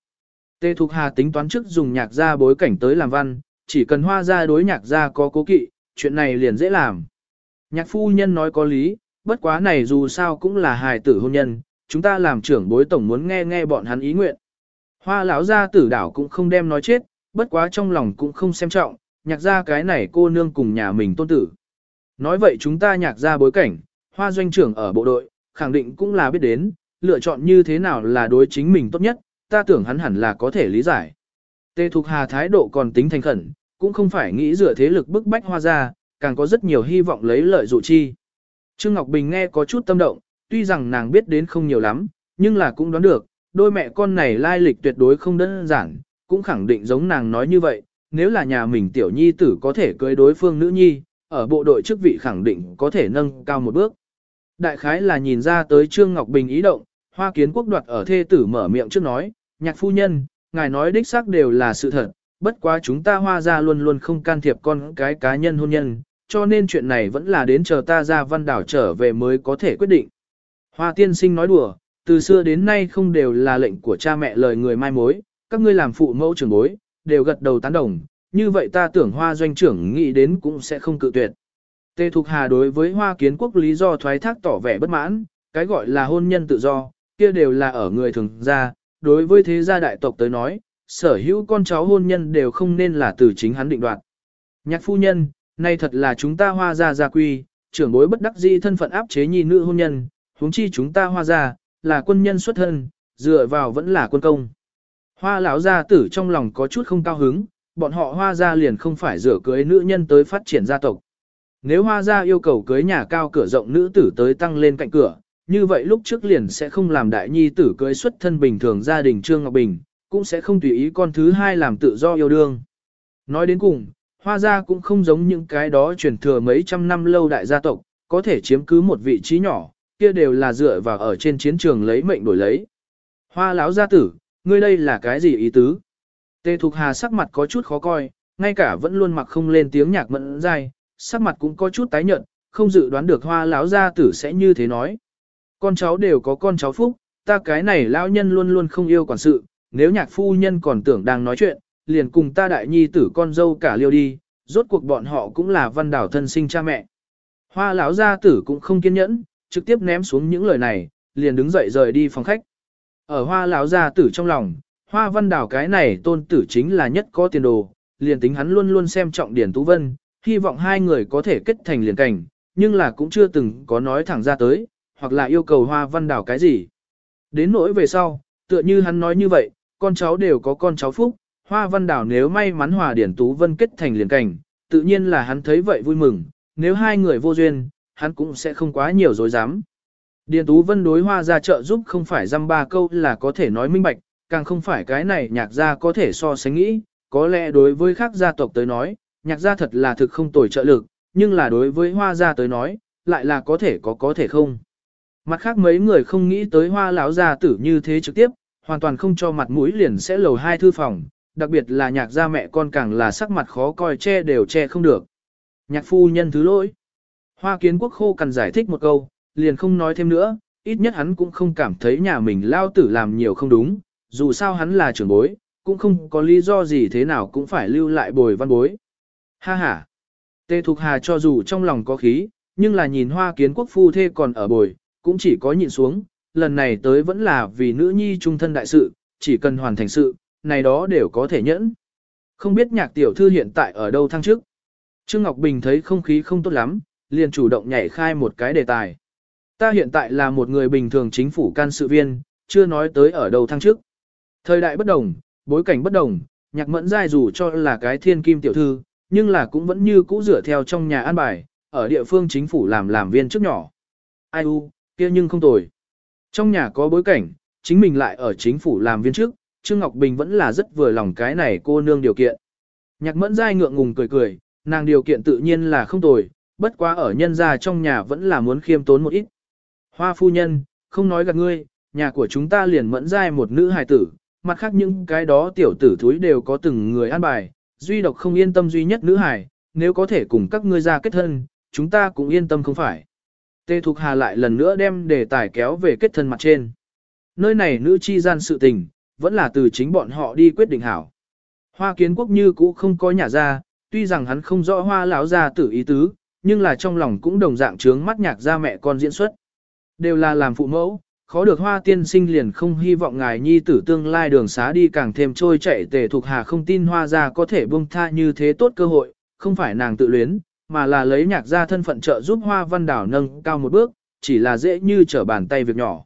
[SPEAKER 1] Tề Thục Hà tính toán trước dùng nhạc gia bối cảnh tới làm văn, chỉ cần hoa gia đối nhạc gia có cố kỵ, chuyện này liền dễ làm. Nhạc phu nhân nói có lý, bất quá này dù sao cũng là hài tử hôn nhân, chúng ta làm trưởng bối tổng muốn nghe nghe bọn hắn ý nguyện. Hoa lão gia tử đảo cũng không đem nói chết, bất quá trong lòng cũng không xem trọng, nhạc ra cái này cô nương cùng nhà mình tôn tử. Nói vậy chúng ta nhạc ra bối cảnh, hoa doanh trưởng ở bộ đội, khẳng định cũng là biết đến, lựa chọn như thế nào là đối chính mình tốt nhất, ta tưởng hắn hẳn là có thể lý giải. Tê Thục Hà thái độ còn tính thành khẩn, cũng không phải nghĩ dựa thế lực bức bách hoa ra, càng có rất nhiều hy vọng lấy lợi dụ chi. Trương Ngọc Bình nghe có chút tâm động, tuy rằng nàng biết đến không nhiều lắm, nhưng là cũng đoán được, đôi mẹ con này lai lịch tuyệt đối không đơn giản, cũng khẳng định giống nàng nói như vậy, nếu là nhà mình tiểu nhi tử có thể cưới đối phương nữ nhi, ở bộ đội chức vị khẳng định có thể nâng cao một bước. Đại khái là nhìn ra tới Trương Ngọc Bình ý động, Hoa Kiến Quốc đoạt ở thê tử mở miệng trước nói, nhạc phu nhân, ngài nói đích xác đều là sự thật, bất quá chúng ta hoa ra luôn luôn không can thiệp con cái cá nhân hôn nhân, cho nên chuyện này vẫn là đến chờ ta ra văn đảo trở về mới có thể quyết định. Hoa tiên sinh nói đùa, từ xưa đến nay không đều là lệnh của cha mẹ lời người mai mối, các ngươi làm phụ mẫu trưởng bối, đều gật đầu tán đồng, như vậy ta tưởng hoa doanh trưởng nghĩ đến cũng sẽ không cự tuyệt. Tê Thục Hà đối với hoa kiến quốc lý do thoái thác tỏ vẻ bất mãn, cái gọi là hôn nhân tự do, kia đều là ở người thường gia, đối với thế gia đại tộc tới nói, sở hữu con cháu hôn nhân đều không nên là từ chính hắn định đoạt. Nhạc phu nhân, nay thật là chúng ta hoa gia gia quy, trưởng bối bất đắc dĩ thân phận áp chế nhi nữ hôn nhân, huống chi chúng ta hoa gia, là quân nhân xuất thân, dựa vào vẫn là quân công. Hoa lão gia tử trong lòng có chút không cao hứng, bọn họ hoa gia liền không phải rửa cưới nữ nhân tới phát triển gia tộc. Nếu hoa gia yêu cầu cưới nhà cao cửa rộng nữ tử tới tăng lên cạnh cửa, như vậy lúc trước liền sẽ không làm đại nhi tử cưới xuất thân bình thường gia đình Trương Ngọc Bình, cũng sẽ không tùy ý con thứ hai làm tự do yêu đương. Nói đến cùng, hoa gia cũng không giống những cái đó truyền thừa mấy trăm năm lâu đại gia tộc, có thể chiếm cứ một vị trí nhỏ, kia đều là dựa vào ở trên chiến trường lấy mệnh đổi lấy. Hoa lão gia tử, ngươi đây là cái gì ý tứ? Tề Thục Hà sắc mặt có chút khó coi, ngay cả vẫn luôn mặc không lên tiếng nhạc mẫn dai, sắc mặt cũng có chút tái nhợt, không dự đoán được hoa lão gia tử sẽ như thế nói. Con cháu đều có con cháu phúc, ta cái này lão nhân luôn luôn không yêu quản sự, nếu nhạc phu nhân còn tưởng đang nói chuyện, liền cùng ta đại nhi tử con dâu cả liêu đi, rốt cuộc bọn họ cũng là văn đảo thân sinh cha mẹ. Hoa lão gia tử cũng không kiên nhẫn, trực tiếp ném xuống những lời này, liền đứng dậy rời đi phòng khách. Ở hoa lão gia tử trong lòng, hoa văn đảo cái này tôn tử chính là nhất có tiền đồ, liền tính hắn luôn luôn xem trọng Điển Tú Vân, hy vọng hai người có thể kết thành liền cảnh, nhưng là cũng chưa từng có nói thẳng ra tới, hoặc là yêu cầu hoa văn đảo cái gì. Đến nỗi về sau, tựa như hắn nói như vậy, con cháu đều có con cháu phúc, hoa văn đảo nếu may mắn hòa Điển Tú Vân kết thành liền cảnh, tự nhiên là hắn thấy vậy vui mừng, nếu hai người vô duyên, hắn cũng sẽ không quá nhiều dối dám. Điền Tú Vân đối hoa ra trợ giúp không phải dăm ba câu là có thể nói minh bạch, càng không phải cái này nhạc gia có thể so sánh nghĩ, có lẽ đối với khác gia tộc tới nói, nhạc gia thật là thực không tồi trợ lực, nhưng là đối với hoa gia tới nói, lại là có thể có có thể không. Mặt khác mấy người không nghĩ tới hoa lão gia tử như thế trực tiếp, hoàn toàn không cho mặt mũi liền sẽ lầu hai thư phòng, đặc biệt là nhạc gia mẹ con càng là sắc mặt khó coi che đều che không được. Nhạc phu nhân thứ lỗi. Hoa kiến quốc khô cần giải thích một câu, liền không nói thêm nữa, ít nhất hắn cũng không cảm thấy nhà mình lao tử làm nhiều không đúng, dù sao hắn là trưởng bối, cũng không có lý do gì thế nào cũng phải lưu lại bồi văn bối. Ha ha! Tê Thục Hà cho dù trong lòng có khí, nhưng là nhìn hoa kiến quốc phu thê còn ở bồi, cũng chỉ có nhịn xuống, lần này tới vẫn là vì nữ nhi trung thân đại sự, chỉ cần hoàn thành sự, này đó đều có thể nhẫn. Không biết nhạc tiểu thư hiện tại ở đâu thăng trước. Trương Ngọc Bình thấy không khí không tốt lắm, liền chủ động nhảy khai một cái đề tài. Ta hiện tại là một người bình thường chính phủ can sự viên, chưa nói tới ở đâu thăng trước. Thời đại bất đồng, bối cảnh bất đồng, nhạc mẫn giai dù cho là cái thiên kim tiểu thư, nhưng là cũng vẫn như cũ rửa theo trong nhà an bài, ở địa phương chính phủ làm làm viên trước nhỏ. Ai u, kia nhưng không tồi. Trong nhà có bối cảnh, chính mình lại ở chính phủ làm viên trước, Trương Ngọc Bình vẫn là rất vừa lòng cái này cô nương điều kiện. Nhạc mẫn giai ngượng ngùng cười cười, nàng điều kiện tự nhiên là không tồi, bất quá ở nhân gia trong nhà vẫn là muốn khiêm tốn một ít. Hoa phu nhân, không nói gạt ngươi, nhà của chúng ta liền mẫn giai một nữ hài tử, mặt khác những cái đó tiểu tử thúi đều có từng người an bài, duy độc không yên tâm duy nhất nữ hải nếu có thể cùng các ngươi ra kết thân, chúng ta cũng yên tâm không phải. Tê Thục Hà lại lần nữa đem đề tài kéo về kết thân mặt trên. Nơi này nữ chi gian sự tình, vẫn là từ chính bọn họ đi quyết định hảo. Hoa kiến quốc như cũ không có nhà ra, tuy rằng hắn không rõ hoa lão gia tử ý tứ, nhưng là trong lòng cũng đồng dạng trướng mắt nhạc ra mẹ con diễn xuất. Đều là làm phụ mẫu, khó được hoa tiên sinh liền không hy vọng ngài nhi tử tương lai đường xá đi càng thêm trôi chạy tề thuộc hà không tin hoa ra có thể buông tha như thế tốt cơ hội, không phải nàng tự luyến, mà là lấy nhạc ra thân phận trợ giúp hoa văn đảo nâng cao một bước, chỉ là dễ như trở bàn tay việc nhỏ.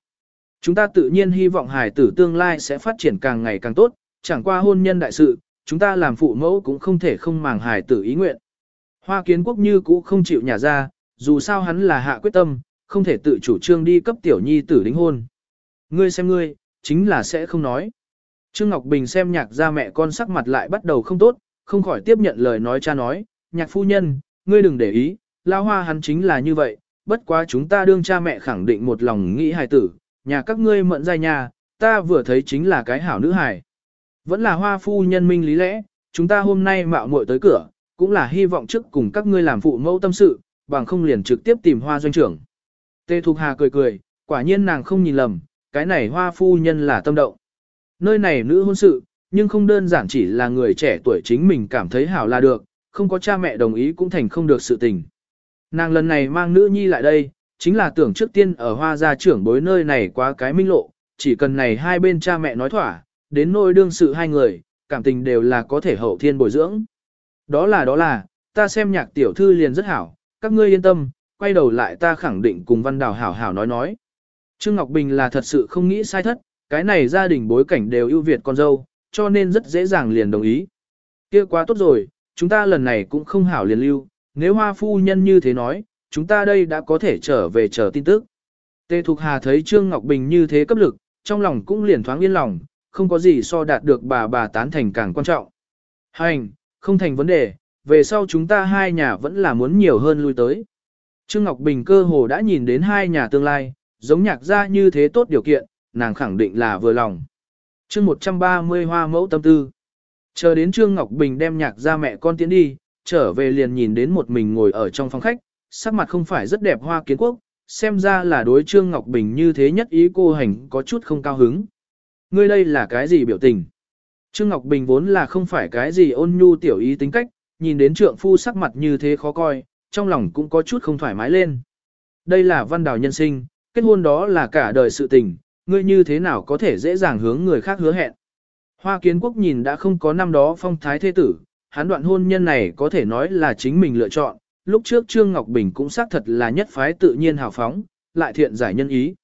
[SPEAKER 1] Chúng ta tự nhiên hy vọng hài tử tương lai sẽ phát triển càng ngày càng tốt, chẳng qua hôn nhân đại sự, chúng ta làm phụ mẫu cũng không thể không màng hài tử ý nguyện. Hoa kiến quốc như cũ không chịu nhả ra, dù sao hắn là hạ quyết tâm, không thể tự chủ trương đi cấp tiểu nhi tử đính hôn. Ngươi xem ngươi, chính là sẽ không nói. Trương Ngọc Bình xem nhạc ra mẹ con sắc mặt lại bắt đầu không tốt, không khỏi tiếp nhận lời nói cha nói, nhạc phu nhân, ngươi đừng để ý, lao hoa hắn chính là như vậy, bất quá chúng ta đương cha mẹ khẳng định một lòng nghĩ hài tử, nhà các ngươi mận dài nhà, ta vừa thấy chính là cái hảo nữ hài. Vẫn là hoa phu nhân minh lý lẽ, chúng ta hôm nay mạo muội tới cửa, cũng là hy vọng trước cùng các ngươi làm phụ mẫu tâm sự, bằng không liền trực tiếp tìm hoa doanh trưởng. Tê Thục Hà cười cười, quả nhiên nàng không nhìn lầm, cái này hoa phu nhân là tâm động. Nơi này nữ hôn sự, nhưng không đơn giản chỉ là người trẻ tuổi chính mình cảm thấy hảo là được, không có cha mẹ đồng ý cũng thành không được sự tình. Nàng lần này mang nữ nhi lại đây, chính là tưởng trước tiên ở hoa gia trưởng bối nơi này quá cái minh lộ, chỉ cần này hai bên cha mẹ nói thỏa, đến nỗi đương sự hai người, cảm tình đều là có thể hậu thiên bồi dưỡng. Đó là đó là, ta xem nhạc tiểu thư liền rất hảo, các ngươi yên tâm, quay đầu lại ta khẳng định cùng văn đào hảo hảo nói nói. Trương Ngọc Bình là thật sự không nghĩ sai thất, cái này gia đình bối cảnh đều ưu việt con dâu, cho nên rất dễ dàng liền đồng ý. kia quá tốt rồi, chúng ta lần này cũng không hảo liền lưu, nếu hoa phu nhân như thế nói, chúng ta đây đã có thể trở về chờ tin tức. Tê Thục Hà thấy Trương Ngọc Bình như thế cấp lực, trong lòng cũng liền thoáng yên lòng, không có gì so đạt được bà bà tán thành càng quan trọng. Hành, không thành vấn đề, về sau chúng ta hai nhà vẫn là muốn nhiều hơn lui tới. Trương Ngọc Bình cơ hồ đã nhìn đến hai nhà tương lai, giống nhạc gia như thế tốt điều kiện, nàng khẳng định là vừa lòng. chương 130 hoa mẫu tâm tư. Chờ đến Trương Ngọc Bình đem nhạc gia mẹ con tiến đi, trở về liền nhìn đến một mình ngồi ở trong phòng khách, sắc mặt không phải rất đẹp hoa kiến quốc, xem ra là đối Trương Ngọc Bình như thế nhất ý cô hành có chút không cao hứng. Ngươi đây là cái gì biểu tình? Trương Ngọc Bình vốn là không phải cái gì ôn nhu tiểu ý tính cách, nhìn đến trượng phu sắc mặt như thế khó coi, trong lòng cũng có chút không thoải mái lên. Đây là văn đào nhân sinh, kết hôn đó là cả đời sự tình, ngươi như thế nào có thể dễ dàng hướng người khác hứa hẹn. Hoa kiến quốc nhìn đã không có năm đó phong thái thế tử, hắn đoạn hôn nhân này có thể nói là chính mình lựa chọn, lúc trước Trương Ngọc Bình cũng xác thật là nhất phái tự nhiên hào phóng, lại thiện giải nhân ý.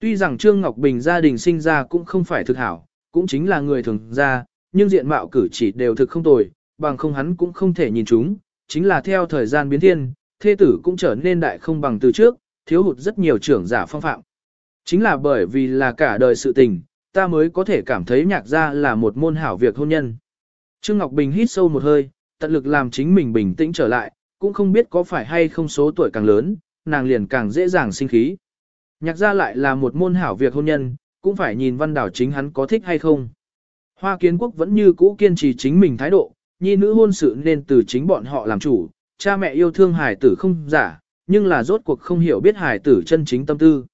[SPEAKER 1] Tuy rằng Trương Ngọc Bình gia đình sinh ra cũng không phải thực hảo, cũng chính là người thường ra, nhưng diện mạo cử chỉ đều thực không tồi, bằng không hắn cũng không thể nhìn chúng, chính là theo thời gian biến thiên, thê tử cũng trở nên đại không bằng từ trước, thiếu hụt rất nhiều trưởng giả phong phạm. Chính là bởi vì là cả đời sự tình, ta mới có thể cảm thấy nhạc gia là một môn hảo việc hôn nhân. Trương Ngọc Bình hít sâu một hơi, tận lực làm chính mình bình tĩnh trở lại, cũng không biết có phải hay không số tuổi càng lớn, nàng liền càng dễ dàng sinh khí. Nhạc gia lại là một môn hảo việc hôn nhân, cũng phải nhìn văn đảo chính hắn có thích hay không. Hoa kiến quốc vẫn như cũ kiên trì chính mình thái độ, nhi nữ hôn sự nên từ chính bọn họ làm chủ, cha mẹ yêu thương hài tử không giả, nhưng là rốt cuộc không hiểu biết hài tử chân chính tâm tư.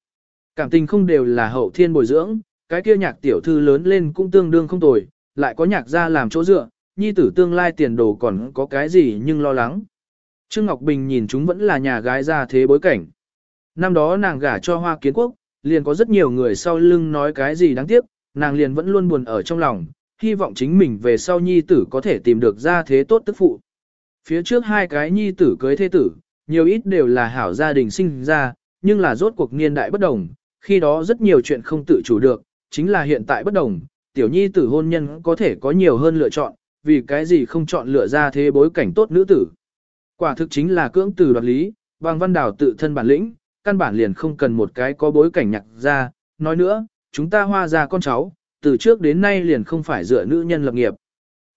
[SPEAKER 1] Cảm tình không đều là hậu thiên bồi dưỡng, cái kia nhạc tiểu thư lớn lên cũng tương đương không tồi, lại có nhạc gia làm chỗ dựa, nhi tử tương lai tiền đồ còn có cái gì nhưng lo lắng. Trương Ngọc Bình nhìn chúng vẫn là nhà gái ra thế bối cảnh. Năm đó nàng gả cho Hoa Kiến Quốc, liền có rất nhiều người sau lưng nói cái gì đáng tiếc, nàng liền vẫn luôn buồn ở trong lòng, hy vọng chính mình về sau nhi tử có thể tìm được ra thế tốt tức phụ. Phía trước hai cái nhi tử cưới thế tử, nhiều ít đều là hảo gia đình sinh ra, nhưng là rốt cuộc niên đại bất đồng, khi đó rất nhiều chuyện không tự chủ được, chính là hiện tại bất đồng, tiểu nhi tử hôn nhân có thể có nhiều hơn lựa chọn, vì cái gì không chọn lựa ra thế bối cảnh tốt nữ tử. Quả thực chính là cưỡng từ đoạt lý, bằng văn đảo tự thân bản lĩnh, căn bản liền không cần một cái có bối cảnh nhặt ra, nói nữa, chúng ta hoa ra con cháu, từ trước đến nay liền không phải dựa nữ nhân lập nghiệp.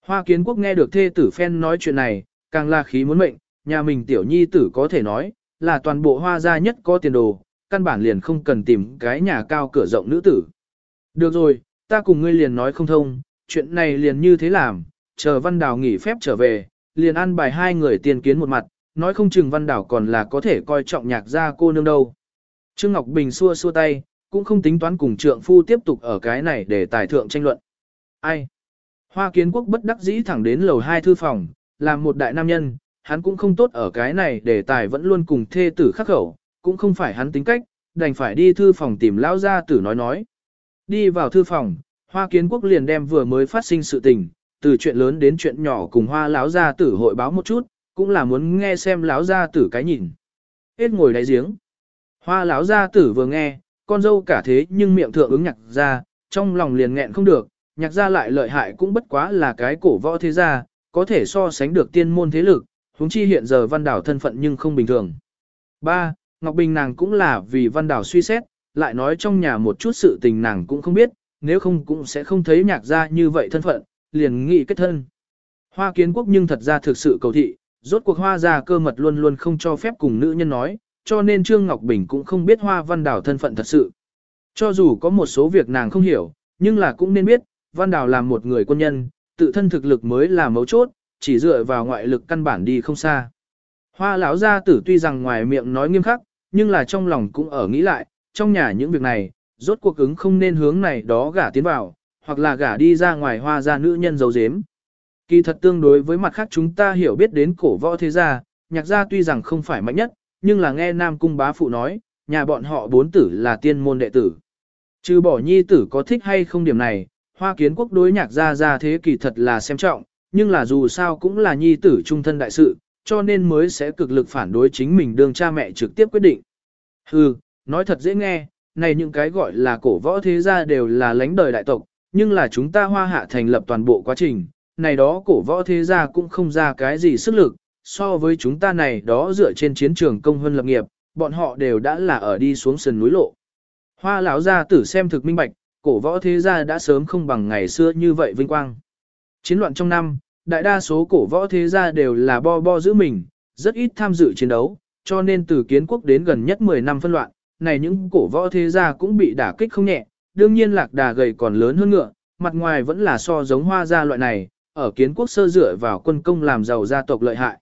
[SPEAKER 1] Hoa kiến quốc nghe được thê tử phen nói chuyện này, càng là khí muốn mệnh, nhà mình tiểu nhi tử có thể nói, là toàn bộ hoa gia nhất có tiền đồ, căn bản liền không cần tìm cái nhà cao cửa rộng nữ tử. Được rồi, ta cùng ngươi liền nói không thông, chuyện này liền như thế làm, chờ văn đào nghỉ phép trở về, liền ăn bài hai người tiền kiến một mặt, nói không chừng văn đảo còn là có thể coi trọng nhạc gia cô nương đâu. Trương Ngọc Bình xua xua tay, cũng không tính toán cùng trượng phu tiếp tục ở cái này để tài thượng tranh luận. Ai? Hoa kiến quốc bất đắc dĩ thẳng đến lầu hai thư phòng, làm một đại nam nhân, hắn cũng không tốt ở cái này để tài vẫn luôn cùng thê tử khắc khẩu, cũng không phải hắn tính cách, đành phải đi thư phòng tìm lão gia tử nói nói. Đi vào thư phòng, Hoa Kiến Quốc liền đem vừa mới phát sinh sự tình, từ chuyện lớn đến chuyện nhỏ cùng Hoa lão gia tử hội báo một chút, cũng là muốn nghe xem lão gia tử cái nhìn. Hết ngồi đáy giếng. Hoa lão gia tử vừa nghe, con dâu cả thế nhưng miệng thượng ứng nhạc ra, trong lòng liền nghẹn không được, nhạc ra lại lợi hại cũng bất quá là cái cổ võ thế gia, có thể so sánh được tiên môn thế lực, huống chi hiện giờ văn đảo thân phận nhưng không bình thường. 3. Ngọc Bình nàng cũng là vì văn đảo suy xét, lại nói trong nhà một chút sự tình nàng cũng không biết, nếu không cũng sẽ không thấy nhạc ra như vậy thân phận, liền nghị kết thân. Hoa kiến quốc nhưng thật ra thực sự cầu thị, rốt cuộc hoa ra cơ mật luôn luôn không cho phép cùng nữ nhân nói, cho nên Trương Ngọc Bình cũng không biết hoa văn đảo thân phận thật sự. Cho dù có một số việc nàng không hiểu, nhưng là cũng nên biết, văn đảo là một người quân nhân, tự thân thực lực mới là mấu chốt, chỉ dựa vào ngoại lực căn bản đi không xa. Hoa lão gia tử tuy rằng ngoài miệng nói nghiêm khắc, nhưng là trong lòng cũng ở nghĩ lại, trong nhà những việc này, rốt cuộc ứng không nên hướng này đó gả tiến vào, hoặc là gả đi ra ngoài hoa gia nữ nhân giấu giếm. Kỳ thật tương đối với mặt khác chúng ta hiểu biết đến cổ võ thế gia, nhạc gia tuy rằng không phải mạnh nhất, nhưng là nghe Nam Cung bá phụ nói, nhà bọn họ bốn tử là tiên môn đệ tử. Trừ bỏ nhi tử có thích hay không điểm này, hoa kiến quốc đối nhạc gia gia thế kỳ thật là xem trọng, nhưng là dù sao cũng là nhi tử trung thân đại sự, cho nên mới sẽ cực lực phản đối chính mình đương cha mẹ trực tiếp quyết định. Hừ, nói thật dễ nghe, này những cái gọi là cổ võ thế gia đều là lãnh đời đại tộc, nhưng là chúng ta hoa hạ thành lập toàn bộ quá trình, này đó cổ võ thế gia cũng không ra cái gì sức lực, so với chúng ta này đó dựa trên chiến trường công hơn lập nghiệp, bọn họ đều đã là ở đi xuống sườn núi lộ. Hoa lão gia tử xem thực minh bạch, cổ võ thế gia đã sớm không bằng ngày xưa như vậy vinh quang. Chiến loạn trong năm, đại đa số cổ võ thế gia đều là bo bo giữ mình, rất ít tham dự chiến đấu, cho nên từ kiến quốc đến gần nhất 10 năm phân loạn, này những cổ võ thế gia cũng bị đả kích không nhẹ, đương nhiên lạc đà gầy còn lớn hơn ngựa, mặt ngoài vẫn là so giống hoa gia loại này, ở kiến quốc sơ dựa vào quân công làm giàu gia tộc lợi hại.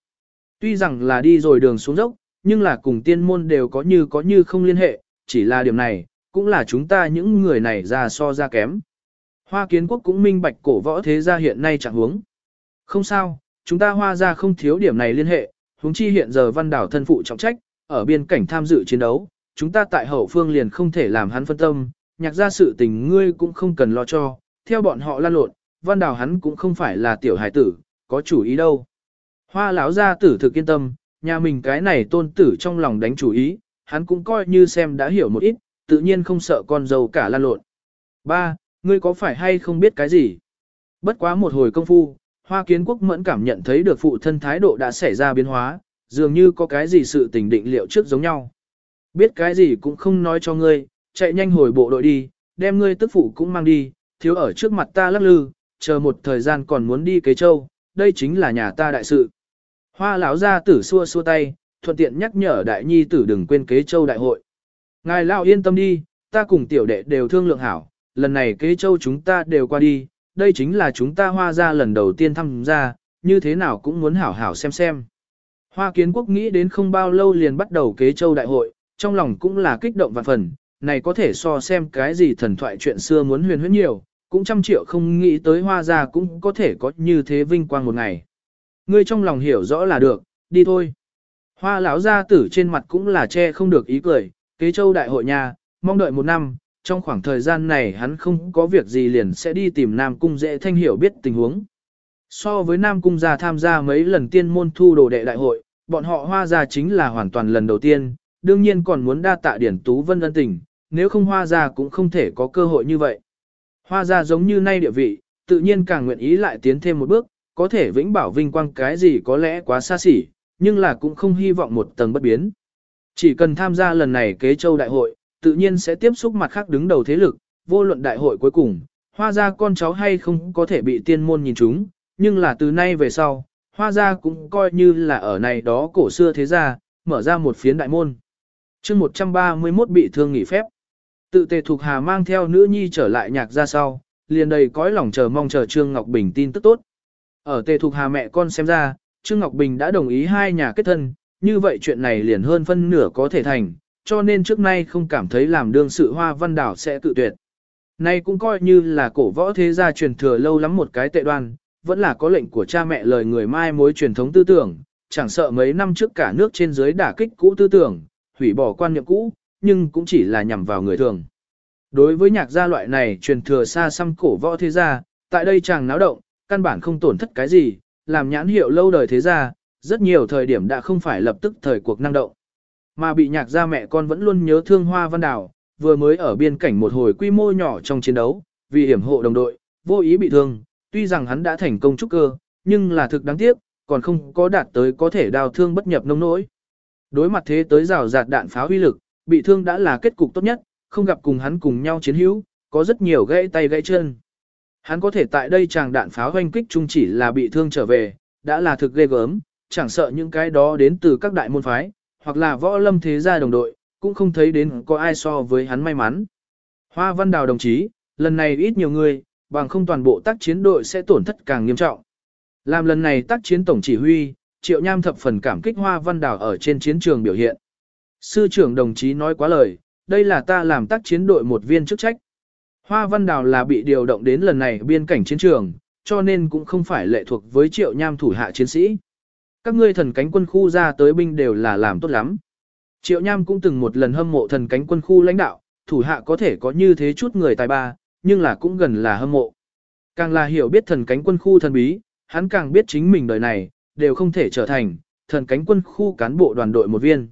[SPEAKER 1] Tuy rằng là đi rồi đường xuống dốc, nhưng là cùng tiên môn đều có như có như không liên hệ, chỉ là điểm này, cũng là chúng ta những người này ra so ra kém. Hoa kiến quốc cũng minh bạch cổ võ thế gia hiện nay chẳng huống. Không sao, chúng ta hoa ra không thiếu điểm này liên hệ, huống chi hiện giờ văn đảo thân phụ trọng trách, ở biên cảnh tham dự chiến đấu, chúng ta tại hậu phương liền không thể làm hắn phân tâm, nhạc ra sự tình ngươi cũng không cần lo cho, theo bọn họ lan lộn, văn đảo hắn cũng không phải là tiểu hải tử, có chủ ý đâu. Hoa lão gia tử thực yên tâm, nhà mình cái này tôn tử trong lòng đánh chủ ý, hắn cũng coi như xem đã hiểu một ít, tự nhiên không sợ con dâu cả lan lộn. Ba, ngươi có phải hay không biết cái gì? Bất quá một hồi công phu, Hoa Kiến Quốc mẫn cảm nhận thấy được phụ thân thái độ đã xảy ra biến hóa, dường như có cái gì sự tình định liệu trước giống nhau. Biết cái gì cũng không nói cho ngươi, chạy nhanh hồi bộ đội đi, đem ngươi tức phụ cũng mang đi, thiếu ở trước mặt ta lắc lư, chờ một thời gian còn muốn đi kế châu, đây chính là nhà ta đại sự. Hoa lão gia tử xua xua tay, thuận tiện nhắc nhở đại nhi tử đừng quên kế châu đại hội. Ngài lão yên tâm đi, ta cùng tiểu đệ đều thương lượng hảo, lần này kế châu chúng ta đều qua đi, đây chính là chúng ta hoa ra lần đầu tiên thăm ra, như thế nào cũng muốn hảo hảo xem xem. Hoa kiến quốc nghĩ đến không bao lâu liền bắt đầu kế châu đại hội, trong lòng cũng là kích động vạn phần, này có thể so xem cái gì thần thoại chuyện xưa muốn huyền huyễn nhiều, cũng trăm triệu không nghĩ tới hoa ra cũng có thể có như thế vinh quang một ngày. Ngươi trong lòng hiểu rõ là được, đi thôi. Hoa lão gia tử trên mặt cũng là che không được ý cười, kế châu đại hội nhà, mong đợi một năm, trong khoảng thời gian này hắn không có việc gì liền sẽ đi tìm Nam Cung dễ thanh hiểu biết tình huống. So với Nam Cung gia tham gia mấy lần tiên môn thu đồ đệ đại hội, bọn họ hoa gia chính là hoàn toàn lần đầu tiên, đương nhiên còn muốn đa tạ điển tú vân ân tình, nếu không hoa gia cũng không thể có cơ hội như vậy. Hoa gia giống như nay địa vị, tự nhiên càng nguyện ý lại tiến thêm một bước, có thể vĩnh bảo vinh quang cái gì có lẽ quá xa xỉ, nhưng là cũng không hy vọng một tầng bất biến. Chỉ cần tham gia lần này kế châu đại hội, tự nhiên sẽ tiếp xúc mặt khác đứng đầu thế lực, vô luận đại hội cuối cùng, hoa gia con cháu hay không có thể bị tiên môn nhìn chúng, nhưng là từ nay về sau, hoa gia cũng coi như là ở này đó cổ xưa thế gia, mở ra một phiến đại môn. chương 131 bị thương nghỉ phép. Tự tề thuộc hà mang theo nữ nhi trở lại nhạc ra sau, liền đầy cõi lòng chờ mong chờ Trương Ngọc Bình tin tức tốt. Ở tề thuộc hà mẹ con xem ra, Trương Ngọc Bình đã đồng ý hai nhà kết thân, như vậy chuyện này liền hơn phân nửa có thể thành, cho nên trước nay không cảm thấy làm đương sự hoa văn đảo sẽ tự tuyệt. Nay cũng coi như là cổ võ thế gia truyền thừa lâu lắm một cái tệ đoan, vẫn là có lệnh của cha mẹ lời người mai mối truyền thống tư tưởng, chẳng sợ mấy năm trước cả nước trên dưới đả kích cũ tư tưởng, hủy bỏ quan niệm cũ, nhưng cũng chỉ là nhằm vào người thường. Đối với nhạc gia loại này truyền thừa xa xăm cổ võ thế gia, tại đây chàng náo động, căn bản không tổn thất cái gì, làm nhãn hiệu lâu đời thế gia, rất nhiều thời điểm đã không phải lập tức thời cuộc năng động. Mà bị nhạc gia mẹ con vẫn luôn nhớ thương Hoa Văn Đào, vừa mới ở biên cảnh một hồi quy mô nhỏ trong chiến đấu, vì hiểm hộ đồng đội, vô ý bị thương, tuy rằng hắn đã thành công trúc cơ, nhưng là thực đáng tiếc, còn không có đạt tới có thể đào thương bất nhập nông nỗi. Đối mặt thế tới rào rạt đạn pháo uy lực, bị thương đã là kết cục tốt nhất, không gặp cùng hắn cùng nhau chiến hữu, có rất nhiều gãy tay gãy chân. Hắn có thể tại đây chàng đạn pháo hoanh kích chung chỉ là bị thương trở về, đã là thực ghê gớm, chẳng sợ những cái đó đến từ các đại môn phái, hoặc là võ lâm thế gia đồng đội, cũng không thấy đến có ai so với hắn may mắn. Hoa Văn Đào đồng chí, lần này ít nhiều người, bằng không toàn bộ tác chiến đội sẽ tổn thất càng nghiêm trọng. Làm lần này tác chiến tổng chỉ huy, Triệu Nham thập phần cảm kích Hoa Văn Đào ở trên chiến trường biểu hiện. Sư trưởng đồng chí nói quá lời, đây là ta làm tác chiến đội một viên chức trách. Hoa Văn Đào là bị điều động đến lần này biên cảnh chiến trường, cho nên cũng không phải lệ thuộc với Triệu Nham thủ hạ chiến sĩ. Các ngươi thần cánh quân khu ra tới binh đều là làm tốt lắm. Triệu Nham cũng từng một lần hâm mộ thần cánh quân khu lãnh đạo, thủ hạ có thể có như thế chút người tài ba, nhưng là cũng gần là hâm mộ. Càng là hiểu biết thần cánh quân khu thần bí, hắn càng biết chính mình đời này, đều không thể trở thành thần cánh quân khu cán bộ đoàn đội một viên.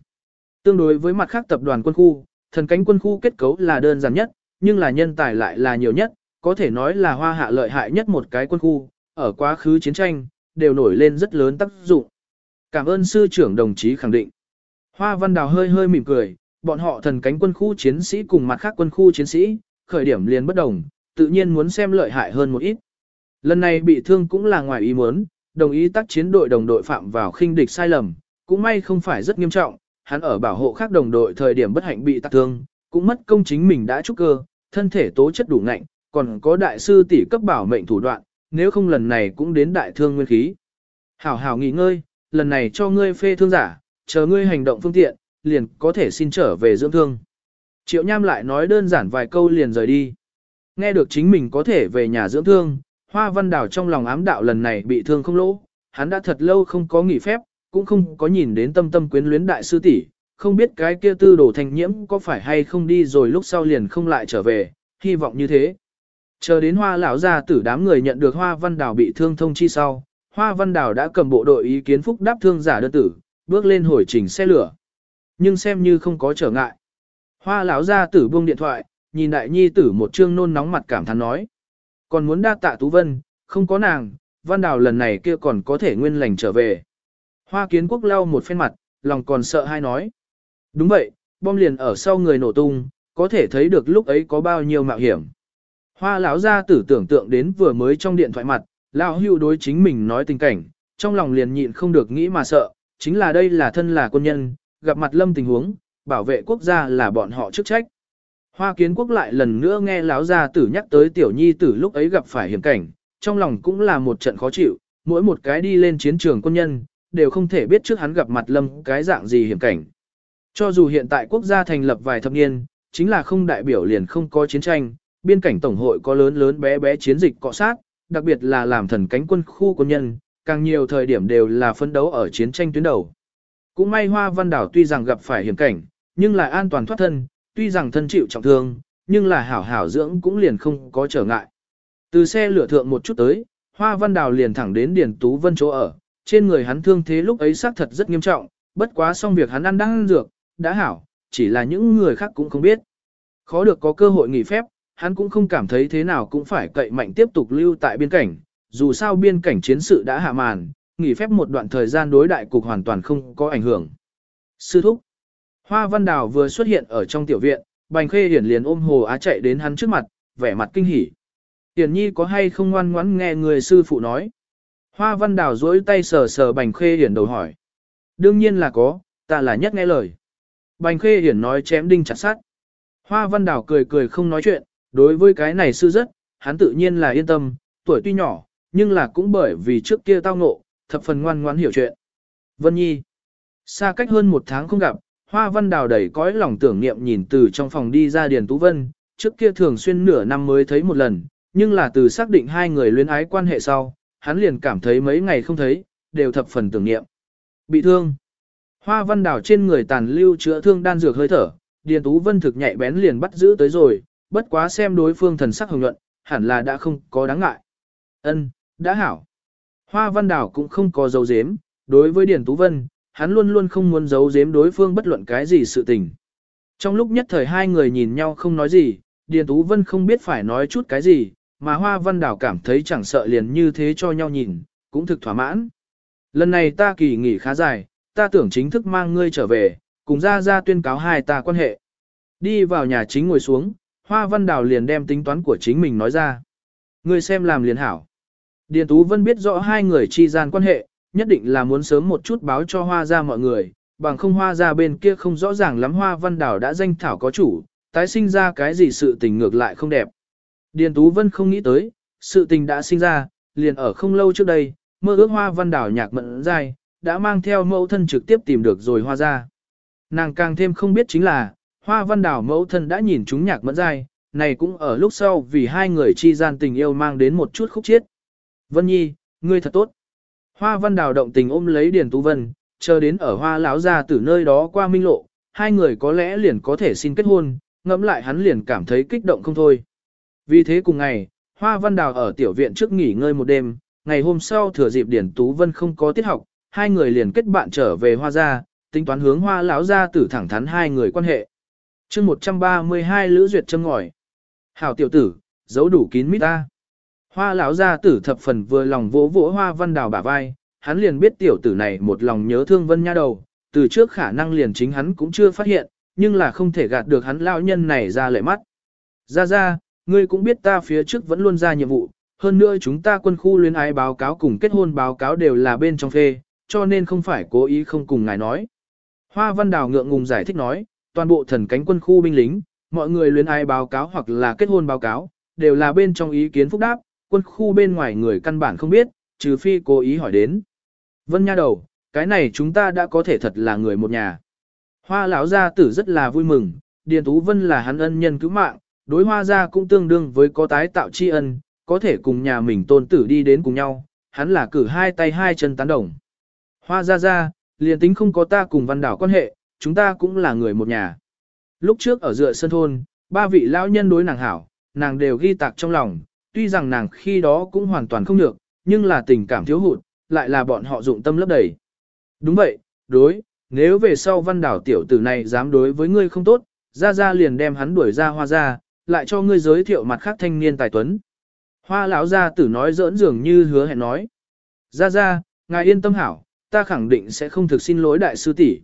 [SPEAKER 1] Tương đối với mặt khác tập đoàn quân khu, thần cánh quân khu kết cấu là đơn giản nhất, nhưng là nhân tài lại là nhiều nhất, có thể nói là hoa hạ lợi hại nhất một cái quân khu, ở quá khứ chiến tranh, đều nổi lên rất lớn tác dụng. Cảm ơn sư trưởng đồng chí khẳng định. Hoa Văn Đào hơi hơi mỉm cười, bọn họ thần cánh quân khu chiến sĩ cùng mặt khác quân khu chiến sĩ, khởi điểm liền bất đồng, tự nhiên muốn xem lợi hại hơn một ít. Lần này bị thương cũng là ngoài ý muốn, đồng ý tác chiến đội đồng đội phạm vào khinh địch sai lầm, cũng may không phải rất nghiêm trọng, hắn ở bảo hộ khác đồng đội thời điểm bất hạnh bị tạc thương, cũng mất công chính mình đã trúc cơ, thân thể tố chất đủ ngạnh, còn có đại sư tỷ cấp bảo mệnh thủ đoạn, nếu không lần này cũng đến đại thương nguyên khí. Hảo hảo nghỉ ngơi, lần này cho ngươi phê thương giả, chờ ngươi hành động phương tiện, liền có thể xin trở về dưỡng thương. Triệu Nham lại nói đơn giản vài câu liền rời đi. Nghe được chính mình có thể về nhà dưỡng thương, Hoa Văn Đào trong lòng ám đạo lần này bị thương không lỗ, hắn đã thật lâu không có nghỉ phép, cũng không có nhìn đến tâm tâm quyến luyến đại sư tỷ, không biết cái kia tư đồ thành nhiễm có phải hay không đi rồi lúc sau liền không lại trở về, hy vọng như thế. Chờ đến hoa lão gia tử đám người nhận được hoa văn đào bị thương thông chi sau, hoa văn đào đã cầm bộ đội ý kiến phúc đáp thương giả đơn tử, bước lên hồi trình xe lửa. Nhưng xem như không có trở ngại. Hoa lão gia tử buông điện thoại, nhìn đại nhi tử một trương nôn nóng mặt cảm thán nói. Còn muốn đa tạ Tú Vân, không có nàng, văn đào lần này kia còn có thể nguyên lành trở về. Hoa kiến quốc lau một phen mặt, lòng còn sợ hai nói. Đúng vậy, bom liền ở sau người nổ tung, có thể thấy được lúc ấy có bao nhiêu mạo hiểm. Hoa lão gia tử tưởng tượng đến vừa mới trong điện thoại mặt, lão hưu đối chính mình nói tình cảnh, trong lòng liền nhịn không được nghĩ mà sợ, chính là đây là thân là quân nhân, gặp mặt lâm tình huống, bảo vệ quốc gia là bọn họ chức trách. Hoa kiến quốc lại lần nữa nghe lão gia tử nhắc tới tiểu nhi tử lúc ấy gặp phải hiểm cảnh, trong lòng cũng là một trận khó chịu, mỗi một cái đi lên chiến trường quân nhân, đều không thể biết trước hắn gặp mặt lâm cái dạng gì hiểm cảnh. Cho dù hiện tại quốc gia thành lập vài thập niên, chính là không đại biểu liền không có chiến tranh, biên cảnh tổng hội có lớn lớn bé bé chiến dịch cọ sát, đặc biệt là làm thần cánh quân khu quân nhân, càng nhiều thời điểm đều là phân đấu ở chiến tranh tuyến đầu. Cũng may Hoa Văn Đảo tuy rằng gặp phải hiểm cảnh, nhưng lại an toàn thoát thân, tuy rằng thân chịu trọng thương, nhưng là hảo hảo dưỡng cũng liền không có trở ngại. Từ xe lửa thượng một chút tới, Hoa Văn Đào liền thẳng đến Điền Tú Vân chỗ ở, trên người hắn thương thế lúc ấy xác thật rất nghiêm trọng, bất quá xong việc hắn ăn đang ăn dược, đã hảo, chỉ là những người khác cũng không biết. Khó được có cơ hội nghỉ phép, hắn cũng không cảm thấy thế nào cũng phải cậy mạnh tiếp tục lưu tại biên cảnh, dù sao biên cảnh chiến sự đã hạ màn, nghỉ phép một đoạn thời gian đối đại cục hoàn toàn không có ảnh hưởng. Sư thúc Hoa Văn Đào vừa xuất hiện ở trong tiểu viện, Bành Khê Hiển liền ôm Hồ Á chạy đến hắn trước mặt, vẻ mặt kinh hỉ. Hiển Nhi có hay không ngoan ngoãn nghe người sư phụ nói? Hoa Văn Đào duỗi tay sờ sờ Bành Khê Hiển đầu hỏi. Đương nhiên là có, ta là nhất nghe lời. Bành Khê Hiển nói chém đinh chặt sát. Hoa Văn Đào cười cười không nói chuyện, đối với cái này sư rất, hắn tự nhiên là yên tâm, tuổi tuy nhỏ, nhưng là cũng bởi vì trước kia tao ngộ, thập phần ngoan ngoãn hiểu chuyện. Vân Nhi, xa cách hơn một tháng không gặp, Hoa Văn Đào đầy cõi lòng tưởng niệm nhìn từ trong phòng đi ra Điền Tú Vân, trước kia thường xuyên nửa năm mới thấy một lần, nhưng là từ xác định hai người luyến ái quan hệ sau, hắn liền cảm thấy mấy ngày không thấy, đều thập phần tưởng niệm. Bị thương. Hoa Văn Đảo trên người tàn lưu chữa thương đan dược hơi thở, Điền Tú Vân thực nhạy bén liền bắt giữ tới rồi, bất quá xem đối phương thần sắc hồng nhuận, hẳn là đã không có đáng ngại. Ân, đã hảo. Hoa Văn Đảo cũng không có dấu dếm, đối với Điền Tú Vân, hắn luôn luôn không muốn giấu giếm đối phương bất luận cái gì sự tình. Trong lúc nhất thời hai người nhìn nhau không nói gì, Điền Tú Vân không biết phải nói chút cái gì, mà Hoa Văn Đảo cảm thấy chẳng sợ liền như thế cho nhau nhìn, cũng thực thỏa mãn. Lần này ta kỳ nghỉ khá dài, ta tưởng chính thức mang ngươi trở về, cùng ra ra tuyên cáo hai ta quan hệ. Đi vào nhà chính ngồi xuống, Hoa Văn Đào liền đem tính toán của chính mình nói ra. Ngươi xem làm liền hảo. Điền Tú Vân biết rõ hai người chi gian quan hệ, nhất định là muốn sớm một chút báo cho hoa ra mọi người, bằng không hoa ra bên kia không rõ ràng lắm hoa văn Đào đã danh thảo có chủ, tái sinh ra cái gì sự tình ngược lại không đẹp. Điền Tú Vân không nghĩ tới, sự tình đã sinh ra, liền ở không lâu trước đây, mơ ước hoa văn Đào nhạc mận dai, đã mang theo mẫu thân trực tiếp tìm được rồi hoa ra. Nàng càng thêm không biết chính là, hoa văn đảo mẫu thân đã nhìn chúng nhạc mẫn dai, này cũng ở lúc sau vì hai người chi gian tình yêu mang đến một chút khúc chiết. Vân Nhi, ngươi thật tốt. Hoa Văn Đào động tình ôm lấy Điền Tú Vân, chờ đến ở Hoa lão gia từ nơi đó qua minh lộ, hai người có lẽ liền có thể xin kết hôn, ngẫm lại hắn liền cảm thấy kích động không thôi. Vì thế cùng ngày, Hoa Văn Đào ở tiểu viện trước nghỉ ngơi một đêm, ngày hôm sau thừa dịp Điền Tú Vân không có tiết học, hai người liền kết bạn trở về Hoa gia, tính toán hướng Hoa lão gia tử thẳng thắn hai người quan hệ. Chương 132 Lữ Duyệt châm ngòi. Hảo tiểu tử, giấu đủ kín mít ta. Hoa lão gia tử thập phần vừa lòng vỗ vỗ hoa văn đào bả vai, hắn liền biết tiểu tử này một lòng nhớ thương vân nha đầu, từ trước khả năng liền chính hắn cũng chưa phát hiện, nhưng là không thể gạt được hắn lão nhân này ra lệ mắt. Ra ra, ngươi cũng biết ta phía trước vẫn luôn ra nhiệm vụ, hơn nữa chúng ta quân khu luyến ái báo cáo cùng kết hôn báo cáo đều là bên trong phê, cho nên không phải cố ý không cùng ngài nói. Hoa văn đào ngượng ngùng giải thích nói, toàn bộ thần cánh quân khu binh lính, mọi người luyến ai báo cáo hoặc là kết hôn báo cáo, đều là bên trong ý kiến phúc đáp, quân khu bên ngoài người căn bản không biết, trừ phi cố ý hỏi đến. Vân Nha đầu, cái này chúng ta đã có thể thật là người một nhà. Hoa lão gia tử rất là vui mừng, Điền Tú Vân là hắn ân nhân cứu mạng, đối hoa gia cũng tương đương với có tái tạo tri ân, có thể cùng nhà mình tôn tử đi đến cùng nhau, hắn là cử hai tay hai chân tán đồng. Hoa gia gia, liền tính không có ta cùng văn đảo quan hệ, chúng ta cũng là người một nhà. Lúc trước ở dựa sân thôn, ba vị lão nhân đối nàng hảo, nàng đều ghi tạc trong lòng, tuy rằng nàng khi đó cũng hoàn toàn không được, nhưng là tình cảm thiếu hụt, lại là bọn họ dụng tâm lấp đầy. Đúng vậy, đối, nếu về sau văn đảo tiểu tử này dám đối với ngươi không tốt, ra ra liền đem hắn đuổi ra hoa ra, lại cho ngươi giới thiệu mặt khác thanh niên tài tuấn. Hoa lão gia tử nói giỡn dường như hứa hẹn nói. Ra ra, ngài yên tâm hảo, ta khẳng định sẽ không thực xin lỗi đại sư tỷ.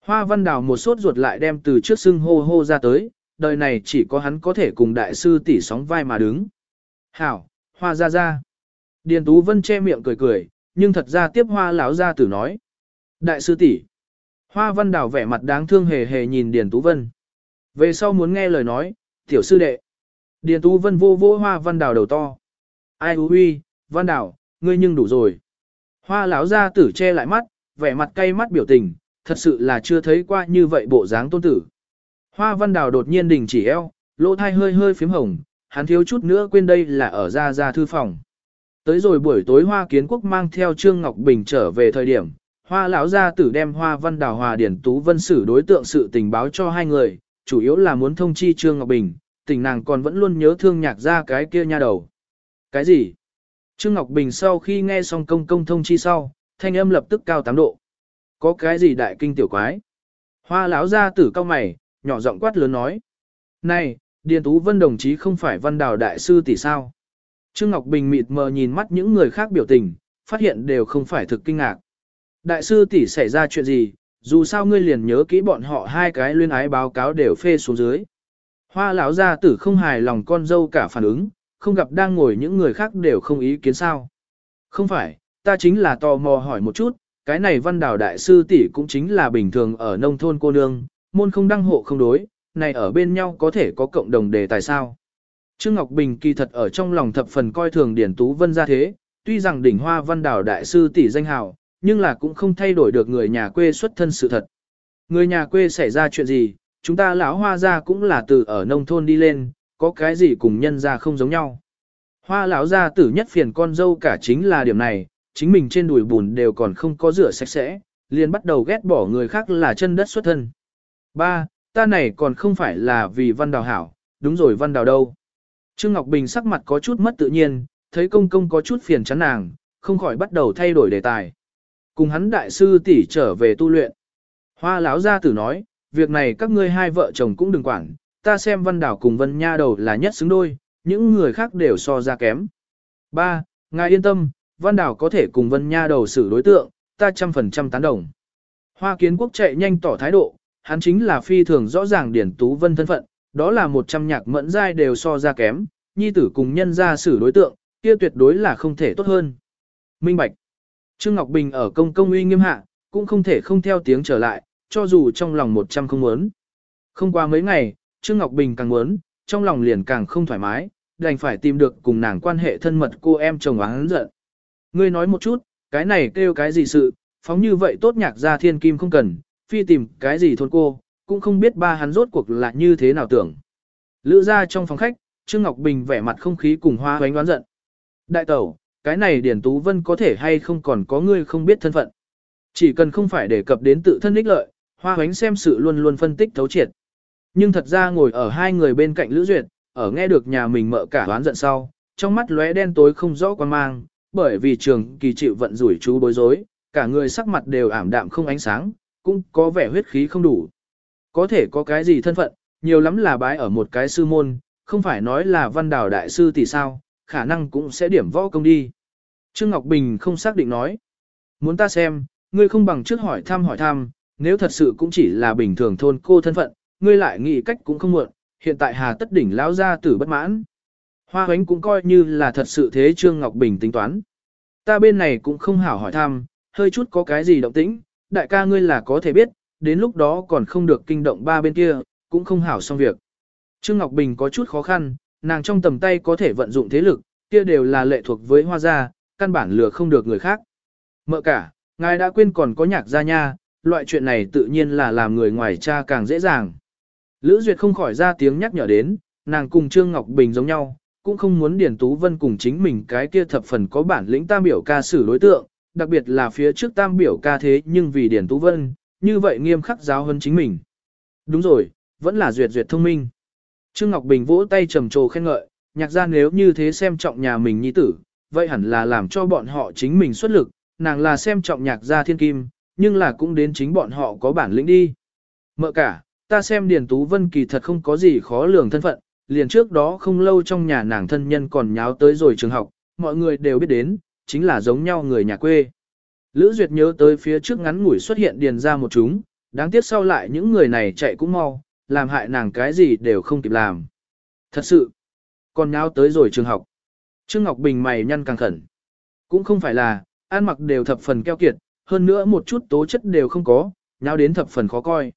[SPEAKER 1] Hoa văn đào một sốt ruột lại đem từ trước xưng hô hô ra tới, đời này chỉ có hắn có thể cùng đại sư tỷ sóng vai mà đứng. Hảo, hoa ra ra. Điền Tú Vân che miệng cười cười, nhưng thật ra tiếp hoa lão gia tử nói. Đại sư tỷ. Hoa văn đào vẻ mặt đáng thương hề hề nhìn Điền Tú Vân. Về sau muốn nghe lời nói, tiểu sư đệ. Điền Tú Vân vô vô hoa văn đào đầu to. Ai hú huy, văn đào, ngươi nhưng đủ rồi. Hoa lão gia tử che lại mắt, vẻ mặt cay mắt biểu tình, thật sự là chưa thấy qua như vậy bộ dáng tôn tử. Hoa văn đào đột nhiên đình chỉ eo, lỗ thai hơi hơi phím hồng, hắn thiếu chút nữa quên đây là ở gia gia thư phòng. Tới rồi buổi tối Hoa Kiến Quốc mang theo Trương Ngọc Bình trở về thời điểm, Hoa lão gia tử đem Hoa Văn Đào Hòa Điển Tú Vân xử đối tượng sự tình báo cho hai người, chủ yếu là muốn thông chi Trương Ngọc Bình, tình nàng còn vẫn luôn nhớ thương nhạc ra cái kia nha đầu. Cái gì? Trương Ngọc Bình sau khi nghe xong công công thông chi sau, thanh âm lập tức cao tám độ. Có cái gì đại kinh tiểu quái? Hoa lão gia tử cao mày, nhỏ giọng quát lớn nói. Này, Điền Tú Vân đồng chí không phải văn đào đại sư tỷ sao? Trương Ngọc Bình mịt mờ nhìn mắt những người khác biểu tình, phát hiện đều không phải thực kinh ngạc. Đại sư tỷ xảy ra chuyện gì, dù sao ngươi liền nhớ kỹ bọn họ hai cái luyên ái báo cáo đều phê xuống dưới. Hoa lão gia tử không hài lòng con dâu cả phản ứng, không gặp đang ngồi những người khác đều không ý kiến sao. Không phải, ta chính là tò mò hỏi một chút, cái này văn đảo đại sư tỷ cũng chính là bình thường ở nông thôn cô nương, môn không đăng hộ không đối, này ở bên nhau có thể có cộng đồng đề tài sao. Trương Ngọc Bình kỳ thật ở trong lòng thập phần coi thường Điển Tú Vân ra thế, tuy rằng đỉnh hoa văn đảo đại sư tỷ danh hào, nhưng là cũng không thay đổi được người nhà quê xuất thân sự thật. Người nhà quê xảy ra chuyện gì, chúng ta lão hoa gia cũng là từ ở nông thôn đi lên, có cái gì cùng nhân gia không giống nhau. Hoa lão gia tử nhất phiền con dâu cả chính là điểm này, chính mình trên đùi bùn đều còn không có rửa sạch sẽ, liền bắt đầu ghét bỏ người khác là chân đất xuất thân. Ba, ta này còn không phải là vì văn đào hảo, đúng rồi văn đào đâu. Trương Ngọc Bình sắc mặt có chút mất tự nhiên, thấy công công có chút phiền chán nàng, không khỏi bắt đầu thay đổi đề tài. Cùng hắn đại sư tỷ trở về tu luyện. Hoa lão gia tử nói, việc này các ngươi hai vợ chồng cũng đừng quản, ta xem văn đảo cùng vân nha đầu là nhất xứng đôi, những người khác đều so ra kém. Ba, ngài yên tâm, văn đảo có thể cùng vân nha đầu xử đối tượng, ta trăm phần trăm tán đồng. Hoa kiến quốc chạy nhanh tỏ thái độ, hắn chính là phi thường rõ ràng điển tú vân thân phận, đó là một trăm nhạc mẫn giai đều so ra kém, nhi tử cùng nhân ra xử đối tượng, kia tuyệt đối là không thể tốt hơn. Minh Bạch Trương Ngọc Bình ở công công uy nghiêm hạ, cũng không thể không theo tiếng trở lại, cho dù trong lòng một trăm không muốn. Không qua mấy ngày, Trương Ngọc Bình càng muốn, trong lòng liền càng không thoải mái, đành phải tìm được cùng nàng quan hệ thân mật cô em chồng oán giận. Ngươi nói một chút, cái này kêu cái gì sự, phóng như vậy tốt nhạc ra thiên kim không cần, phi tìm cái gì thôn cô, cũng không biết ba hắn rốt cuộc là như thế nào tưởng. Lữ ra trong phòng khách, Trương Ngọc Bình vẻ mặt không khí cùng hoa hoánh đoán giận. Đại tẩu, cái này Điển Tú Vân có thể hay không còn có ngươi không biết thân phận. Chỉ cần không phải đề cập đến tự thân ích lợi, hoa hoánh xem sự luôn luôn phân tích thấu triệt. Nhưng thật ra ngồi ở hai người bên cạnh Lữ Duyệt, ở nghe được nhà mình mợ cả đoán giận sau, trong mắt lóe đen tối không rõ quan mang, bởi vì trường kỳ chịu vận rủi chú bối rối, cả người sắc mặt đều ảm đạm không ánh sáng, cũng có vẻ huyết khí không đủ. Có thể có cái gì thân phận, nhiều lắm là bái ở một cái sư môn, không phải nói là văn đảo đại sư thì sao, khả năng cũng sẽ điểm võ công đi. Trương Ngọc Bình không xác định nói. Muốn ta xem, ngươi không bằng trước hỏi thăm hỏi thăm, nếu thật sự cũng chỉ là bình thường thôn cô thân phận, ngươi lại nghĩ cách cũng không muộn, hiện tại hà tất đỉnh lão gia tử bất mãn. Hoa hoánh cũng coi như là thật sự thế Trương Ngọc Bình tính toán. Ta bên này cũng không hảo hỏi thăm, hơi chút có cái gì động tĩnh, đại ca ngươi là có thể biết, đến lúc đó còn không được kinh động ba bên kia, cũng không hảo xong việc. Trương Ngọc Bình có chút khó khăn, nàng trong tầm tay có thể vận dụng thế lực, kia đều là lệ thuộc với hoa gia, căn bản lừa không được người khác. Mợ cả, ngài đã quên còn có nhạc gia nha, loại chuyện này tự nhiên là làm người ngoài cha càng dễ dàng. Lữ Duyệt không khỏi ra tiếng nhắc nhở đến, nàng cùng Trương Ngọc Bình giống nhau, cũng không muốn Điền Tú Vân cùng chính mình cái kia thập phần có bản lĩnh tam biểu ca xử đối tượng, đặc biệt là phía trước tam biểu ca thế nhưng vì Điền Tú Vân, như vậy nghiêm khắc giáo hơn chính mình. Đúng rồi, vẫn là Duyệt Duyệt thông minh. Trương Ngọc Bình vỗ tay trầm trồ khen ngợi, nhạc ra nếu như thế xem trọng nhà mình nhi tử, vậy hẳn là làm cho bọn họ chính mình xuất lực, nàng là xem trọng nhạc gia thiên kim, nhưng là cũng đến chính bọn họ có bản lĩnh đi. Mợ cả, ta xem Điền Tú Vân kỳ thật không có gì khó lường thân phận, liền trước đó không lâu trong nhà nàng thân nhân còn nháo tới rồi trường học, mọi người đều biết đến, chính là giống nhau người nhà quê. Lữ Duyệt nhớ tới phía trước ngắn ngủi xuất hiện điền ra một chúng, đáng tiếc sau lại những người này chạy cũng mau, làm hại nàng cái gì đều không kịp làm. Thật sự, còn nháo tới rồi trường học. Trương Ngọc Bình mày nhăn càng khẩn. Cũng không phải là, ăn mặc đều thập phần keo kiệt, hơn nữa một chút tố chất đều không có, nháo đến thập phần khó coi.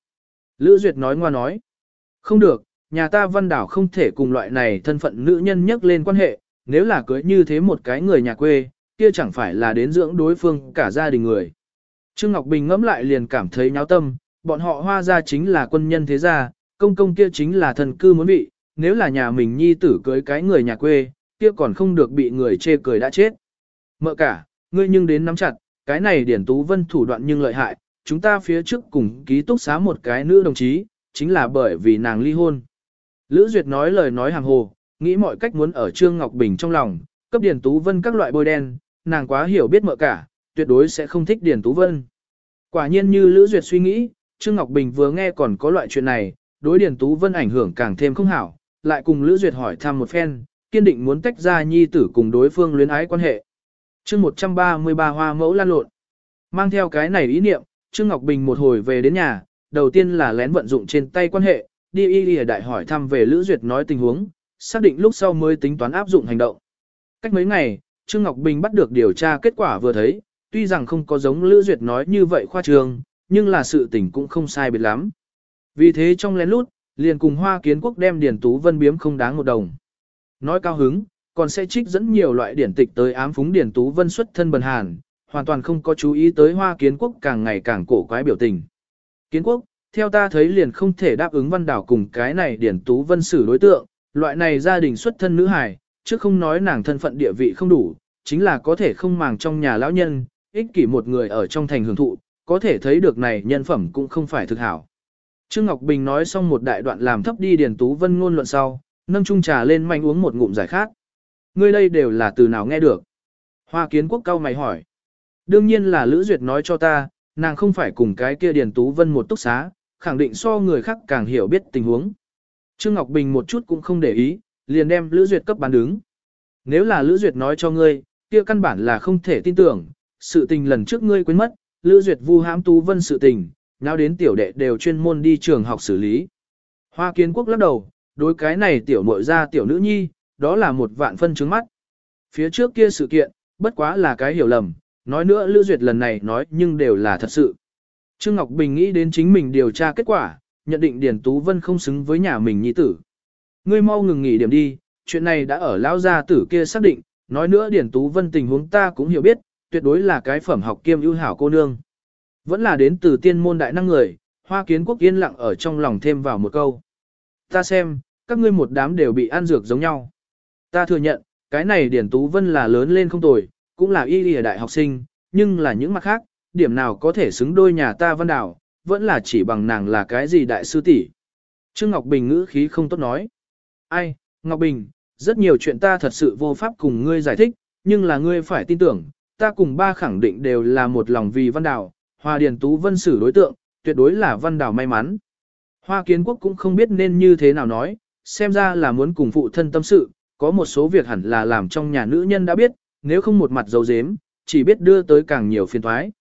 [SPEAKER 1] Lữ Duyệt nói ngoa nói. Không được, nhà ta văn đảo không thể cùng loại này thân phận nữ nhân nhắc lên quan hệ, nếu là cưới như thế một cái người nhà quê, kia chẳng phải là đến dưỡng đối phương cả gia đình người. Trương Ngọc Bình ngẫm lại liền cảm thấy nháo tâm, bọn họ hoa gia chính là quân nhân thế gia, công công kia chính là thần cư muốn bị, nếu là nhà mình nhi tử cưới cái người nhà quê, kia còn không được bị người chê cười đã chết. Mợ cả, ngươi nhưng đến nắm chặt, cái này điển tú vân thủ đoạn nhưng lợi hại, chúng ta phía trước cùng ký túc xá một cái nữ đồng chí, chính là bởi vì nàng ly hôn. Lữ Duyệt nói lời nói hàng hồ, nghĩ mọi cách muốn ở Trương Ngọc Bình trong lòng, cấp Điền Tú Vân các loại bôi đen, nàng quá hiểu biết mợ cả, tuyệt đối sẽ không thích Điền Tú Vân. Quả nhiên như Lữ Duyệt suy nghĩ, Trương Ngọc Bình vừa nghe còn có loại chuyện này, đối Điền Tú Vân ảnh hưởng càng thêm không hảo, lại cùng Lữ Duyệt hỏi thăm một phen, kiên định muốn tách ra nhi tử cùng đối phương luyến ái quan hệ. chương 133 hoa mẫu lan lộn. Mang theo cái này ý niệm, Trương Ngọc Bình một hồi về đến nhà, đầu tiên là lén vận dụng trên tay quan hệ, đi y y đại hỏi thăm về Lữ Duyệt nói tình huống, xác định lúc sau mới tính toán áp dụng hành động. Cách mấy ngày, Trương Ngọc Bình bắt được điều tra kết quả vừa thấy, tuy rằng không có giống Lữ Duyệt nói như vậy khoa trương, nhưng là sự tình cũng không sai biệt lắm. Vì thế trong lén lút, liền cùng Hoa Kiến Quốc đem Điền Tú Vân biếm không đáng một đồng. Nói cao hứng, còn sẽ trích dẫn nhiều loại điển tịch tới ám phúng Điền Tú Vân xuất thân bần hàn, hoàn toàn không có chú ý tới Hoa Kiến Quốc càng ngày càng cổ quái biểu tình. Kiến Quốc, theo ta thấy liền không thể đáp ứng văn đảo cùng cái này Điển Tú Vân xử đối tượng, loại này gia đình xuất thân nữ hài, chứ không nói nàng thân phận địa vị không đủ, chính là có thể không màng trong nhà lão nhân, ích kỷ một người ở trong thành hưởng thụ, có thể thấy được này nhân phẩm cũng không phải thực hảo. Trương Ngọc Bình nói xong một đại đoạn làm thấp đi điển Tú Vân ngôn luận sau, nâng chung trà lên manh uống một ngụm giải khát. Ngươi đây đều là từ nào nghe được? Hoa kiến quốc cao mày hỏi. Đương nhiên là Lữ Duyệt nói cho ta, nàng không phải cùng cái kia Điền Tú Vân một túc xá, khẳng định so người khác càng hiểu biết tình huống. Trương Ngọc Bình một chút cũng không để ý, liền đem Lữ Duyệt cấp bán đứng. Nếu là Lữ Duyệt nói cho ngươi, kia căn bản là không thể tin tưởng, sự tình lần trước ngươi quên mất, Lữ Duyệt vu hãm Tú Vân sự tình, nào đến tiểu đệ đều chuyên môn đi trường học xử lý. Hoa kiến quốc lắc đầu, đối cái này tiểu muội ra tiểu nữ nhi, đó là một vạn phân trứng mắt. Phía trước kia sự kiện, bất quá là cái hiểu lầm, nói nữa Lữ Duyệt lần này nói nhưng đều là thật sự. Trương Ngọc Bình nghĩ đến chính mình điều tra kết quả, nhận định Điền Tú Vân không xứng với nhà mình nhi tử. Ngươi mau ngừng nghỉ điểm đi, chuyện này đã ở lão gia tử kia xác định, nói nữa Điền Tú Vân tình huống ta cũng hiểu biết, tuyệt đối là cái phẩm học kiêm ưu hảo cô nương. Vẫn là đến từ tiên môn đại năng người, hoa kiến quốc yên lặng ở trong lòng thêm vào một câu. Ta xem, các ngươi một đám đều bị ăn dược giống nhau. Ta thừa nhận, cái này Điển Tú Vân là lớn lên không tồi, cũng là y lìa đại học sinh, nhưng là những mặt khác, điểm nào có thể xứng đôi nhà ta văn đảo, vẫn là chỉ bằng nàng là cái gì đại sư tỷ. Trương Ngọc Bình ngữ khí không tốt nói. Ai, Ngọc Bình, rất nhiều chuyện ta thật sự vô pháp cùng ngươi giải thích, nhưng là ngươi phải tin tưởng, ta cùng ba khẳng định đều là một lòng vì văn đảo, Hoa Điền Tú Vân xử đối tượng, tuyệt đối là văn đảo may mắn. Hoa Kiến Quốc cũng không biết nên như thế nào nói, xem ra là muốn cùng phụ thân tâm sự, có một số việc hẳn là làm trong nhà nữ nhân đã biết, nếu không một mặt dấu dếm, chỉ biết đưa tới càng nhiều phiền toái.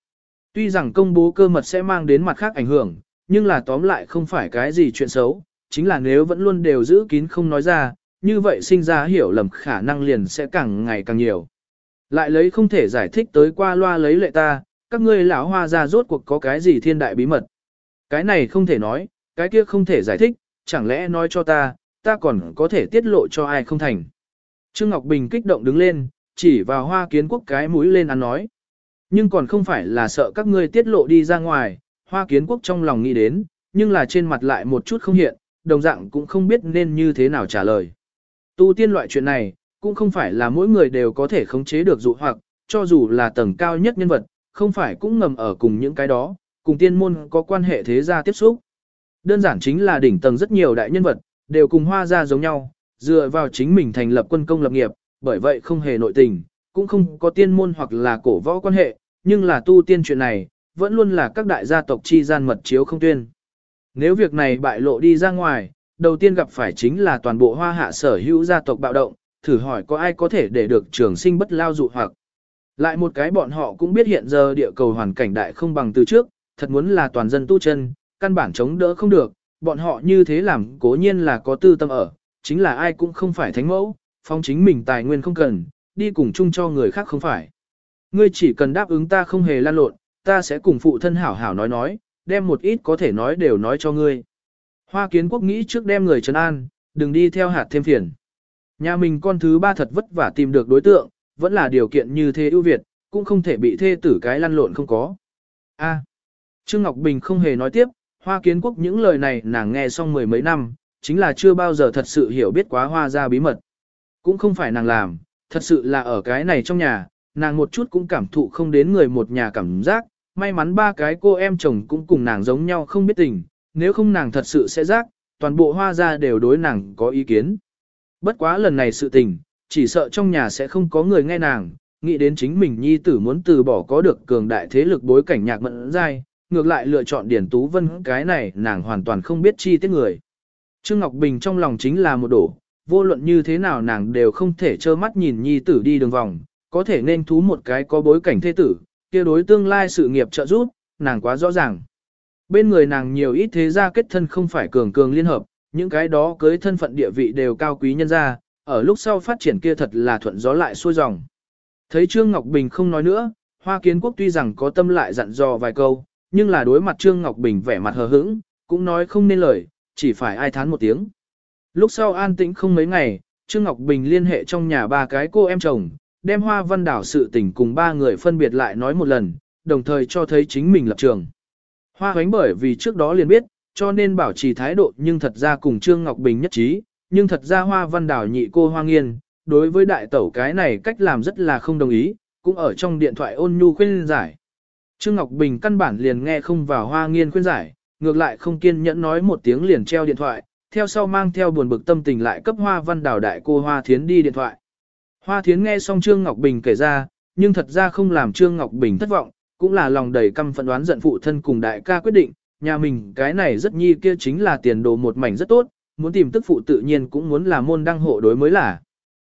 [SPEAKER 1] Tuy rằng công bố cơ mật sẽ mang đến mặt khác ảnh hưởng, nhưng là tóm lại không phải cái gì chuyện xấu, chính là nếu vẫn luôn đều giữ kín không nói ra, như vậy sinh ra hiểu lầm khả năng liền sẽ càng ngày càng nhiều. Lại lấy không thể giải thích tới qua loa lấy lệ ta, các ngươi lão hoa ra rốt cuộc có cái gì thiên đại bí mật. Cái này không thể nói, cái kia không thể giải thích, chẳng lẽ nói cho ta, ta còn có thể tiết lộ cho ai không thành. Trương Ngọc Bình kích động đứng lên, chỉ vào hoa kiến quốc cái mũi lên ăn nói. Nhưng còn không phải là sợ các ngươi tiết lộ đi ra ngoài, hoa kiến quốc trong lòng nghĩ đến, nhưng là trên mặt lại một chút không hiện, đồng dạng cũng không biết nên như thế nào trả lời. Tu tiên loại chuyện này, cũng không phải là mỗi người đều có thể khống chế được dụ hoặc, cho dù là tầng cao nhất nhân vật, không phải cũng ngầm ở cùng những cái đó, cùng tiên môn có quan hệ thế gia tiếp xúc. Đơn giản chính là đỉnh tầng rất nhiều đại nhân vật, đều cùng hoa gia giống nhau, dựa vào chính mình thành lập quân công lập nghiệp, bởi vậy không hề nội tình, cũng không có tiên môn hoặc là cổ võ quan hệ, nhưng là tu tiên chuyện này, vẫn luôn là các đại gia tộc chi gian mật chiếu không tuyên. Nếu việc này bại lộ đi ra ngoài, đầu tiên gặp phải chính là toàn bộ hoa hạ sở hữu gia tộc bạo động, thử hỏi có ai có thể để được trường sinh bất lao dụ hoặc. Lại một cái bọn họ cũng biết hiện giờ địa cầu hoàn cảnh đại không bằng từ trước, thật muốn là toàn dân tu chân, căn bản chống đỡ không được, bọn họ như thế làm cố nhiên là có tư tâm ở, chính là ai cũng không phải thánh mẫu, phong chính mình tài nguyên không cần, đi cùng chung cho người khác không phải. Ngươi chỉ cần đáp ứng ta không hề lan lộn, ta sẽ cùng phụ thân hảo hảo nói nói, đem một ít có thể nói đều nói cho ngươi. Hoa kiến quốc nghĩ trước đem người trấn an, đừng đi theo hạt thêm phiền. Nhà mình con thứ ba thật vất vả tìm được đối tượng, vẫn là điều kiện như thế ưu việt, cũng không thể bị thê tử cái lăn lộn không có. A. Trương Ngọc Bình không hề nói tiếp, hoa kiến quốc những lời này nàng nghe xong mười mấy năm, chính là chưa bao giờ thật sự hiểu biết quá hoa ra bí mật. Cũng không phải nàng làm, thật sự là ở cái này trong nhà, nàng một chút cũng cảm thụ không đến người một nhà cảm giác, may mắn ba cái cô em chồng cũng cùng nàng giống nhau không biết tình, nếu không nàng thật sự sẽ giác, toàn bộ hoa gia đều đối nàng có ý kiến. Bất quá lần này sự tình, chỉ sợ trong nhà sẽ không có người nghe nàng, nghĩ đến chính mình nhi tử muốn từ bỏ có được cường đại thế lực bối cảnh nhạc mẫn dai, ngược lại lựa chọn Điển Tú Vân cái này nàng hoàn toàn không biết chi tiết người. Trương Ngọc Bình trong lòng chính là một đổ, vô luận như thế nào nàng đều không thể trơ mắt nhìn nhi tử đi đường vòng, có thể nên thú một cái có bối cảnh thế tử, kia đối tương lai sự nghiệp trợ giúp, nàng quá rõ ràng. Bên người nàng nhiều ít thế gia kết thân không phải cường cường liên hợp, những cái đó cưới thân phận địa vị đều cao quý nhân gia, ở lúc sau phát triển kia thật là thuận gió lại xuôi dòng. Thấy Trương Ngọc Bình không nói nữa, Hoa Kiến Quốc tuy rằng có tâm lại dặn dò vài câu, nhưng là đối mặt Trương Ngọc Bình vẻ mặt hờ hững, cũng nói không nên lời, chỉ phải ai thán một tiếng. Lúc sau an tĩnh không mấy ngày, Trương Ngọc Bình liên hệ trong nhà ba cái cô em chồng, đem Hoa Văn Đảo sự tình cùng ba người phân biệt lại nói một lần, đồng thời cho thấy chính mình lập trường. Hoa hoánh bởi vì trước đó liền biết, cho nên bảo trì thái độ nhưng thật ra cùng Trương Ngọc Bình nhất trí, nhưng thật ra Hoa Văn Đảo nhị cô Hoa Nghiên, đối với đại tẩu cái này cách làm rất là không đồng ý, cũng ở trong điện thoại ôn nhu khuyên giải. Trương Ngọc Bình căn bản liền nghe không vào Hoa Nghiên khuyên giải, ngược lại không kiên nhẫn nói một tiếng liền treo điện thoại, theo sau mang theo buồn bực tâm tình lại cấp Hoa Văn Đảo đại cô Hoa Thiến đi điện thoại. Hoa Thiến nghe xong Trương Ngọc Bình kể ra, nhưng thật ra không làm Trương Ngọc Bình thất vọng, cũng là lòng đầy căm phẫn đoán giận phụ thân cùng đại ca quyết định, nhà mình cái này rất nhi kia chính là tiền đồ một mảnh rất tốt, muốn tìm tức phụ tự nhiên cũng muốn là môn đăng hộ đối mới là.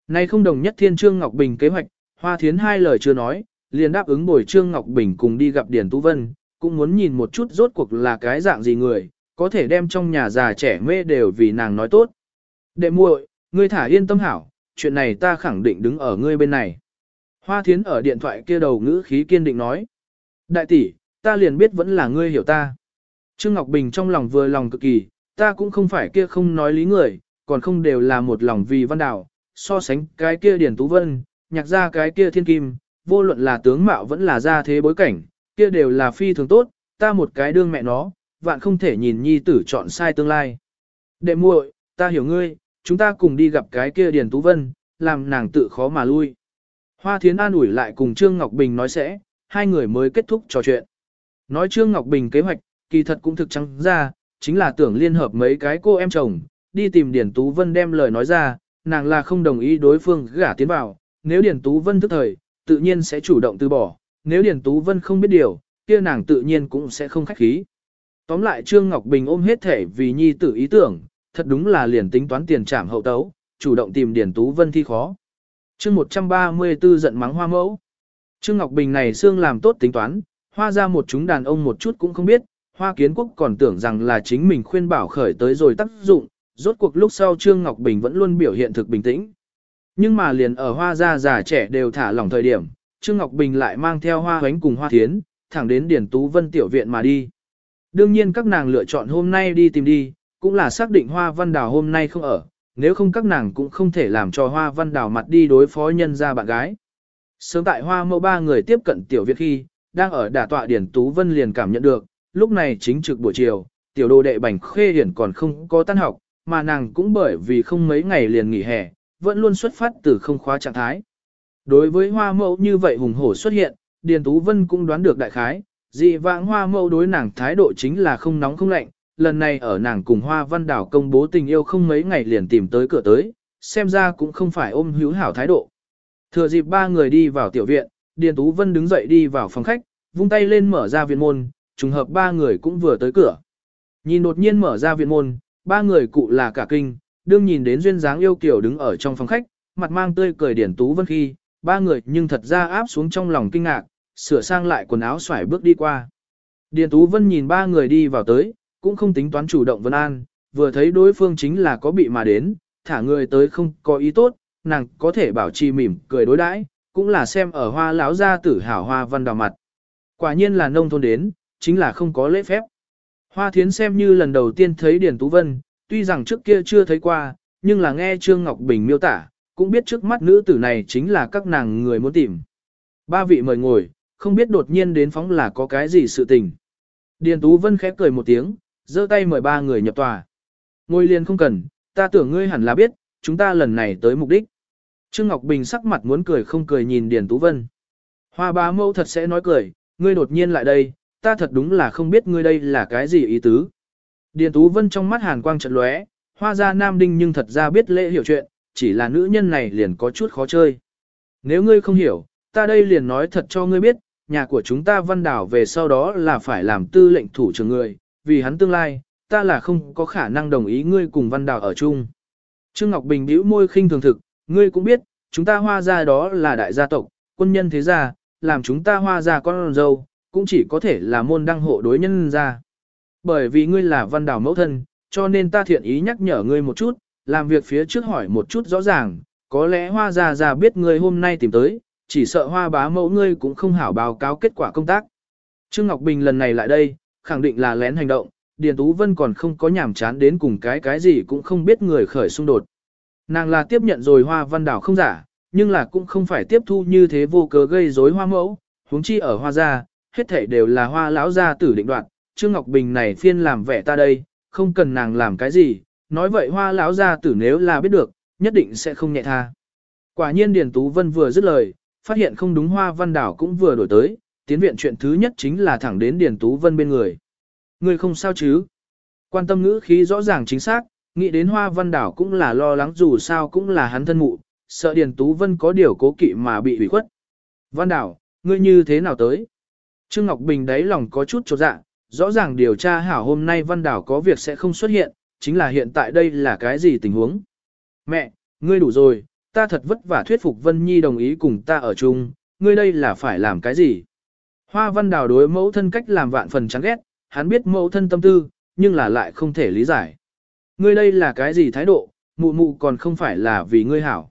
[SPEAKER 1] Nay không đồng nhất thiên Trương Ngọc Bình kế hoạch, Hoa Thiến hai lời chưa nói, liền đáp ứng bồi Trương Ngọc Bình cùng đi gặp Điền Tú Vân, cũng muốn nhìn một chút rốt cuộc là cái dạng gì người, có thể đem trong nhà già trẻ mê đều vì nàng nói tốt. Đệ muội, ngươi thả yên tâm hảo, chuyện này ta khẳng định đứng ở ngươi bên này. Hoa Thiến ở điện thoại kia đầu ngữ khí kiên định nói. Đại tỷ, ta liền biết vẫn là ngươi hiểu ta. Trương Ngọc Bình trong lòng vừa lòng cực kỳ, ta cũng không phải kia không nói lý người, còn không đều là một lòng vì văn đảo, so sánh cái kia Điển Tú Vân, nhạc ra cái kia thiên kim, vô luận là tướng mạo vẫn là gia thế bối cảnh, kia đều là phi thường tốt, ta một cái đương mẹ nó, vạn không thể nhìn nhi tử chọn sai tương lai. Đệ muội, ta hiểu ngươi, chúng ta cùng đi gặp cái kia Điền Tú Vân, làm nàng tự khó mà lui. Hoa Thiến an ủi lại cùng Trương Ngọc Bình nói sẽ, hai người mới kết thúc trò chuyện. Nói Trương Ngọc Bình kế hoạch, kỳ thật cũng thực trắng ra, chính là tưởng liên hợp mấy cái cô em chồng, đi tìm Điền Tú Vân đem lời nói ra, nàng là không đồng ý đối phương gả tiến vào, nếu Điền Tú Vân thức thời, tự nhiên sẽ chủ động từ bỏ, nếu Điền Tú Vân không biết điều, kia nàng tự nhiên cũng sẽ không khách khí. Tóm lại Trương Ngọc Bình ôm hết thể vì nhi tử ý tưởng, thật đúng là liền tính toán tiền trảm hậu tấu, chủ động tìm Điền Tú Vân thi khó. chương 134 giận mắng hoa mẫu. Trương Ngọc Bình này xương làm tốt tính toán, hoa ra một chúng đàn ông một chút cũng không biết, hoa kiến quốc còn tưởng rằng là chính mình khuyên bảo khởi tới rồi tác dụng, rốt cuộc lúc sau Trương Ngọc Bình vẫn luôn biểu hiện thực bình tĩnh. Nhưng mà liền ở hoa gia già trẻ đều thả lỏng thời điểm, Trương Ngọc Bình lại mang theo hoa hoánh cùng hoa thiến, thẳng đến điển Tú Vân tiểu viện mà đi. Đương nhiên các nàng lựa chọn hôm nay đi tìm đi, cũng là xác định hoa văn đào hôm nay không ở, nếu không các nàng cũng không thể làm cho hoa văn đào mặt đi đối phó nhân ra bạn gái. Sớm tại hoa mẫu ba người tiếp cận tiểu Việt khi, đang ở đả tọa Điển Tú Vân liền cảm nhận được, lúc này chính trực buổi chiều, tiểu đồ đệ bành khê hiển còn không có tan học, mà nàng cũng bởi vì không mấy ngày liền nghỉ hè, vẫn luôn xuất phát từ không khóa trạng thái. Đối với hoa mẫu như vậy hùng hổ xuất hiện, Điền Tú Vân cũng đoán được đại khái, dị vãng hoa mẫu đối nàng thái độ chính là không nóng không lạnh, lần này ở nàng cùng hoa văn đảo công bố tình yêu không mấy ngày liền tìm tới cửa tới, xem ra cũng không phải ôm hữu hảo thái độ. Thừa dịp ba người đi vào tiểu viện, Điền Tú Vân đứng dậy đi vào phòng khách, vung tay lên mở ra viện môn, trùng hợp ba người cũng vừa tới cửa. Nhìn đột nhiên mở ra viện môn, ba người cụ là cả kinh, đương nhìn đến duyên dáng yêu kiều đứng ở trong phòng khách, mặt mang tươi cười Điền Tú Vân khi, ba người nhưng thật ra áp xuống trong lòng kinh ngạc, sửa sang lại quần áo xoải bước đi qua. Điền Tú Vân nhìn ba người đi vào tới, cũng không tính toán chủ động vân an, vừa thấy đối phương chính là có bị mà đến, thả người tới không có ý tốt, nàng có thể bảo trì mỉm cười đối đãi, cũng là xem ở hoa lão gia tử hảo hoa văn đào mặt. Quả nhiên là nông thôn đến, chính là không có lễ phép. Hoa thiến xem như lần đầu tiên thấy Điền Tú Vân, tuy rằng trước kia chưa thấy qua, nhưng là nghe Trương Ngọc Bình miêu tả, cũng biết trước mắt nữ tử này chính là các nàng người muốn tìm. Ba vị mời ngồi, không biết đột nhiên đến phóng là có cái gì sự tình. Điền Tú Vân khép cười một tiếng, giơ tay mời ba người nhập tòa. Ngồi liền không cần, ta tưởng ngươi hẳn là biết, chúng ta lần này tới mục đích. Trương Ngọc Bình sắc mặt muốn cười không cười nhìn Điền Tú Vân. Hoa bá mẫu thật sẽ nói cười, ngươi đột nhiên lại đây, ta thật đúng là không biết ngươi đây là cái gì ý tứ. Điền Tú Vân trong mắt hàn quang trận lóe, hoa ra nam đinh nhưng thật ra biết lễ hiểu chuyện, chỉ là nữ nhân này liền có chút khó chơi. Nếu ngươi không hiểu, ta đây liền nói thật cho ngươi biết, nhà của chúng ta văn đảo về sau đó là phải làm tư lệnh thủ trưởng người, vì hắn tương lai, ta là không có khả năng đồng ý ngươi cùng văn đảo ở chung. Trương Ngọc Bình bĩu môi khinh thường thực, ngươi cũng biết, chúng ta hoa gia đó là đại gia tộc, quân nhân thế gia, làm chúng ta hoa gia con dâu, cũng chỉ có thể là môn đăng hộ đối nhân gia. Bởi vì ngươi là văn đảo mẫu thân, cho nên ta thiện ý nhắc nhở ngươi một chút, làm việc phía trước hỏi một chút rõ ràng, có lẽ hoa gia ra biết ngươi hôm nay tìm tới, chỉ sợ hoa bá mẫu ngươi cũng không hảo báo cáo kết quả công tác. Trương Ngọc Bình lần này lại đây, khẳng định là lén hành động, Điền Tú Vân còn không có nhảm chán đến cùng cái cái gì cũng không biết người khởi xung đột. Nàng là tiếp nhận rồi hoa văn đảo không giả, nhưng là cũng không phải tiếp thu như thế vô cớ gây rối hoa mẫu, huống chi ở hoa gia, hết thảy đều là hoa lão gia tử định đoạt, Trương Ngọc Bình này phiên làm vẻ ta đây, không cần nàng làm cái gì, nói vậy hoa lão gia tử nếu là biết được, nhất định sẽ không nhẹ tha. Quả nhiên Điền Tú Vân vừa dứt lời, phát hiện không đúng hoa văn đảo cũng vừa đổi tới, tiến viện chuyện thứ nhất chính là thẳng đến Điền Tú Vân bên người. Người không sao chứ? Quan tâm ngữ khí rõ ràng chính xác, nghĩ đến hoa văn đảo cũng là lo lắng dù sao cũng là hắn thân mụ, sợ Điền Tú Vân có điều cố kỵ mà bị hủy khuất. Văn đảo, ngươi như thế nào tới? Trương Ngọc Bình đáy lòng có chút chột dạ, rõ ràng điều tra hảo hôm nay văn đảo có việc sẽ không xuất hiện, chính là hiện tại đây là cái gì tình huống? Mẹ, ngươi đủ rồi, ta thật vất vả thuyết phục Vân Nhi đồng ý cùng ta ở chung, ngươi đây là phải làm cái gì? Hoa văn đào đối mẫu thân cách làm vạn phần chán ghét, hắn biết mẫu thân tâm tư, nhưng là lại không thể lý giải. Ngươi đây là cái gì thái độ, mụ mụ còn không phải là vì ngươi hảo.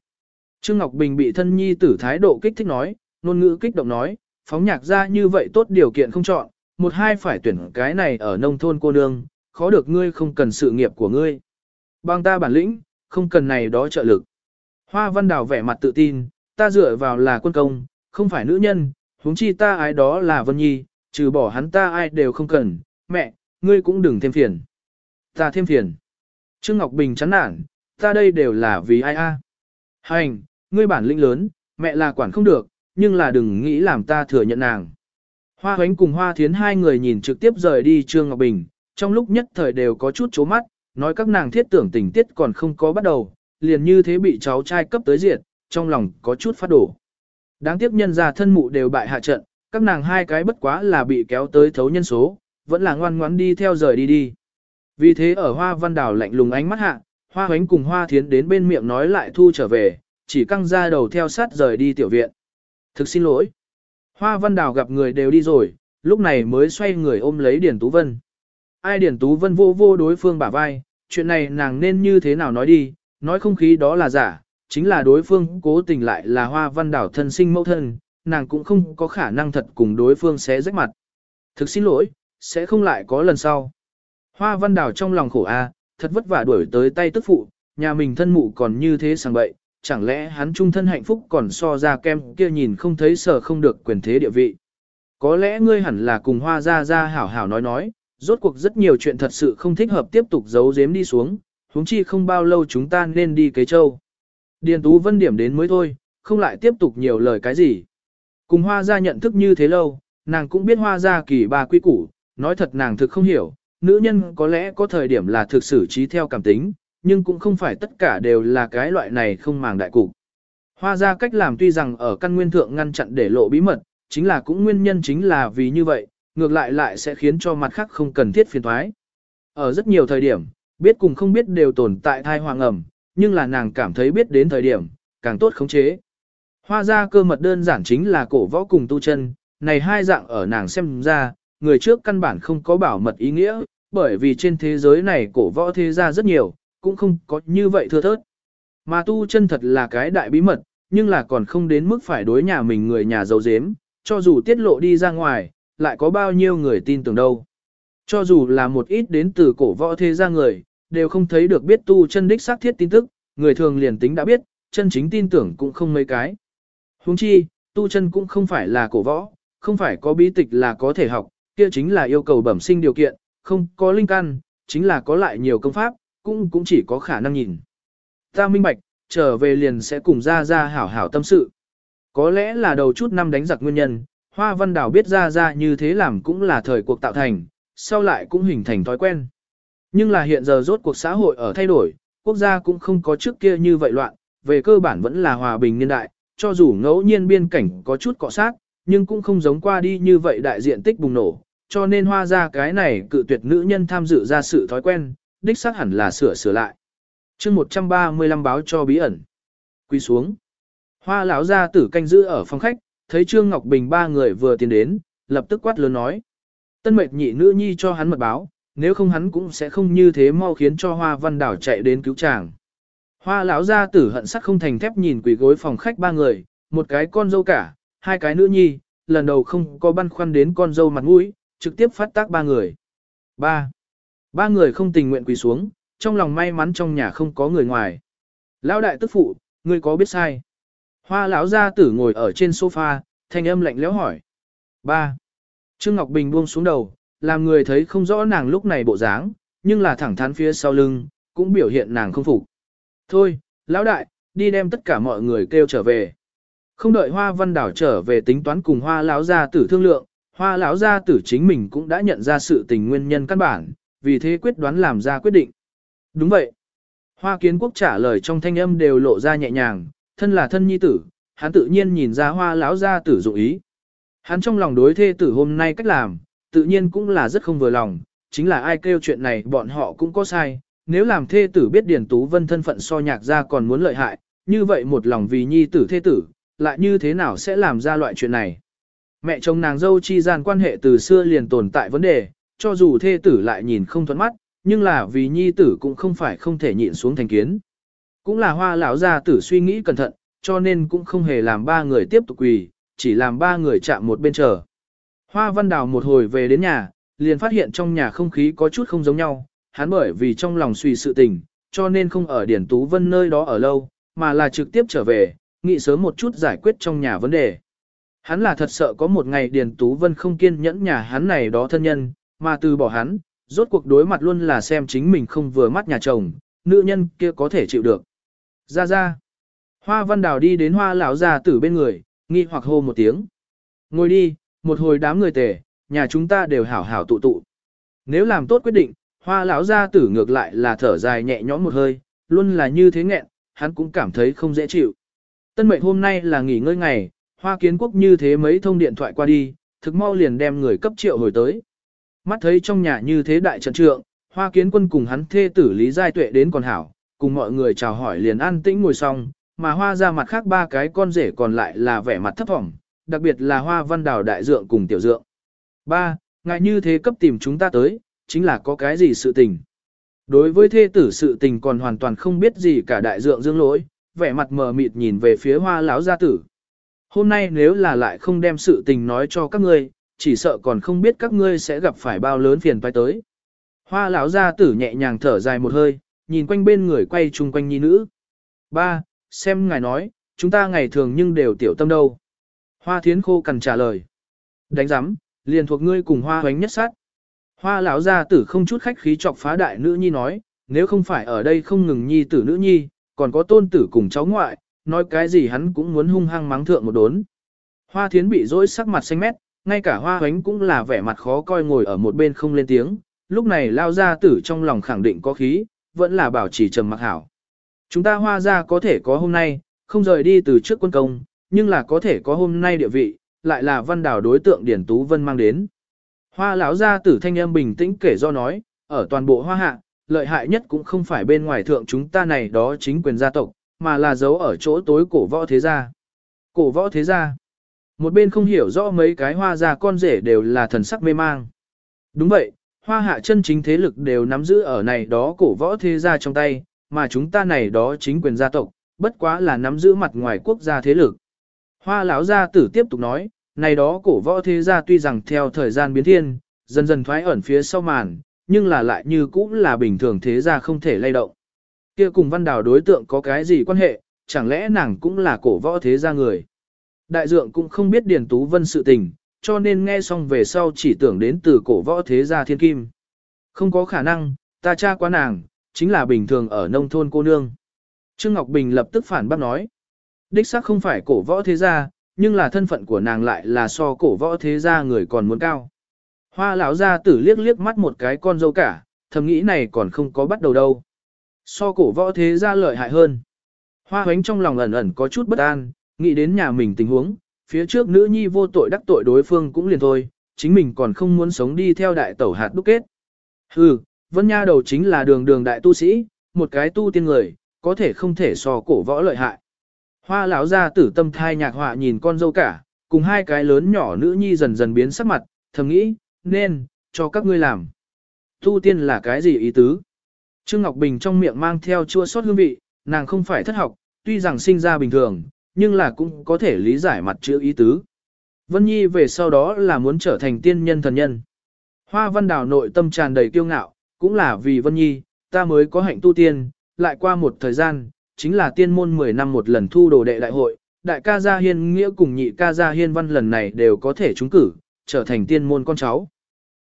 [SPEAKER 1] Trương Ngọc Bình bị thân nhi tử thái độ kích thích nói, ngôn ngữ kích động nói, phóng nhạc ra như vậy tốt điều kiện không chọn, một hai phải tuyển cái này ở nông thôn cô nương, khó được ngươi không cần sự nghiệp của ngươi. Bằng ta bản lĩnh, không cần này đó trợ lực. Hoa Văn Đào vẻ mặt tự tin, ta dựa vào là quân công, không phải nữ nhân, huống chi ta ai đó là Vân Nhi, trừ bỏ hắn ta ai đều không cần, mẹ, ngươi cũng đừng thêm phiền. Ta thêm phiền. Trương Ngọc Bình chán nản, ta đây đều là vì ai a? Hành, ngươi bản lĩnh lớn, mẹ là quản không được, nhưng là đừng nghĩ làm ta thừa nhận nàng. Hoa Hoánh cùng Hoa Thiến hai người nhìn trực tiếp rời đi Trương Ngọc Bình, trong lúc nhất thời đều có chút chố mắt, nói các nàng thiết tưởng tình tiết còn không có bắt đầu, liền như thế bị cháu trai cấp tới diệt, trong lòng có chút phát đổ. Đáng tiếc nhân ra thân mụ đều bại hạ trận, các nàng hai cái bất quá là bị kéo tới thấu nhân số, vẫn là ngoan ngoãn đi theo rời đi đi. Vì thế ở hoa văn đảo lạnh lùng ánh mắt hạ, hoa hoánh cùng hoa thiến đến bên miệng nói lại thu trở về, chỉ căng ra đầu theo sát rời đi tiểu viện. Thực xin lỗi. Hoa văn đảo gặp người đều đi rồi, lúc này mới xoay người ôm lấy Điền Tú Vân. Ai Điền Tú Vân vô vô đối phương bả vai, chuyện này nàng nên như thế nào nói đi, nói không khí đó là giả, chính là đối phương cố tình lại là hoa văn đảo thân sinh mẫu thân, nàng cũng không có khả năng thật cùng đối phương sẽ rách mặt. Thực xin lỗi, sẽ không lại có lần sau. Hoa văn đảo trong lòng khổ a, thật vất vả đuổi tới tay tức phụ, nhà mình thân mụ còn như thế sang bậy, chẳng lẽ hắn trung thân hạnh phúc còn so ra kem kia nhìn không thấy sở không được quyền thế địa vị. Có lẽ ngươi hẳn là cùng hoa ra ra hảo hảo nói nói, rốt cuộc rất nhiều chuyện thật sự không thích hợp tiếp tục giấu giếm đi xuống, huống chi không bao lâu chúng ta nên đi kế châu. Điền Tú Vân điểm đến mới thôi, không lại tiếp tục nhiều lời cái gì. Cùng hoa ra nhận thức như thế lâu, nàng cũng biết hoa ra kỳ ba quy củ, nói thật nàng thực không hiểu, nữ nhân có lẽ có thời điểm là thực xử trí theo cảm tính, nhưng cũng không phải tất cả đều là cái loại này không màng đại cục. Hoa ra cách làm tuy rằng ở căn nguyên thượng ngăn chặn để lộ bí mật, chính là cũng nguyên nhân chính là vì như vậy, ngược lại lại sẽ khiến cho mặt khác không cần thiết phiền thoái. Ở rất nhiều thời điểm, biết cùng không biết đều tồn tại thai hoàng ẩm, nhưng là nàng cảm thấy biết đến thời điểm, càng tốt khống chế. Hoa ra cơ mật đơn giản chính là cổ võ cùng tu chân, này hai dạng ở nàng xem ra, người trước căn bản không có bảo mật ý nghĩa, bởi vì trên thế giới này cổ võ thế gia rất nhiều, cũng không có như vậy thưa thớt. Mà tu chân thật là cái đại bí mật, nhưng là còn không đến mức phải đối nhà mình người nhà giấu giếm, cho dù tiết lộ đi ra ngoài, lại có bao nhiêu người tin tưởng đâu. Cho dù là một ít đến từ cổ võ thế gia người, đều không thấy được biết tu chân đích xác thiết tin tức, người thường liền tính đã biết, chân chính tin tưởng cũng không mấy cái. Huống chi, tu chân cũng không phải là cổ võ, không phải có bí tịch là có thể học, kia chính là yêu cầu bẩm sinh điều kiện, không có linh căn, chính là có lại nhiều công pháp, cũng cũng chỉ có khả năng nhìn. Ta minh bạch, trở về liền sẽ cùng ra ra hảo hảo tâm sự. Có lẽ là đầu chút năm đánh giặc nguyên nhân, Hoa Văn Đào biết ra ra như thế làm cũng là thời cuộc tạo thành, sau lại cũng hình thành thói quen. Nhưng là hiện giờ rốt cuộc xã hội ở thay đổi, quốc gia cũng không có trước kia như vậy loạn, về cơ bản vẫn là hòa bình niên đại, cho dù ngẫu nhiên biên cảnh có chút cọ sát, nhưng cũng không giống qua đi như vậy đại diện tích bùng nổ, cho nên hoa ra cái này cự tuyệt nữ nhân tham dự ra sự thói quen, đích xác hẳn là sửa sửa lại. chương 135 báo cho bí ẩn. Quy xuống. Hoa lão ra tử canh giữ ở phòng khách, thấy Trương Ngọc Bình ba người vừa tiến đến, lập tức quát lớn nói. Tân mệt nhị nữ nhi cho hắn mật báo, nếu không hắn cũng sẽ không như thế mau khiến cho Hoa Văn Đảo chạy đến cứu chàng. Hoa lão gia tử hận sắc không thành thép nhìn quỷ gối phòng khách ba người, một cái con dâu cả, hai cái nữ nhi, lần đầu không có băn khoăn đến con dâu mặt mũi, trực tiếp phát tác ba người. Ba. Ba người không tình nguyện quỳ xuống, trong lòng may mắn trong nhà không có người ngoài. Lão đại tức phụ, ngươi có biết sai? Hoa lão gia tử ngồi ở trên sofa, thanh âm lạnh lẽo hỏi. Ba. Trương Ngọc Bình buông xuống đầu, làm người thấy không rõ nàng lúc này bộ dáng, nhưng là thẳng thắn phía sau lưng, cũng biểu hiện nàng không phục. Thôi, lão đại, đi đem tất cả mọi người kêu trở về. Không đợi Hoa Văn Đảo trở về tính toán cùng Hoa lão gia tử thương lượng, Hoa lão gia tử chính mình cũng đã nhận ra sự tình nguyên nhân căn bản, vì thế quyết đoán làm ra quyết định. Đúng vậy. Hoa Kiến Quốc trả lời trong thanh âm đều lộ ra nhẹ nhàng, thân là thân nhi tử, hắn tự nhiên nhìn ra Hoa lão gia tử dụng ý. Hắn trong lòng đối thê tử hôm nay cách làm, tự nhiên cũng là rất không vừa lòng, chính là ai kêu chuyện này bọn họ cũng có sai, nếu làm thê tử biết Điền Tú Vân thân phận so nhạc ra còn muốn lợi hại, như vậy một lòng vì nhi tử thê tử, lại như thế nào sẽ làm ra loại chuyện này. Mẹ chồng nàng dâu chi gian quan hệ từ xưa liền tồn tại vấn đề, cho dù thê tử lại nhìn không thuận mắt, nhưng là vì nhi tử cũng không phải không thể nhịn xuống thành kiến. Cũng là hoa lão gia tử suy nghĩ cẩn thận, cho nên cũng không hề làm ba người tiếp tục quỳ, chỉ làm ba người chạm một bên chờ. Hoa văn đào một hồi về đến nhà, liền phát hiện trong nhà không khí có chút không giống nhau, hắn bởi vì trong lòng suy sự tình, cho nên không ở Điển Tú Vân nơi đó ở lâu, mà là trực tiếp trở về, nghĩ sớm một chút giải quyết trong nhà vấn đề. Hắn là thật sợ có một ngày Điền Tú Vân không kiên nhẫn nhà hắn này đó thân nhân, mà từ bỏ hắn, rốt cuộc đối mặt luôn là xem chính mình không vừa mắt nhà chồng, nữ nhân kia có thể chịu được. Ra ra. Hoa văn đào đi đến hoa lão già tử bên người, nghi hoặc hô một tiếng. Ngồi đi, một hồi đám người tề, nhà chúng ta đều hảo hảo tụ tụ. Nếu làm tốt quyết định, hoa lão gia tử ngược lại là thở dài nhẹ nhõm một hơi, luôn là như thế nghẹn, hắn cũng cảm thấy không dễ chịu. Tân mệnh hôm nay là nghỉ ngơi ngày, hoa kiến quốc như thế mấy thông điện thoại qua đi, thực mau liền đem người cấp triệu hồi tới. Mắt thấy trong nhà như thế đại trận trượng, hoa kiến quân cùng hắn thê tử Lý Giai Tuệ đến còn hảo, cùng mọi người chào hỏi liền an tĩnh ngồi xong, mà hoa ra mặt khác ba cái con rể còn lại là vẻ mặt thấp thỏm, đặc biệt là hoa văn đào đại dượng cùng tiểu dượng. Ba, ngại như thế cấp tìm chúng ta tới, chính là có cái gì sự tình. Đối với thê tử sự tình còn hoàn toàn không biết gì cả đại dượng dương lỗi, vẻ mặt mờ mịt nhìn về phía hoa lão gia tử. Hôm nay nếu là lại không đem sự tình nói cho các ngươi, chỉ sợ còn không biết các ngươi sẽ gặp phải bao lớn phiền phải tới. Hoa lão gia tử nhẹ nhàng thở dài một hơi, nhìn quanh bên người quay chung quanh nhi nữ. Ba, xem ngài nói, chúng ta ngày thường nhưng đều tiểu tâm đâu. Hoa thiến khô cần trả lời. Đánh giám, liền thuộc ngươi cùng hoa hoánh nhất sát. Hoa lão gia tử không chút khách khí chọc phá đại nữ nhi nói, nếu không phải ở đây không ngừng nhi tử nữ nhi, còn có tôn tử cùng cháu ngoại, nói cái gì hắn cũng muốn hung hăng mắng thượng một đốn. Hoa thiến bị dỗi sắc mặt xanh mét, ngay cả hoa hoánh cũng là vẻ mặt khó coi ngồi ở một bên không lên tiếng, lúc này lao gia tử trong lòng khẳng định có khí, vẫn là bảo trì trầm mặc hảo. Chúng ta hoa ra có thể có hôm nay, không rời đi từ trước quân công, nhưng là có thể có hôm nay địa vị, lại là văn đảo đối tượng Điển Tú Vân mang đến. Hoa lão gia tử thanh âm bình tĩnh kể do nói, ở toàn bộ hoa hạ, lợi hại nhất cũng không phải bên ngoài thượng chúng ta này đó chính quyền gia tộc, mà là giấu ở chỗ tối cổ võ thế gia. Cổ võ thế gia. Một bên không hiểu rõ mấy cái hoa gia con rể đều là thần sắc mê mang. Đúng vậy, hoa hạ chân chính thế lực đều nắm giữ ở này đó cổ võ thế gia trong tay, mà chúng ta này đó chính quyền gia tộc, bất quá là nắm giữ mặt ngoài quốc gia thế lực. Hoa lão gia tử tiếp tục nói, này đó cổ võ thế gia tuy rằng theo thời gian biến thiên, dần dần thoái ẩn phía sau màn, nhưng là lại như cũng là bình thường thế gia không thể lay động. Kia cùng văn đào đối tượng có cái gì quan hệ, chẳng lẽ nàng cũng là cổ võ thế gia người. Đại dượng cũng không biết Điền Tú Vân sự tình, cho nên nghe xong về sau chỉ tưởng đến từ cổ võ thế gia thiên kim. Không có khả năng, ta cha quá nàng, chính là bình thường ở nông thôn cô nương. Trương Ngọc Bình lập tức phản bác nói. Đích xác không phải cổ võ thế gia, nhưng là thân phận của nàng lại là so cổ võ thế gia người còn muốn cao. Hoa lão gia tử liếc liếc mắt một cái con dâu cả, thầm nghĩ này còn không có bắt đầu đâu. So cổ võ thế gia lợi hại hơn. Hoa hoánh trong lòng ẩn ẩn có chút bất an, nghĩ đến nhà mình tình huống, phía trước nữ nhi vô tội đắc tội đối phương cũng liền thôi, chính mình còn không muốn sống đi theo đại tẩu hạt đúc kết. Hừ, vân nha đầu chính là đường đường đại tu sĩ, một cái tu tiên người, có thể không thể so cổ võ lợi hại. Hoa lão gia tử tâm thai nhạc họa nhìn con dâu cả, cùng hai cái lớn nhỏ nữ nhi dần dần biến sắc mặt, thầm nghĩ, nên, cho các ngươi làm. Tu tiên là cái gì ý tứ? Trương Ngọc Bình trong miệng mang theo chua sót hương vị, nàng không phải thất học, tuy rằng sinh ra bình thường, nhưng là cũng có thể lý giải mặt chữ ý tứ. Vân Nhi về sau đó là muốn trở thành tiên nhân thần nhân. Hoa văn đào nội tâm tràn đầy kiêu ngạo, cũng là vì Vân Nhi, ta mới có hạnh tu tiên, lại qua một thời gian, chính là tiên môn 10 năm một lần thu đồ đệ đại hội, đại ca gia hiên nghĩa cùng nhị ca gia hiên văn lần này đều có thể trúng cử, trở thành tiên môn con cháu.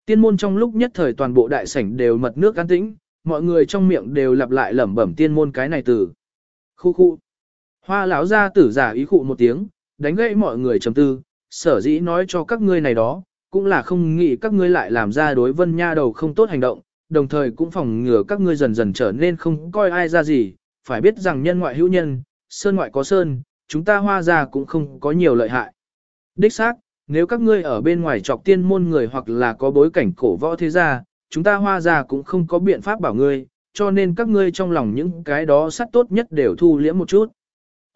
[SPEAKER 1] Tiên môn trong lúc nhất thời toàn bộ đại sảnh đều mật nước an tĩnh, mọi người trong miệng đều lặp lại lẩm bẩm tiên môn cái này từ. Khu khu. Hoa lão gia tử giả ý khụ một tiếng, đánh gãy mọi người trầm tư, sở dĩ nói cho các ngươi này đó, cũng là không nghĩ các ngươi lại làm ra đối vân nha đầu không tốt hành động, đồng thời cũng phòng ngừa các ngươi dần dần trở nên không coi ai ra gì, phải biết rằng nhân ngoại hữu nhân, sơn ngoại có sơn, chúng ta hoa ra cũng không có nhiều lợi hại. Đích xác, nếu các ngươi ở bên ngoài trọc tiên môn người hoặc là có bối cảnh cổ võ thế gia, chúng ta hoa ra cũng không có biện pháp bảo ngươi, cho nên các ngươi trong lòng những cái đó sát tốt nhất đều thu liễm một chút.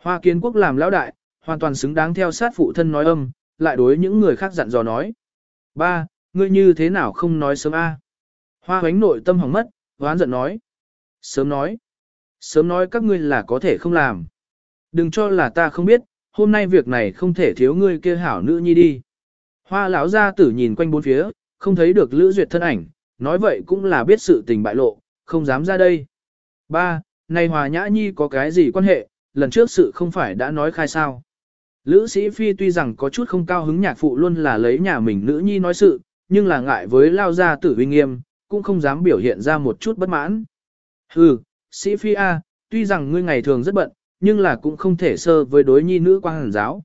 [SPEAKER 1] Hoa kiến quốc làm lão đại, hoàn toàn xứng đáng theo sát phụ thân nói âm, lại đối những người khác dặn dò nói. Ba, ngươi như thế nào không nói sớm a? Hoa hoánh nội tâm hỏng mất, hoán giận nói. Sớm nói. Sớm nói các ngươi là có thể không làm. Đừng cho là ta không biết, hôm nay việc này không thể thiếu ngươi kia hảo nữ nhi đi. Hoa lão gia tử nhìn quanh bốn phía, không thấy được Lữ Duyệt thân ảnh, nói vậy cũng là biết sự tình bại lộ, không dám ra đây. Ba, này Hòa Nhã Nhi có cái gì quan hệ, lần trước sự không phải đã nói khai sao. Lữ sĩ phi tuy rằng có chút không cao hứng nhạc phụ luôn là lấy nhà mình nữ nhi nói sự, nhưng là ngại với lao gia tử uy nghiêm, cũng không dám biểu hiện ra một chút bất mãn. Hừ, sĩ phi A, tuy rằng ngươi ngày thường rất bận, nhưng là cũng không thể sơ với đối nhi nữ quang hàn giáo.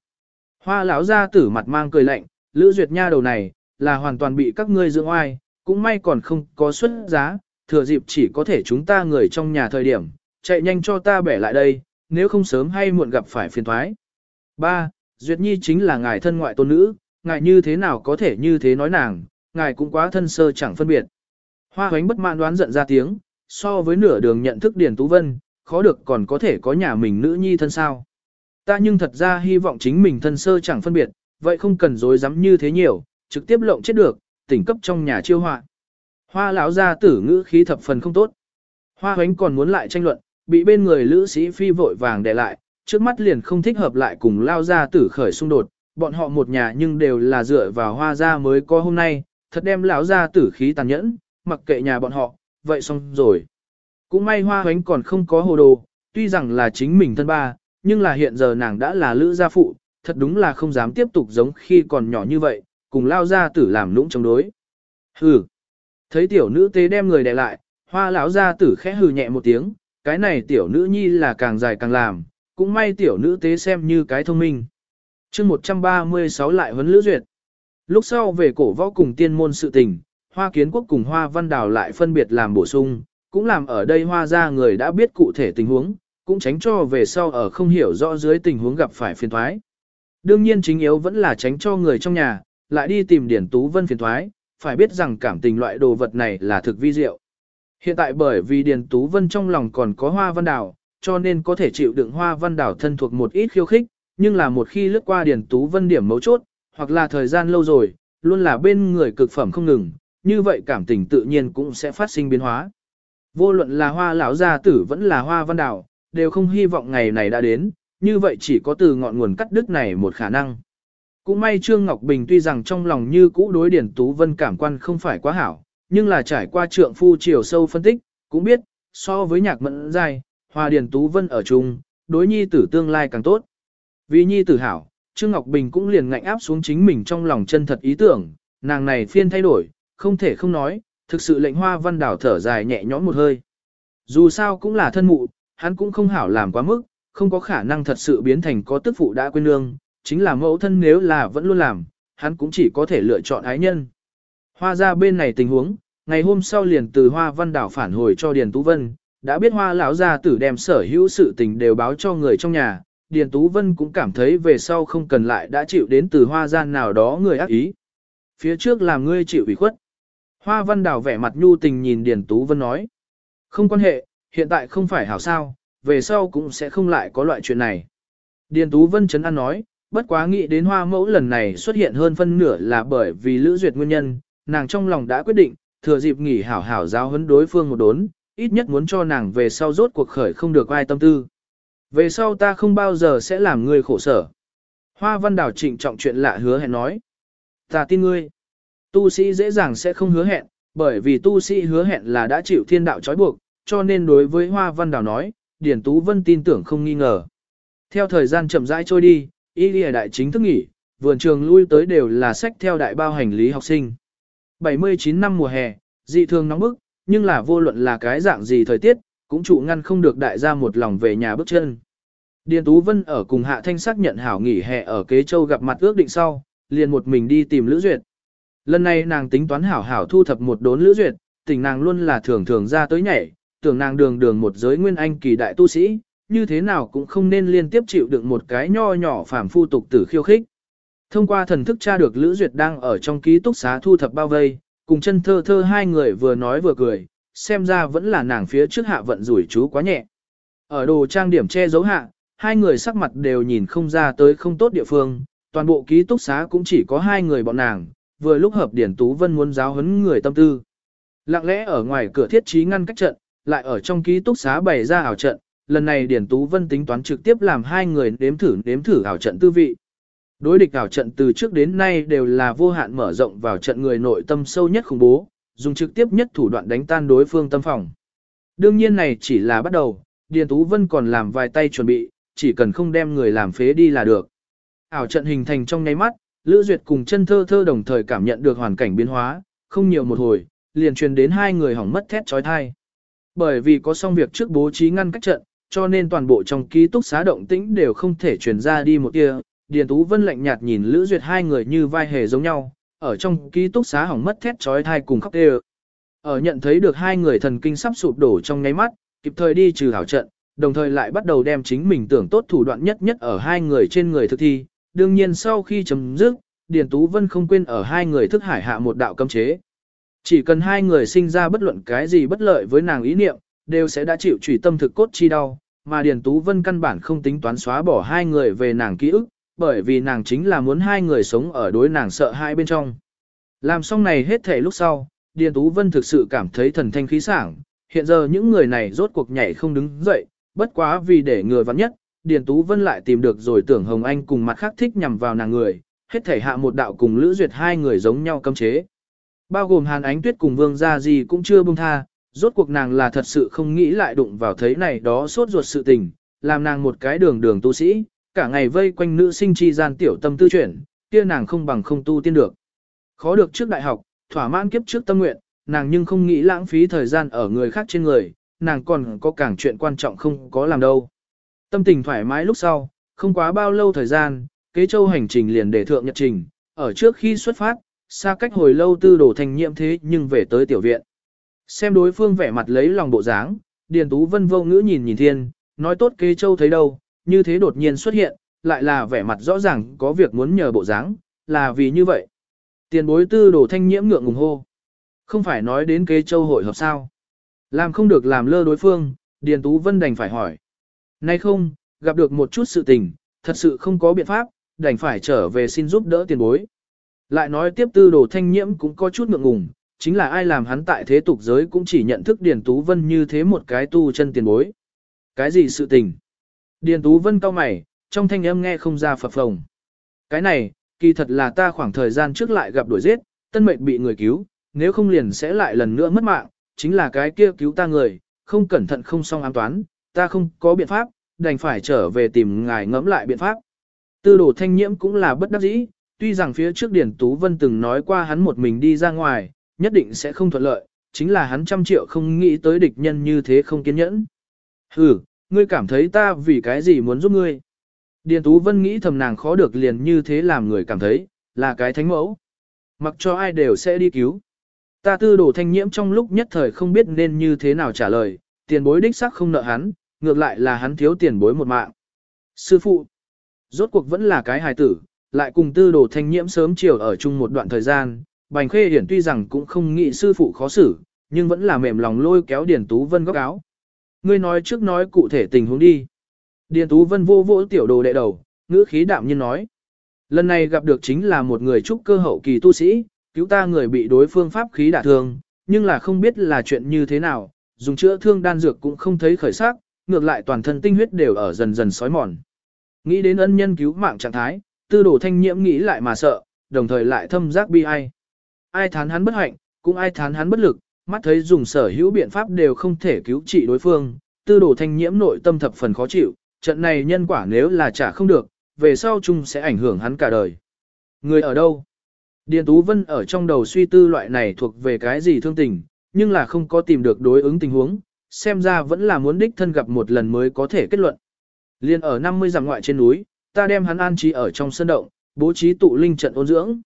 [SPEAKER 1] Hoa lão gia tử mặt mang cười lạnh, lữ duyệt nha đầu này, là hoàn toàn bị các ngươi dưỡng oai, cũng may còn không có xuất giá, thừa dịp chỉ có thể chúng ta người trong nhà thời điểm, chạy nhanh cho ta bẻ lại đây, nếu không sớm hay muộn gặp phải phiền thoái. Ba, Duyệt Nhi chính là ngài thân ngoại tôn nữ, ngài như thế nào có thể như thế nói nàng, ngài cũng quá thân sơ chẳng phân biệt. Hoa hoánh bất mãn đoán giận ra tiếng, so với nửa đường nhận thức Điền Tú Vân, khó được còn có thể có nhà mình nữ nhi thân sao. Ta nhưng thật ra hy vọng chính mình thân sơ chẳng phân biệt, vậy không cần dối dám như thế nhiều, trực tiếp lộng chết được, tỉnh cấp trong nhà chiêu họa. Hoa lão gia tử ngữ khí thập phần không tốt. Hoa hoánh còn muốn lại tranh luận, bị bên người lữ sĩ phi vội vàng để lại, trước mắt liền không thích hợp lại cùng lao gia tử khởi xung đột, bọn họ một nhà nhưng đều là dựa vào hoa gia mới có hôm nay, thật đem lão gia tử khí tàn nhẫn, mặc kệ nhà bọn họ, vậy xong rồi. Cũng may hoa hoánh còn không có hồ đồ, tuy rằng là chính mình thân ba, nhưng là hiện giờ nàng đã là lữ gia phụ, thật đúng là không dám tiếp tục giống khi còn nhỏ như vậy, cùng lao gia tử làm lũng chống đối. Hừ. Thấy tiểu nữ tế đem người đè lại, hoa lão gia tử khẽ hừ nhẹ một tiếng, cái này tiểu nữ nhi là càng dài càng làm, cũng may tiểu nữ tế xem như cái thông minh. chương 136 lại huấn lữ duyệt. Lúc sau về cổ võ cùng tiên môn sự tình, hoa kiến quốc cùng hoa văn đào lại phân biệt làm bổ sung, cũng làm ở đây hoa ra người đã biết cụ thể tình huống, cũng tránh cho về sau ở không hiểu rõ dưới tình huống gặp phải phiền thoái. Đương nhiên chính yếu vẫn là tránh cho người trong nhà, lại đi tìm Điển Tú Vân phiền thoái, phải biết rằng cảm tình loại đồ vật này là thực vi diệu. Hiện tại bởi vì Điền Tú Vân trong lòng còn có hoa văn đảo, cho nên có thể chịu đựng hoa văn đảo thân thuộc một ít khiêu khích, nhưng là một khi lướt qua Điền Tú Vân điểm mấu chốt, hoặc là thời gian lâu rồi, luôn là bên người cực phẩm không ngừng, như vậy cảm tình tự nhiên cũng sẽ phát sinh biến hóa. Vô luận là hoa lão gia tử vẫn là hoa văn đảo, đều không hy vọng ngày này đã đến, như vậy chỉ có từ ngọn nguồn cắt đứt này một khả năng. Cũng may Trương Ngọc Bình tuy rằng trong lòng như cũ đối Điển Tú Vân cảm quan không phải quá hảo, nhưng là trải qua trượng phu chiều sâu phân tích, cũng biết, so với nhạc mẫn dài, hoa Điển Tú Vân ở chung, đối nhi tử tương lai càng tốt. Vì nhi tử hảo, Trương Ngọc Bình cũng liền ngạnh áp xuống chính mình trong lòng chân thật ý tưởng, nàng này phiên thay đổi, không thể không nói, thực sự lệnh hoa văn đảo thở dài nhẹ nhõm một hơi. Dù sao cũng là thân mụ, hắn cũng không hảo làm quá mức, không có khả năng thật sự biến thành có tức phụ đã quên lương, chính là mẫu thân nếu là vẫn luôn làm, hắn cũng chỉ có thể lựa chọn ái nhân. Hoa ra bên này tình huống, ngày hôm sau liền từ Hoa Văn Đảo phản hồi cho Điền Tú Vân, đã biết Hoa lão gia tử đem sở hữu sự tình đều báo cho người trong nhà, Điền Tú Vân cũng cảm thấy về sau không cần lại đã chịu đến từ Hoa gian nào đó người ác ý. Phía trước làm ngươi chịu ủy khuất. Hoa Văn Đào vẻ mặt nhu tình nhìn Điền Tú Vân nói. Không quan hệ, hiện tại không phải hảo sao, về sau cũng sẽ không lại có loại chuyện này. Điền Tú Vân chấn an nói, bất quá nghĩ đến hoa mẫu lần này xuất hiện hơn phân nửa là bởi vì Lữ Duyệt nguyên nhân, nàng trong lòng đã quyết định, thừa dịp nghỉ hảo hảo giáo huấn đối phương một đốn, ít nhất muốn cho nàng về sau rốt cuộc khởi không được ai tâm tư. Về sau ta không bao giờ sẽ làm ngươi khổ sở. Hoa văn Đào trịnh trọng chuyện lạ hứa hẹn nói. Ta tin ngươi. Tu sĩ dễ dàng sẽ không hứa hẹn, bởi vì tu sĩ hứa hẹn là đã chịu thiên đạo trói buộc, cho nên đối với Hoa văn đào nói, Điển Tú Vân tin tưởng không nghi ngờ. Theo thời gian chậm rãi trôi đi, y lìa đại chính thức nghỉ, vườn trường lui tới đều là sách theo đại bao hành lý học sinh. 79 năm mùa hè, dị thường nóng bức, nhưng là vô luận là cái dạng gì thời tiết, cũng trụ ngăn không được đại gia một lòng về nhà bước chân. Điền Tú Vân ở cùng Hạ Thanh xác nhận hảo nghỉ hè ở Kế Châu gặp mặt ước định sau, liền một mình đi tìm Lữ Duyệt. Lần này nàng tính toán hảo hảo thu thập một đốn Lữ Duyệt, tình nàng luôn là thường thường ra tới nhảy, tưởng nàng đường đường một giới nguyên anh kỳ đại tu sĩ, như thế nào cũng không nên liên tiếp chịu đựng một cái nho nhỏ phàm phu tục tử khiêu khích. Thông qua thần thức tra được Lữ Duyệt đang ở trong ký túc xá thu thập bao vây, cùng chân thơ thơ hai người vừa nói vừa cười, xem ra vẫn là nàng phía trước hạ vận rủi chú quá nhẹ. Ở đồ trang điểm che giấu hạ, hai người sắc mặt đều nhìn không ra tới không tốt địa phương, toàn bộ ký túc xá cũng chỉ có hai người bọn nàng, vừa lúc hợp Điển Tú Vân muốn giáo huấn người tâm tư. Lặng lẽ ở ngoài cửa thiết trí ngăn cách trận, lại ở trong ký túc xá bày ra ảo trận, lần này Điển Tú Vân tính toán trực tiếp làm hai người nếm thử nếm thử ảo trận tư vị. Đối địch ảo trận từ trước đến nay đều là vô hạn mở rộng vào trận người nội tâm sâu nhất khủng bố, dùng trực tiếp nhất thủ đoạn đánh tan đối phương tâm phòng. Đương nhiên này chỉ là bắt đầu, Điền Tú Vân còn làm vài tay chuẩn bị, chỉ cần không đem người làm phế đi là được. Ảo trận hình thành trong nháy mắt, Lữ Duyệt cùng chân thơ thơ đồng thời cảm nhận được hoàn cảnh biến hóa, không nhiều một hồi, liền truyền đến hai người hỏng mất thét trói thai. Bởi vì có xong việc trước bố trí ngăn cách trận, cho nên toàn bộ trong ký túc xá động tĩnh đều không thể truyền ra đi một tia. Điền Tú Vân lạnh nhạt nhìn Lữ Duyệt hai người như vai hề giống nhau, ở trong ký túc xá hỏng mất thét trói thai cùng khóc đều. Ở nhận thấy được hai người thần kinh sắp sụp đổ trong nháy mắt, kịp thời đi trừ hảo trận, đồng thời lại bắt đầu đem chính mình tưởng tốt thủ đoạn nhất nhất ở hai người trên người thực thi. Đương nhiên sau khi chấm dứt, Điền Tú Vân không quên ở hai người thức hải hạ một đạo cấm chế. Chỉ cần hai người sinh ra bất luận cái gì bất lợi với nàng ý niệm, đều sẽ đã chịu trùy tâm thực cốt chi đau, mà Điền Tú Vân căn bản không tính toán xóa bỏ hai người về nàng ký ức, bởi vì nàng chính là muốn hai người sống ở đối nàng sợ hai bên trong. Làm xong này hết thể lúc sau, Điền Tú Vân thực sự cảm thấy thần thanh khí sảng, hiện giờ những người này rốt cuộc nhảy không đứng dậy, bất quá vì để người vắn nhất, Điền Tú Vân lại tìm được rồi tưởng Hồng Anh cùng mặt khác thích nhằm vào nàng người, hết thể hạ một đạo cùng Lữ Duyệt hai người giống nhau cấm chế. Bao gồm Hàn Ánh Tuyết cùng Vương Gia gì cũng chưa buông tha, rốt cuộc nàng là thật sự không nghĩ lại đụng vào thấy này đó suốt ruột sự tình, làm nàng một cái đường đường tu sĩ, cả ngày vây quanh nữ sinh chi gian tiểu tâm tư chuyển, kia nàng không bằng không tu tiên được. Khó được trước đại học, thỏa mãn kiếp trước tâm nguyện, nàng nhưng không nghĩ lãng phí thời gian ở người khác trên người, nàng còn có càng chuyện quan trọng không có làm đâu. Tâm tình thoải mái lúc sau, không quá bao lâu thời gian, kế châu hành trình liền để thượng nhật trình, ở trước khi xuất phát, xa cách hồi lâu tư đổ thành nhiệm thế nhưng về tới tiểu viện. Xem đối phương vẻ mặt lấy lòng bộ dáng, Điền Tú Vân vô ngữ nhìn nhìn thiên, nói tốt kế châu thấy đâu, như thế đột nhiên xuất hiện, lại là vẻ mặt rõ ràng có việc muốn nhờ bộ dáng, là vì như vậy. Tiền bối tư đổ thanh nhiễm ngượng ngùng hô. Không phải nói đến kế châu hội hợp sao. Làm không được làm lơ đối phương, Điền Tú Vân đành phải hỏi. Nay không, gặp được một chút sự tình, thật sự không có biện pháp, đành phải trở về xin giúp đỡ tiền bối. Lại nói tiếp tư đồ thanh nhiễm cũng có chút ngượng ngùng, chính là ai làm hắn tại thế tục giới cũng chỉ nhận thức Điền Tú Vân như thế một cái tu chân tiền bối. Cái gì sự tình? Điền Tú Vân cau mày, trong thanh âm nghe không ra phập phồng. Cái này, kỳ thật là ta khoảng thời gian trước lại gặp đuổi giết, tân mệnh bị người cứu, nếu không liền sẽ lại lần nữa mất mạng, chính là cái kia cứu ta người, không cẩn thận không xong an toán, ta không có biện pháp, đành phải trở về tìm ngài ngẫm lại biện pháp. Tư đồ thanh nhiễm cũng là bất đắc dĩ, tuy rằng phía trước Điển Tú Vân từng nói qua hắn một mình đi ra ngoài, nhất định sẽ không thuận lợi, chính là hắn trăm triệu không nghĩ tới địch nhân như thế không kiên nhẫn. Hừ, ngươi cảm thấy ta vì cái gì muốn giúp ngươi? Điền Tú Vân nghĩ thầm nàng khó được liền như thế làm người cảm thấy, là cái thánh mẫu. Mặc cho ai đều sẽ đi cứu. Ta tư đồ thanh nhiễm trong lúc nhất thời không biết nên như thế nào trả lời, tiền bối đích xác không nợ hắn, ngược lại là hắn thiếu tiền bối một mạng. Sư phụ, rốt cuộc vẫn là cái hài tử, lại cùng tư đồ thanh nhiễm sớm chiều ở chung một đoạn thời gian, Bành Khê Hiển tuy rằng cũng không nghĩ sư phụ khó xử, nhưng vẫn là mềm lòng lôi kéo Điền Tú Vân góc áo. Ngươi nói trước nói cụ thể tình huống đi. Điền Tú Vân vô vỗ tiểu đồ đệ đầu, ngữ khí đạm nhiên nói. Lần này gặp được chính là một người trúc cơ hậu kỳ tu sĩ, cứu ta người bị đối phương pháp khí đả thương, nhưng là không biết là chuyện như thế nào, dùng chữa thương đan dược cũng không thấy khởi sắc, ngược lại toàn thân tinh huyết đều ở dần dần sói mòn. Nghĩ đến ân nhân cứu mạng trạng thái, tư đồ thanh nhiễm nghĩ lại mà sợ, đồng thời lại thâm giác bi ai. Ai thán hắn bất hạnh, cũng ai thán hắn bất lực, mắt thấy dùng sở hữu biện pháp đều không thể cứu trị đối phương, tư đồ thanh nhiễm nội tâm thập phần khó chịu, trận này nhân quả nếu là trả không được, về sau chung sẽ ảnh hưởng hắn cả đời. Người ở đâu? Điền Tú Vân ở trong đầu suy tư loại này thuộc về cái gì thương tình, nhưng là không có tìm được đối ứng tình huống, xem ra vẫn là muốn đích thân gặp một lần mới có thể kết luận. Liên ở 50 dặm ngoại trên núi, ta đem hắn an trí ở trong sân động, bố trí tụ linh trận ôn dưỡng.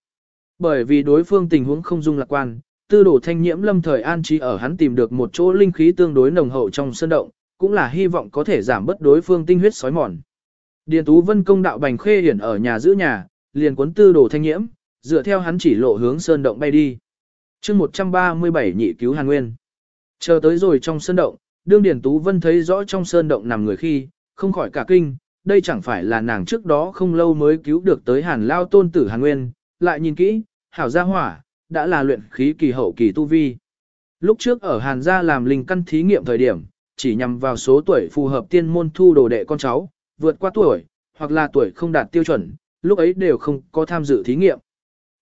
[SPEAKER 1] Bởi vì đối phương tình huống không dung lạc quan, tư đồ thanh nhiễm lâm thời an trí ở hắn tìm được một chỗ linh khí tương đối nồng hậu trong sân động, cũng là hy vọng có thể giảm bớt đối phương tinh huyết sói mòn. Điền Tú Vân công đạo Bành Khê Hiển ở nhà giữ nhà, liền cuốn tư đồ thanh nhiễm, dựa theo hắn chỉ lộ hướng sơn động bay đi. chương 137 nhị cứu Hàn Nguyên. Chờ tới rồi trong sơn động, đương Điền Tú Vân thấy rõ trong sơn động nằm người khi, không khỏi cả kinh, đây chẳng phải là nàng trước đó không lâu mới cứu được tới Hàn Lao tôn tử Hàn Nguyên, lại nhìn kỹ, hảo gia hỏa, đã là luyện khí kỳ hậu kỳ tu vi. Lúc trước ở Hàn gia làm linh căn thí nghiệm thời điểm, chỉ nhằm vào số tuổi phù hợp tiên môn thu đồ đệ con cháu, vượt qua tuổi, hoặc là tuổi không đạt tiêu chuẩn, lúc ấy đều không có tham dự thí nghiệm.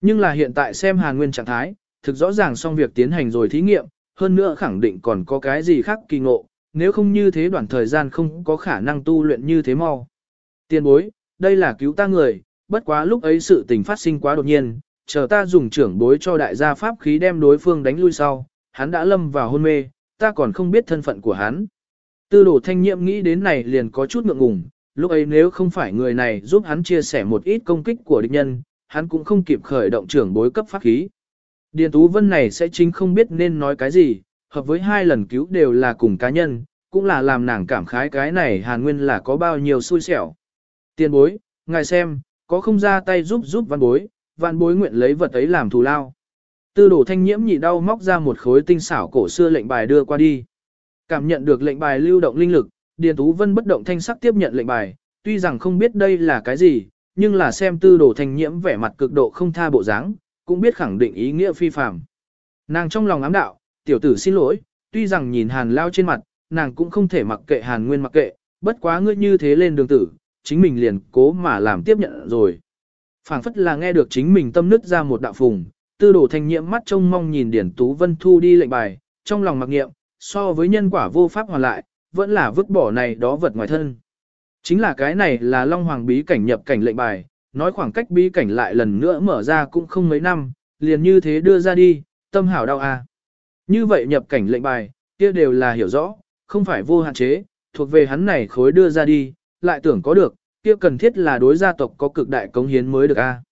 [SPEAKER 1] Nhưng là hiện tại xem Hàn Nguyên trạng thái, thực rõ ràng xong việc tiến hành rồi thí nghiệm, hơn nữa khẳng định còn có cái gì khác kỳ ngộ, nếu không như thế đoạn thời gian không có khả năng tu luyện như thế mau. Tiên bối, đây là cứu ta người, bất quá lúc ấy sự tình phát sinh quá đột nhiên, chờ ta dùng trưởng bối cho đại gia pháp khí đem đối phương đánh lui sau, hắn đã lâm vào hôn mê, ta còn không biết thân phận của hắn. Tư đồ thanh nhiệm nghĩ đến này liền có chút ngượng ngùng, lúc ấy nếu không phải người này giúp hắn chia sẻ một ít công kích của địch nhân, hắn cũng không kịp khởi động trưởng bối cấp pháp khí. Điền Tú Vân này sẽ chính không biết nên nói cái gì, hợp với hai lần cứu đều là cùng cá nhân, cũng là làm nàng cảm khái cái này hàn nguyên là có bao nhiêu xui xẻo. Tiền bối, ngài xem, có không ra tay giúp giúp văn bối, văn bối nguyện lấy vật ấy làm thù lao. Tư đổ thanh nhiễm nhị đau móc ra một khối tinh xảo cổ xưa lệnh bài đưa qua đi. Cảm nhận được lệnh bài lưu động linh lực, Điền Tú Vân bất động thanh sắc tiếp nhận lệnh bài, tuy rằng không biết đây là cái gì, nhưng là xem tư đồ thanh nhiễm vẻ mặt cực độ không tha bộ dáng, cũng biết khẳng định ý nghĩa phi phàm. Nàng trong lòng ám đạo, tiểu tử xin lỗi, tuy rằng nhìn hàn lao trên mặt, nàng cũng không thể mặc kệ hàn nguyên mặc kệ, bất quá ngươi như thế lên đường tử, chính mình liền cố mà làm tiếp nhận rồi. phảng phất là nghe được chính mình tâm nứt ra một đạo phùng, tư đồ thanh nhiễm mắt trông mong nhìn Điển Tú Vân thu đi lệnh bài, trong lòng mặc nghiệm, so với nhân quả vô pháp hoàn lại, vẫn là vứt bỏ này đó vật ngoài thân. Chính là cái này là Long Hoàng bí cảnh nhập cảnh lệnh bài, nói khoảng cách bí cảnh lại lần nữa mở ra cũng không mấy năm, liền như thế đưa ra đi, tâm hảo đau à. Như vậy nhập cảnh lệnh bài, kia đều là hiểu rõ, không phải vô hạn chế, thuộc về hắn này khối đưa ra đi, lại tưởng có được, kia cần thiết là đối gia tộc có cực đại cống hiến mới được a. À.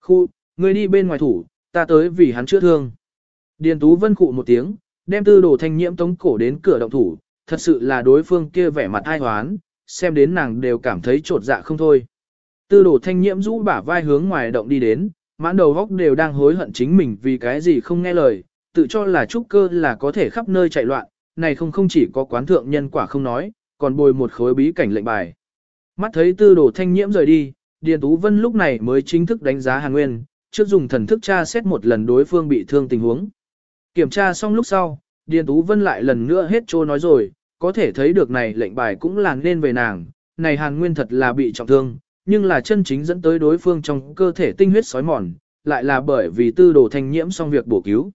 [SPEAKER 1] Khu, người đi bên ngoài thủ, ta tới vì hắn chữa thương. Điền Tú Vân cụ một tiếng, đem tư đồ thanh nhiễm tống cổ đến cửa động thủ, thật sự là đối phương kia vẻ mặt ai hoán, xem đến nàng đều cảm thấy trột dạ không thôi. Tư đồ thanh nhiễm rũ bả vai hướng ngoài động đi đến, mãn đầu góc đều đang hối hận chính mình vì cái gì không nghe lời, tự cho là trúc cơ là có thể khắp nơi chạy loạn, này không không chỉ có quán thượng nhân quả không nói, còn bồi một khối bí cảnh lệnh bài. Mắt thấy tư đồ thanh nhiễm rời đi, Điền Tú Vân lúc này mới chính thức đánh giá Hàn Nguyên, trước dùng thần thức tra xét một lần đối phương bị thương tình huống. Kiểm tra xong lúc sau, Điền Tú Vân lại lần nữa hết trô nói rồi, có thể thấy được này lệnh bài cũng là nên về nàng, này Hàn Nguyên thật là bị trọng thương, nhưng là chân chính dẫn tới đối phương trong cơ thể tinh huyết sói mòn, lại là bởi vì tư đồ thanh nhiễm xong việc bổ cứu.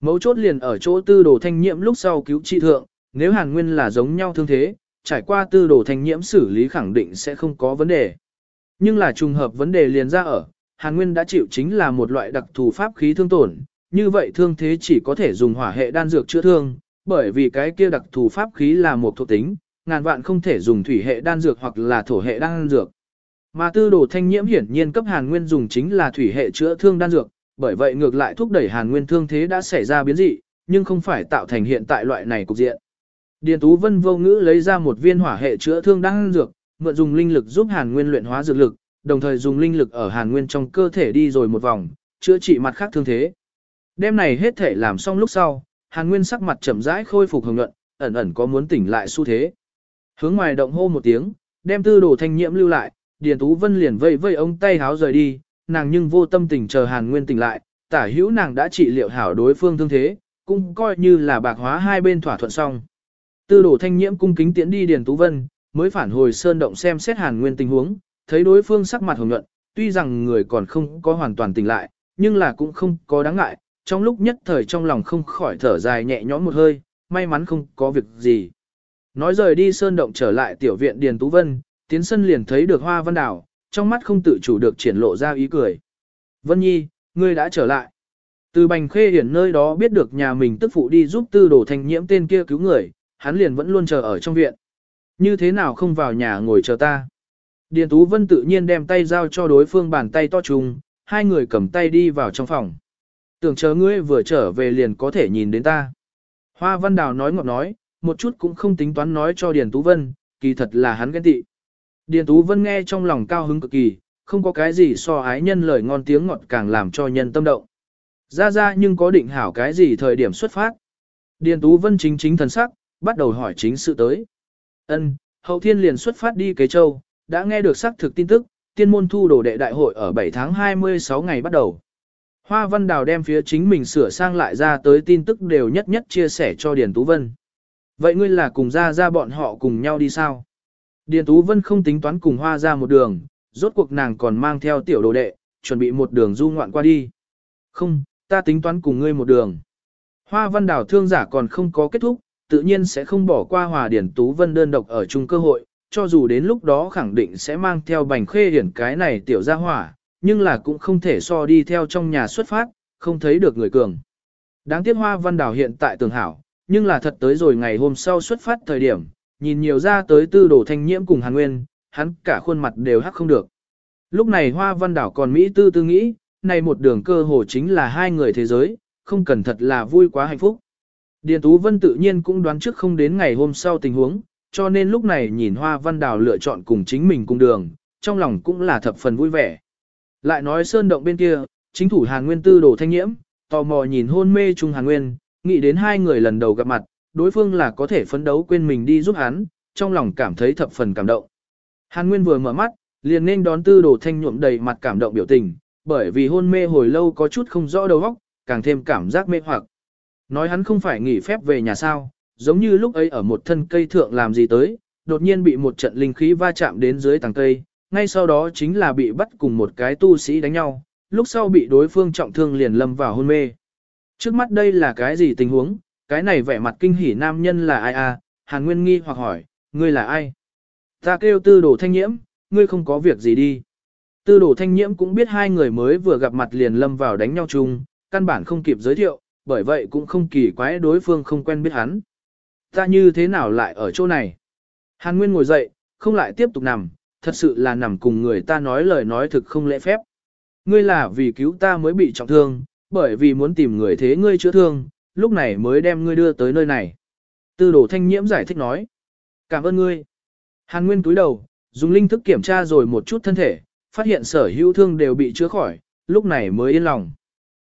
[SPEAKER 1] Mấu chốt liền ở chỗ tư đồ thanh nhiễm lúc sau cứu trị thượng, nếu Hàn Nguyên là giống nhau thương thế, trải qua tư đồ thanh nhiễm xử lý khẳng định sẽ không có vấn đề. Nhưng là trùng hợp vấn đề liền ra ở, Hàn Nguyên đã chịu chính là một loại đặc thù pháp khí thương tổn, như vậy thương thế chỉ có thể dùng hỏa hệ đan dược chữa thương, bởi vì cái kia đặc thù pháp khí là một thuộc tính, ngàn vạn không thể dùng thủy hệ đan dược hoặc là thổ hệ đan dược. Mà tư đồ thanh nhiễm hiển nhiên cấp Hàn Nguyên dùng chính là thủy hệ chữa thương đan dược, bởi vậy ngược lại thúc đẩy Hàn Nguyên thương thế đã xảy ra biến dị, nhưng không phải tạo thành hiện tại loại này cục diện. Điền Tú Vân vô ngữ lấy ra một viên hỏa hệ chữa thương đan dược, mượn dùng linh lực giúp Hàn Nguyên luyện hóa dược lực, đồng thời dùng linh lực ở Hàn Nguyên trong cơ thể đi rồi một vòng, chữa trị mặt khác thương thế. Đêm này hết thể làm xong lúc sau, Hàn Nguyên sắc mặt chậm rãi khôi phục hồng nhuận, ẩn ẩn có muốn tỉnh lại xu thế. Hướng ngoài động hô một tiếng, đem tư đồ thanh nhiễm lưu lại, Điền Tú Vân liền vây vây ông tay háo rời đi, nàng nhưng vô tâm tình chờ Hàn Nguyên tỉnh lại, tả hữu nàng đã trị liệu hảo đối phương thương thế, cũng coi như là bạc hóa hai bên thỏa thuận xong. Tư đồ thanh nhiễm cung kính tiễn đi Điền Tú Vân, mới phản hồi sơn động xem xét Hàn Nguyên tình huống, thấy đối phương sắc mặt hồng nhuận, tuy rằng người còn không có hoàn toàn tỉnh lại, nhưng là cũng không có đáng ngại, trong lúc nhất thời trong lòng không khỏi thở dài nhẹ nhõm một hơi, may mắn không có việc gì. Nói rời đi sơn động trở lại tiểu viện Điền Tú Vân, tiến sân liền thấy được hoa văn đảo, trong mắt không tự chủ được triển lộ ra ý cười. Vân Nhi, ngươi đã trở lại. Từ bành khê hiển nơi đó biết được nhà mình tức phụ đi giúp tư đồ thành nhiễm tên kia cứu người, hắn liền vẫn luôn chờ ở trong viện. Như thế nào không vào nhà ngồi chờ ta. Điền Tú Vân tự nhiên đem tay giao cho đối phương bàn tay to trùng, hai người cầm tay đi vào trong phòng. Tưởng chờ ngươi vừa trở về liền có thể nhìn đến ta. Hoa Văn Đào nói ngọt nói, một chút cũng không tính toán nói cho Điền Tú Vân, kỳ thật là hắn ghen tị. Điền Tú Vân nghe trong lòng cao hứng cực kỳ, không có cái gì so ái nhân lời ngon tiếng ngọt càng làm cho nhân tâm động. Ra ra nhưng có định hảo cái gì thời điểm xuất phát. Điền Tú Vân chính chính thần sắc, bắt đầu hỏi chính sự tới. Ân, hậu thiên liền xuất phát đi kế châu, đã nghe được xác thực tin tức, tiên môn thu đồ đệ đại hội ở 7 tháng 26 ngày bắt đầu. Hoa Văn Đào đem phía chính mình sửa sang lại ra tới tin tức đều nhất nhất chia sẻ cho Điền Tú Vân. Vậy ngươi là cùng ra ra bọn họ cùng nhau đi sao? Điền Tú Vân không tính toán cùng Hoa ra một đường, rốt cuộc nàng còn mang theo tiểu đồ đệ, chuẩn bị một đường du ngoạn qua đi. Không, ta tính toán cùng ngươi một đường. Hoa Văn đảo thương giả còn không có kết thúc, tự nhiên sẽ không bỏ qua Hòa Điển Tú Vân đơn độc ở chung cơ hội, cho dù đến lúc đó khẳng định sẽ mang theo bành khê điển cái này tiểu gia hỏa, nhưng là cũng không thể so đi theo trong nhà xuất phát, không thấy được người cường. Đáng tiếc Hoa Văn đảo hiện tại tường hảo, nhưng là thật tới rồi ngày hôm sau xuất phát thời điểm, nhìn nhiều ra tới tư đồ thanh nhiễm cùng Hàn Nguyên, hắn cả khuôn mặt đều hắc không được. Lúc này Hoa Văn Đảo còn Mỹ tư tư nghĩ, này một đường cơ hồ chính là hai người thế giới, không cần thật là vui quá hạnh phúc. Điền Tú Vân tự nhiên cũng đoán trước không đến ngày hôm sau tình huống, cho nên lúc này nhìn Hoa Văn Đảo lựa chọn cùng chính mình cùng đường, trong lòng cũng là thập phần vui vẻ. Lại nói sơn động bên kia, chính thủ Hàn Nguyên tư đồ thanh nhiễm, tò mò nhìn hôn mê chung Hàn Nguyên, nghĩ đến hai người lần đầu gặp mặt, đối phương là có thể phấn đấu quên mình đi giúp hắn, trong lòng cảm thấy thập phần cảm động. Hàn Nguyên vừa mở mắt, liền nên đón tư đồ thanh nhuộm đầy mặt cảm động biểu tình, bởi vì hôn mê hồi lâu có chút không rõ đầu óc, càng thêm cảm giác mê hoặc. Nói hắn không phải nghỉ phép về nhà sao, giống như lúc ấy ở một thân cây thượng làm gì tới, đột nhiên bị một trận linh khí va chạm đến dưới tầng cây, ngay sau đó chính là bị bắt cùng một cái tu sĩ đánh nhau, lúc sau bị đối phương trọng thương liền lâm vào hôn mê. Trước mắt đây là cái gì tình huống, cái này vẻ mặt kinh hỉ nam nhân là ai à, Hàn Nguyên nghi hoặc hỏi, ngươi là ai? Ta kêu tư đồ thanh nhiễm, ngươi không có việc gì đi. Tư đồ thanh nhiễm cũng biết hai người mới vừa gặp mặt liền lâm vào đánh nhau chung, căn bản không kịp giới thiệu, bởi vậy cũng không kỳ quái đối phương không quen biết hắn. Ta như thế nào lại ở chỗ này? Hàn Nguyên ngồi dậy, không lại tiếp tục nằm, thật sự là nằm cùng người ta nói lời nói thực không lễ phép. Ngươi là vì cứu ta mới bị trọng thương, bởi vì muốn tìm người thế ngươi chữa thương, lúc này mới đem ngươi đưa tới nơi này. Tư đồ thanh nhiễm giải thích nói. Cảm ơn ngươi. Hàn Nguyên túi đầu, dùng linh thức kiểm tra rồi một chút thân thể, phát hiện sở hữu thương đều bị chữa khỏi, lúc này mới yên lòng.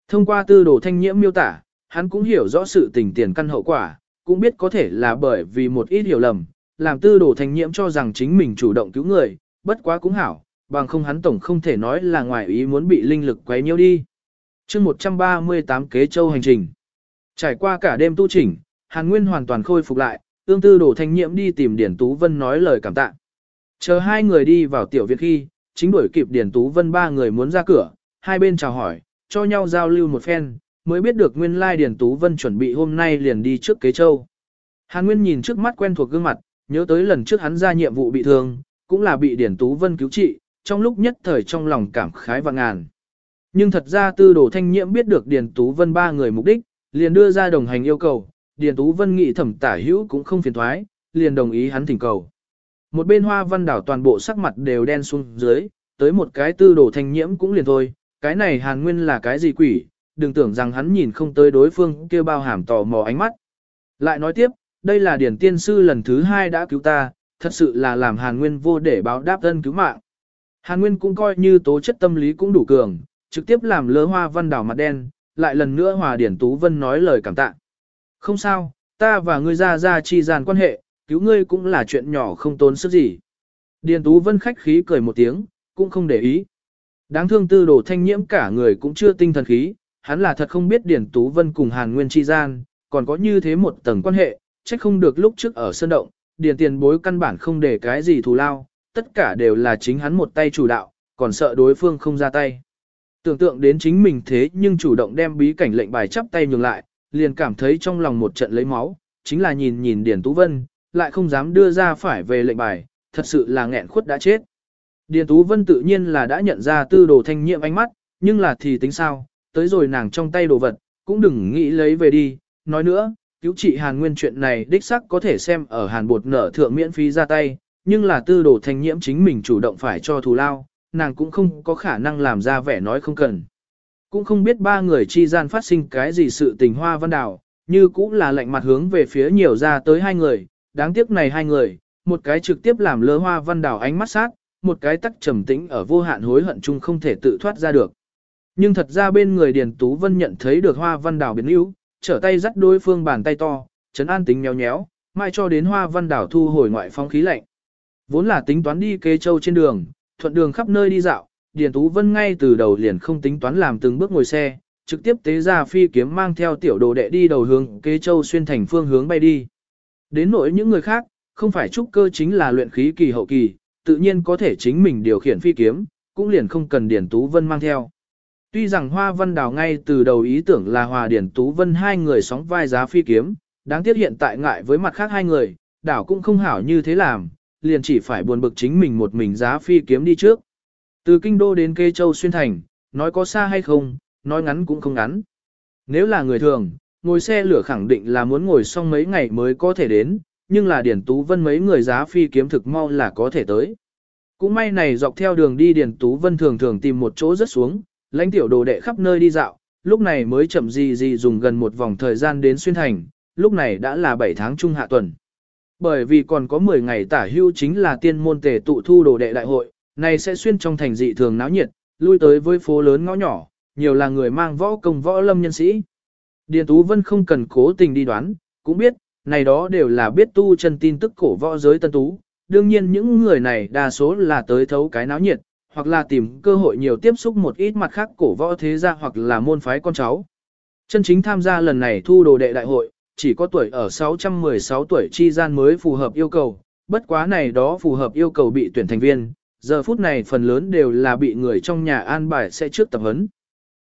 [SPEAKER 1] Thông qua tư đồ thanh nhiễm miêu tả, hắn cũng hiểu rõ sự tình tiền căn hậu quả, cũng biết có thể là bởi vì một ít hiểu lầm, làm tư đồ thanh nhiễm cho rằng chính mình chủ động cứu người, bất quá cũng hảo, bằng không hắn tổng không thể nói là ngoài ý muốn bị linh lực quấy nhiễu đi. chương 138 kế châu hành trình. Trải qua cả đêm tu chỉnh, Hàn Nguyên hoàn toàn khôi phục lại, tương tư đổ thanh nhiễm đi tìm Điển Tú Vân nói lời cảm tạ. Chờ hai người đi vào tiểu viện khi, chính đuổi kịp Điển Tú Vân ba người muốn ra cửa, hai bên chào hỏi, cho nhau giao lưu một phen, mới biết được nguyên lai Điển Tú Vân chuẩn bị hôm nay liền đi trước kế châu. Hàn Nguyên nhìn trước mắt quen thuộc gương mặt, nhớ tới lần trước hắn ra nhiệm vụ bị thương, cũng là bị Điển Tú Vân cứu trị, trong lúc nhất thời trong lòng cảm khái và ngàn. Nhưng thật ra tư đồ thanh nhiễm biết được Điền Tú Vân ba người mục đích, liền đưa ra đồng hành yêu cầu, Điền Tú Vân nghị thẩm tả hữu cũng không phiền thoái, liền đồng ý hắn thỉnh cầu. Một bên hoa văn đảo toàn bộ sắc mặt đều đen xuống dưới, tới một cái tư đồ thanh nhiễm cũng liền thôi, cái này hàn nguyên là cái gì quỷ, đừng tưởng rằng hắn nhìn không tới đối phương kia bao hàm tò mò ánh mắt. Lại nói tiếp, đây là điển tiên sư lần thứ hai đã cứu ta, thật sự là làm hàn nguyên vô để báo đáp thân cứu mạng. Hàn Nguyên cũng coi như tố chất tâm lý cũng đủ cường, trực tiếp làm lỡ hoa văn đảo mặt đen, lại lần nữa hòa điển Tú Vân nói lời cảm tạ. Không sao, ta và ngươi ra ra chi gian quan hệ, cứu ngươi cũng là chuyện nhỏ không tốn sức gì. Điền Tú Vân khách khí cười một tiếng, cũng không để ý. Đáng thương tư đồ thanh nhiễm cả người cũng chưa tinh thần khí, hắn là thật không biết Điền Tú Vân cùng Hàn Nguyên chi gian, còn có như thế một tầng quan hệ, trách không được lúc trước ở sơn động, Điền tiền bối căn bản không để cái gì thù lao, tất cả đều là chính hắn một tay chủ đạo, còn sợ đối phương không ra tay. Tưởng tượng đến chính mình thế nhưng chủ động đem bí cảnh lệnh bài chắp tay nhường lại, liền cảm thấy trong lòng một trận lấy máu, chính là nhìn nhìn Điền Tú Vân, lại không dám đưa ra phải về lệnh bài, thật sự là nghẹn khuất đã chết. Điền Tú Vân tự nhiên là đã nhận ra tư đồ thanh nhiệm ánh mắt, nhưng là thì tính sao, tới rồi nàng trong tay đồ vật, cũng đừng nghĩ lấy về đi, nói nữa, cứu trị Hàn Nguyên chuyện này đích sắc có thể xem ở Hàn bột nở thượng miễn phí ra tay, nhưng là tư đồ thanh nhiễm chính mình chủ động phải cho thù lao, nàng cũng không có khả năng làm ra vẻ nói không cần. Cũng không biết ba người chi gian phát sinh cái gì sự tình hoa văn đảo, như cũng là lạnh mặt hướng về phía nhiều ra tới hai người, đáng tiếc này hai người, một cái trực tiếp làm lơ hoa văn đảo ánh mắt sát, một cái tắc trầm tĩnh ở vô hạn hối hận chung không thể tự thoát ra được. Nhưng thật ra bên người Điền Tú Vân nhận thấy được hoa văn đảo biến yếu, trở tay dắt đối phương bàn tay to, chấn an tính nhéo nhéo, mai cho đến hoa văn đảo thu hồi ngoại phong khí lạnh. Vốn là tính toán đi kế châu trên đường, thuận đường khắp nơi đi dạo, Điền Tú Vân ngay từ đầu liền không tính toán làm từng bước ngồi xe, trực tiếp tế ra phi kiếm mang theo tiểu đồ đệ đi đầu hướng kế châu xuyên thành phương hướng bay đi. Đến nỗi những người khác, không phải trúc cơ chính là luyện khí kỳ hậu kỳ, tự nhiên có thể chính mình điều khiển phi kiếm, cũng liền không cần Điền Tú Vân mang theo. Tuy rằng Hoa Văn Đào ngay từ đầu ý tưởng là Hòa Điền Tú Vân hai người sóng vai giá phi kiếm, đáng tiếc hiện tại ngại với mặt khác hai người, đảo cũng không hảo như thế làm, liền chỉ phải buồn bực chính mình một mình giá phi kiếm đi trước. Từ kinh đô đến kê châu xuyên thành, nói có xa hay không, nói ngắn cũng không ngắn. Nếu là người thường, ngồi xe lửa khẳng định là muốn ngồi xong mấy ngày mới có thể đến, nhưng là Điển Tú Vân mấy người giá phi kiếm thực mau là có thể tới. Cũng may này dọc theo đường đi Điển Tú Vân thường thường tìm một chỗ rất xuống, lãnh tiểu đồ đệ khắp nơi đi dạo, lúc này mới chậm gì gì dùng gần một vòng thời gian đến xuyên thành, lúc này đã là 7 tháng trung hạ tuần. Bởi vì còn có 10 ngày tả hưu chính là tiên môn tề tụ thu đồ đệ đại hội, này sẽ xuyên trong thành dị thường náo nhiệt, lui tới với phố lớn ngõ nhỏ, nhiều là người mang võ công võ lâm nhân sĩ. Điền Tú Vân không cần cố tình đi đoán, cũng biết, này đó đều là biết tu chân tin tức cổ võ giới tân tú. Đương nhiên những người này đa số là tới thấu cái náo nhiệt, hoặc là tìm cơ hội nhiều tiếp xúc một ít mặt khác cổ võ thế gia hoặc là môn phái con cháu. Chân chính tham gia lần này thu đồ đệ đại hội, chỉ có tuổi ở 616 tuổi chi gian mới phù hợp yêu cầu, bất quá này đó phù hợp yêu cầu bị tuyển thành viên, giờ phút này phần lớn đều là bị người trong nhà an bài sẽ trước tập huấn.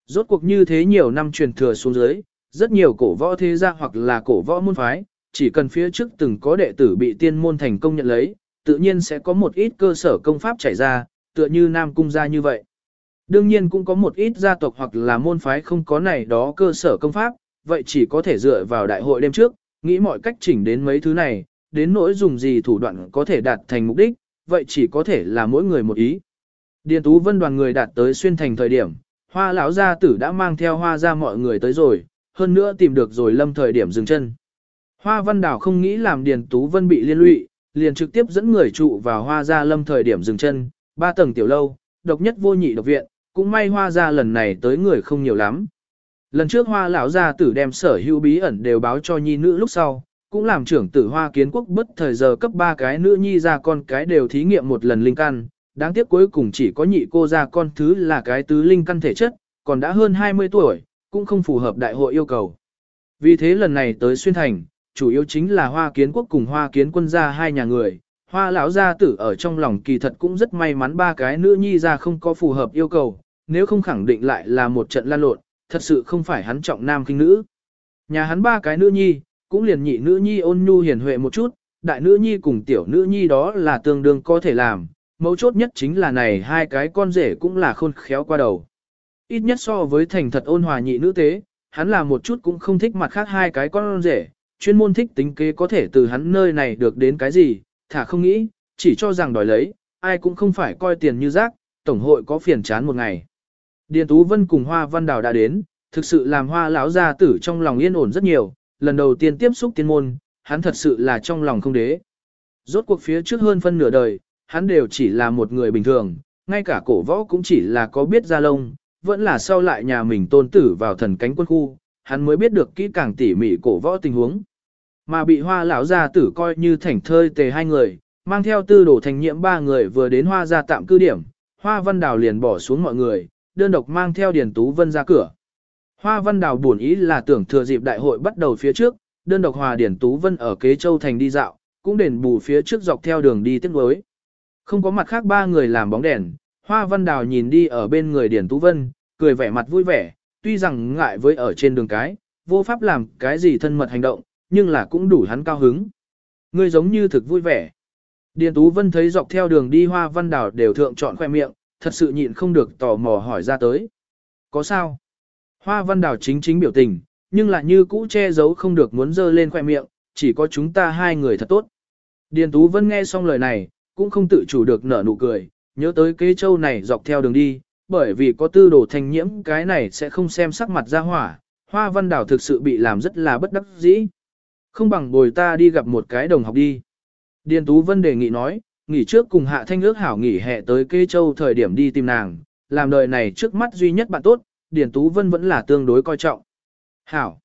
[SPEAKER 1] Rốt cuộc như thế nhiều năm truyền thừa xuống dưới, rất nhiều cổ võ thế gia hoặc là cổ võ môn phái, chỉ cần phía trước từng có đệ tử bị tiên môn thành công nhận lấy, tự nhiên sẽ có một ít cơ sở công pháp chảy ra, tựa như Nam Cung gia như vậy. Đương nhiên cũng có một ít gia tộc hoặc là môn phái không có này đó cơ sở công pháp, vậy chỉ có thể dựa vào đại hội đêm trước, nghĩ mọi cách chỉnh đến mấy thứ này, đến nỗi dùng gì thủ đoạn có thể đạt thành mục đích, vậy chỉ có thể là mỗi người một ý. Điền Tú Vân đoàn người đạt tới xuyên thành thời điểm, hoa lão gia tử đã mang theo hoa ra mọi người tới rồi, hơn nữa tìm được rồi lâm thời điểm dừng chân. Hoa Văn Đảo không nghĩ làm Điền Tú Vân bị liên lụy, liền trực tiếp dẫn người trụ vào hoa gia lâm thời điểm dừng chân, ba tầng tiểu lâu, độc nhất vô nhị độc viện, cũng may hoa gia lần này tới người không nhiều lắm. Lần trước hoa lão gia tử đem sở hữu bí ẩn đều báo cho nhi nữ lúc sau, cũng làm trưởng tử hoa kiến quốc bất thời giờ cấp ba cái nữ nhi ra con cái đều thí nghiệm một lần linh căn, đáng tiếc cuối cùng chỉ có nhị cô ra con thứ là cái tứ linh căn thể chất, còn đã hơn 20 tuổi, cũng không phù hợp đại hội yêu cầu. Vì thế lần này tới xuyên thành, chủ yếu chính là hoa kiến quốc cùng hoa kiến quân gia hai nhà người. Hoa lão gia tử ở trong lòng kỳ thật cũng rất may mắn ba cái nữ nhi ra không có phù hợp yêu cầu, nếu không khẳng định lại là một trận lan lộn, thật sự không phải hắn trọng nam kinh nữ. Nhà hắn ba cái nữ nhi, cũng liền nhị nữ nhi ôn nhu hiền huệ một chút, đại nữ nhi cùng tiểu nữ nhi đó là tương đương có thể làm, mấu chốt nhất chính là này hai cái con rể cũng là khôn khéo qua đầu. Ít nhất so với thành thật ôn hòa nhị nữ tế, hắn là một chút cũng không thích mặt khác hai cái con rể, chuyên môn thích tính kế có thể từ hắn nơi này được đến cái gì, thả không nghĩ, chỉ cho rằng đòi lấy, ai cũng không phải coi tiền như rác, tổng hội có phiền chán một ngày. Điền Tú Vân cùng Hoa Văn Đào đã đến, thực sự làm Hoa lão gia tử trong lòng yên ổn rất nhiều, lần đầu tiên tiếp xúc tiên môn, hắn thật sự là trong lòng không đế. Rốt cuộc phía trước hơn phân nửa đời, hắn đều chỉ là một người bình thường, ngay cả cổ võ cũng chỉ là có biết ra lông, vẫn là sau lại nhà mình tôn tử vào thần cánh quân khu, hắn mới biết được kỹ càng tỉ mỉ cổ võ tình huống. Mà bị hoa lão gia tử coi như thảnh thơi tề hai người, mang theo tư đồ thành nhiệm ba người vừa đến hoa gia tạm cư điểm, hoa văn đào liền bỏ xuống mọi người, đơn độc mang theo Điền Tú Vân ra cửa. Hoa Văn Đào buồn ý là tưởng thừa dịp đại hội bắt đầu phía trước, đơn độc hòa Điền Tú Vân ở kế châu thành đi dạo, cũng đền bù phía trước dọc theo đường đi tiếp nối. Không có mặt khác ba người làm bóng đèn, Hoa Văn Đào nhìn đi ở bên người Điền Tú Vân, cười vẻ mặt vui vẻ, tuy rằng ngại với ở trên đường cái, vô pháp làm cái gì thân mật hành động, nhưng là cũng đủ hắn cao hứng. Ngươi giống như thực vui vẻ. Điền Tú Vân thấy dọc theo đường đi Hoa Văn Đào đều thượng chọn khoe miệng, thật sự nhịn không được tò mò hỏi ra tới. Có sao? Hoa văn đào chính chính biểu tình, nhưng lại như cũ che giấu không được muốn dơ lên khoe miệng, chỉ có chúng ta hai người thật tốt. Điền Tú Vân nghe xong lời này, cũng không tự chủ được nở nụ cười, nhớ tới kế châu này dọc theo đường đi, bởi vì có tư đồ thành nhiễm cái này sẽ không xem sắc mặt ra hỏa, hoa văn đảo thực sự bị làm rất là bất đắc dĩ. Không bằng bồi ta đi gặp một cái đồng học đi. Điền Tú Vân đề nghị nói, nghỉ trước cùng hạ thanh ước hảo nghỉ hè tới kế châu thời điểm đi tìm nàng, làm đời này trước mắt duy nhất bạn tốt, Điền Tú Vân vẫn là tương đối coi trọng. Hảo.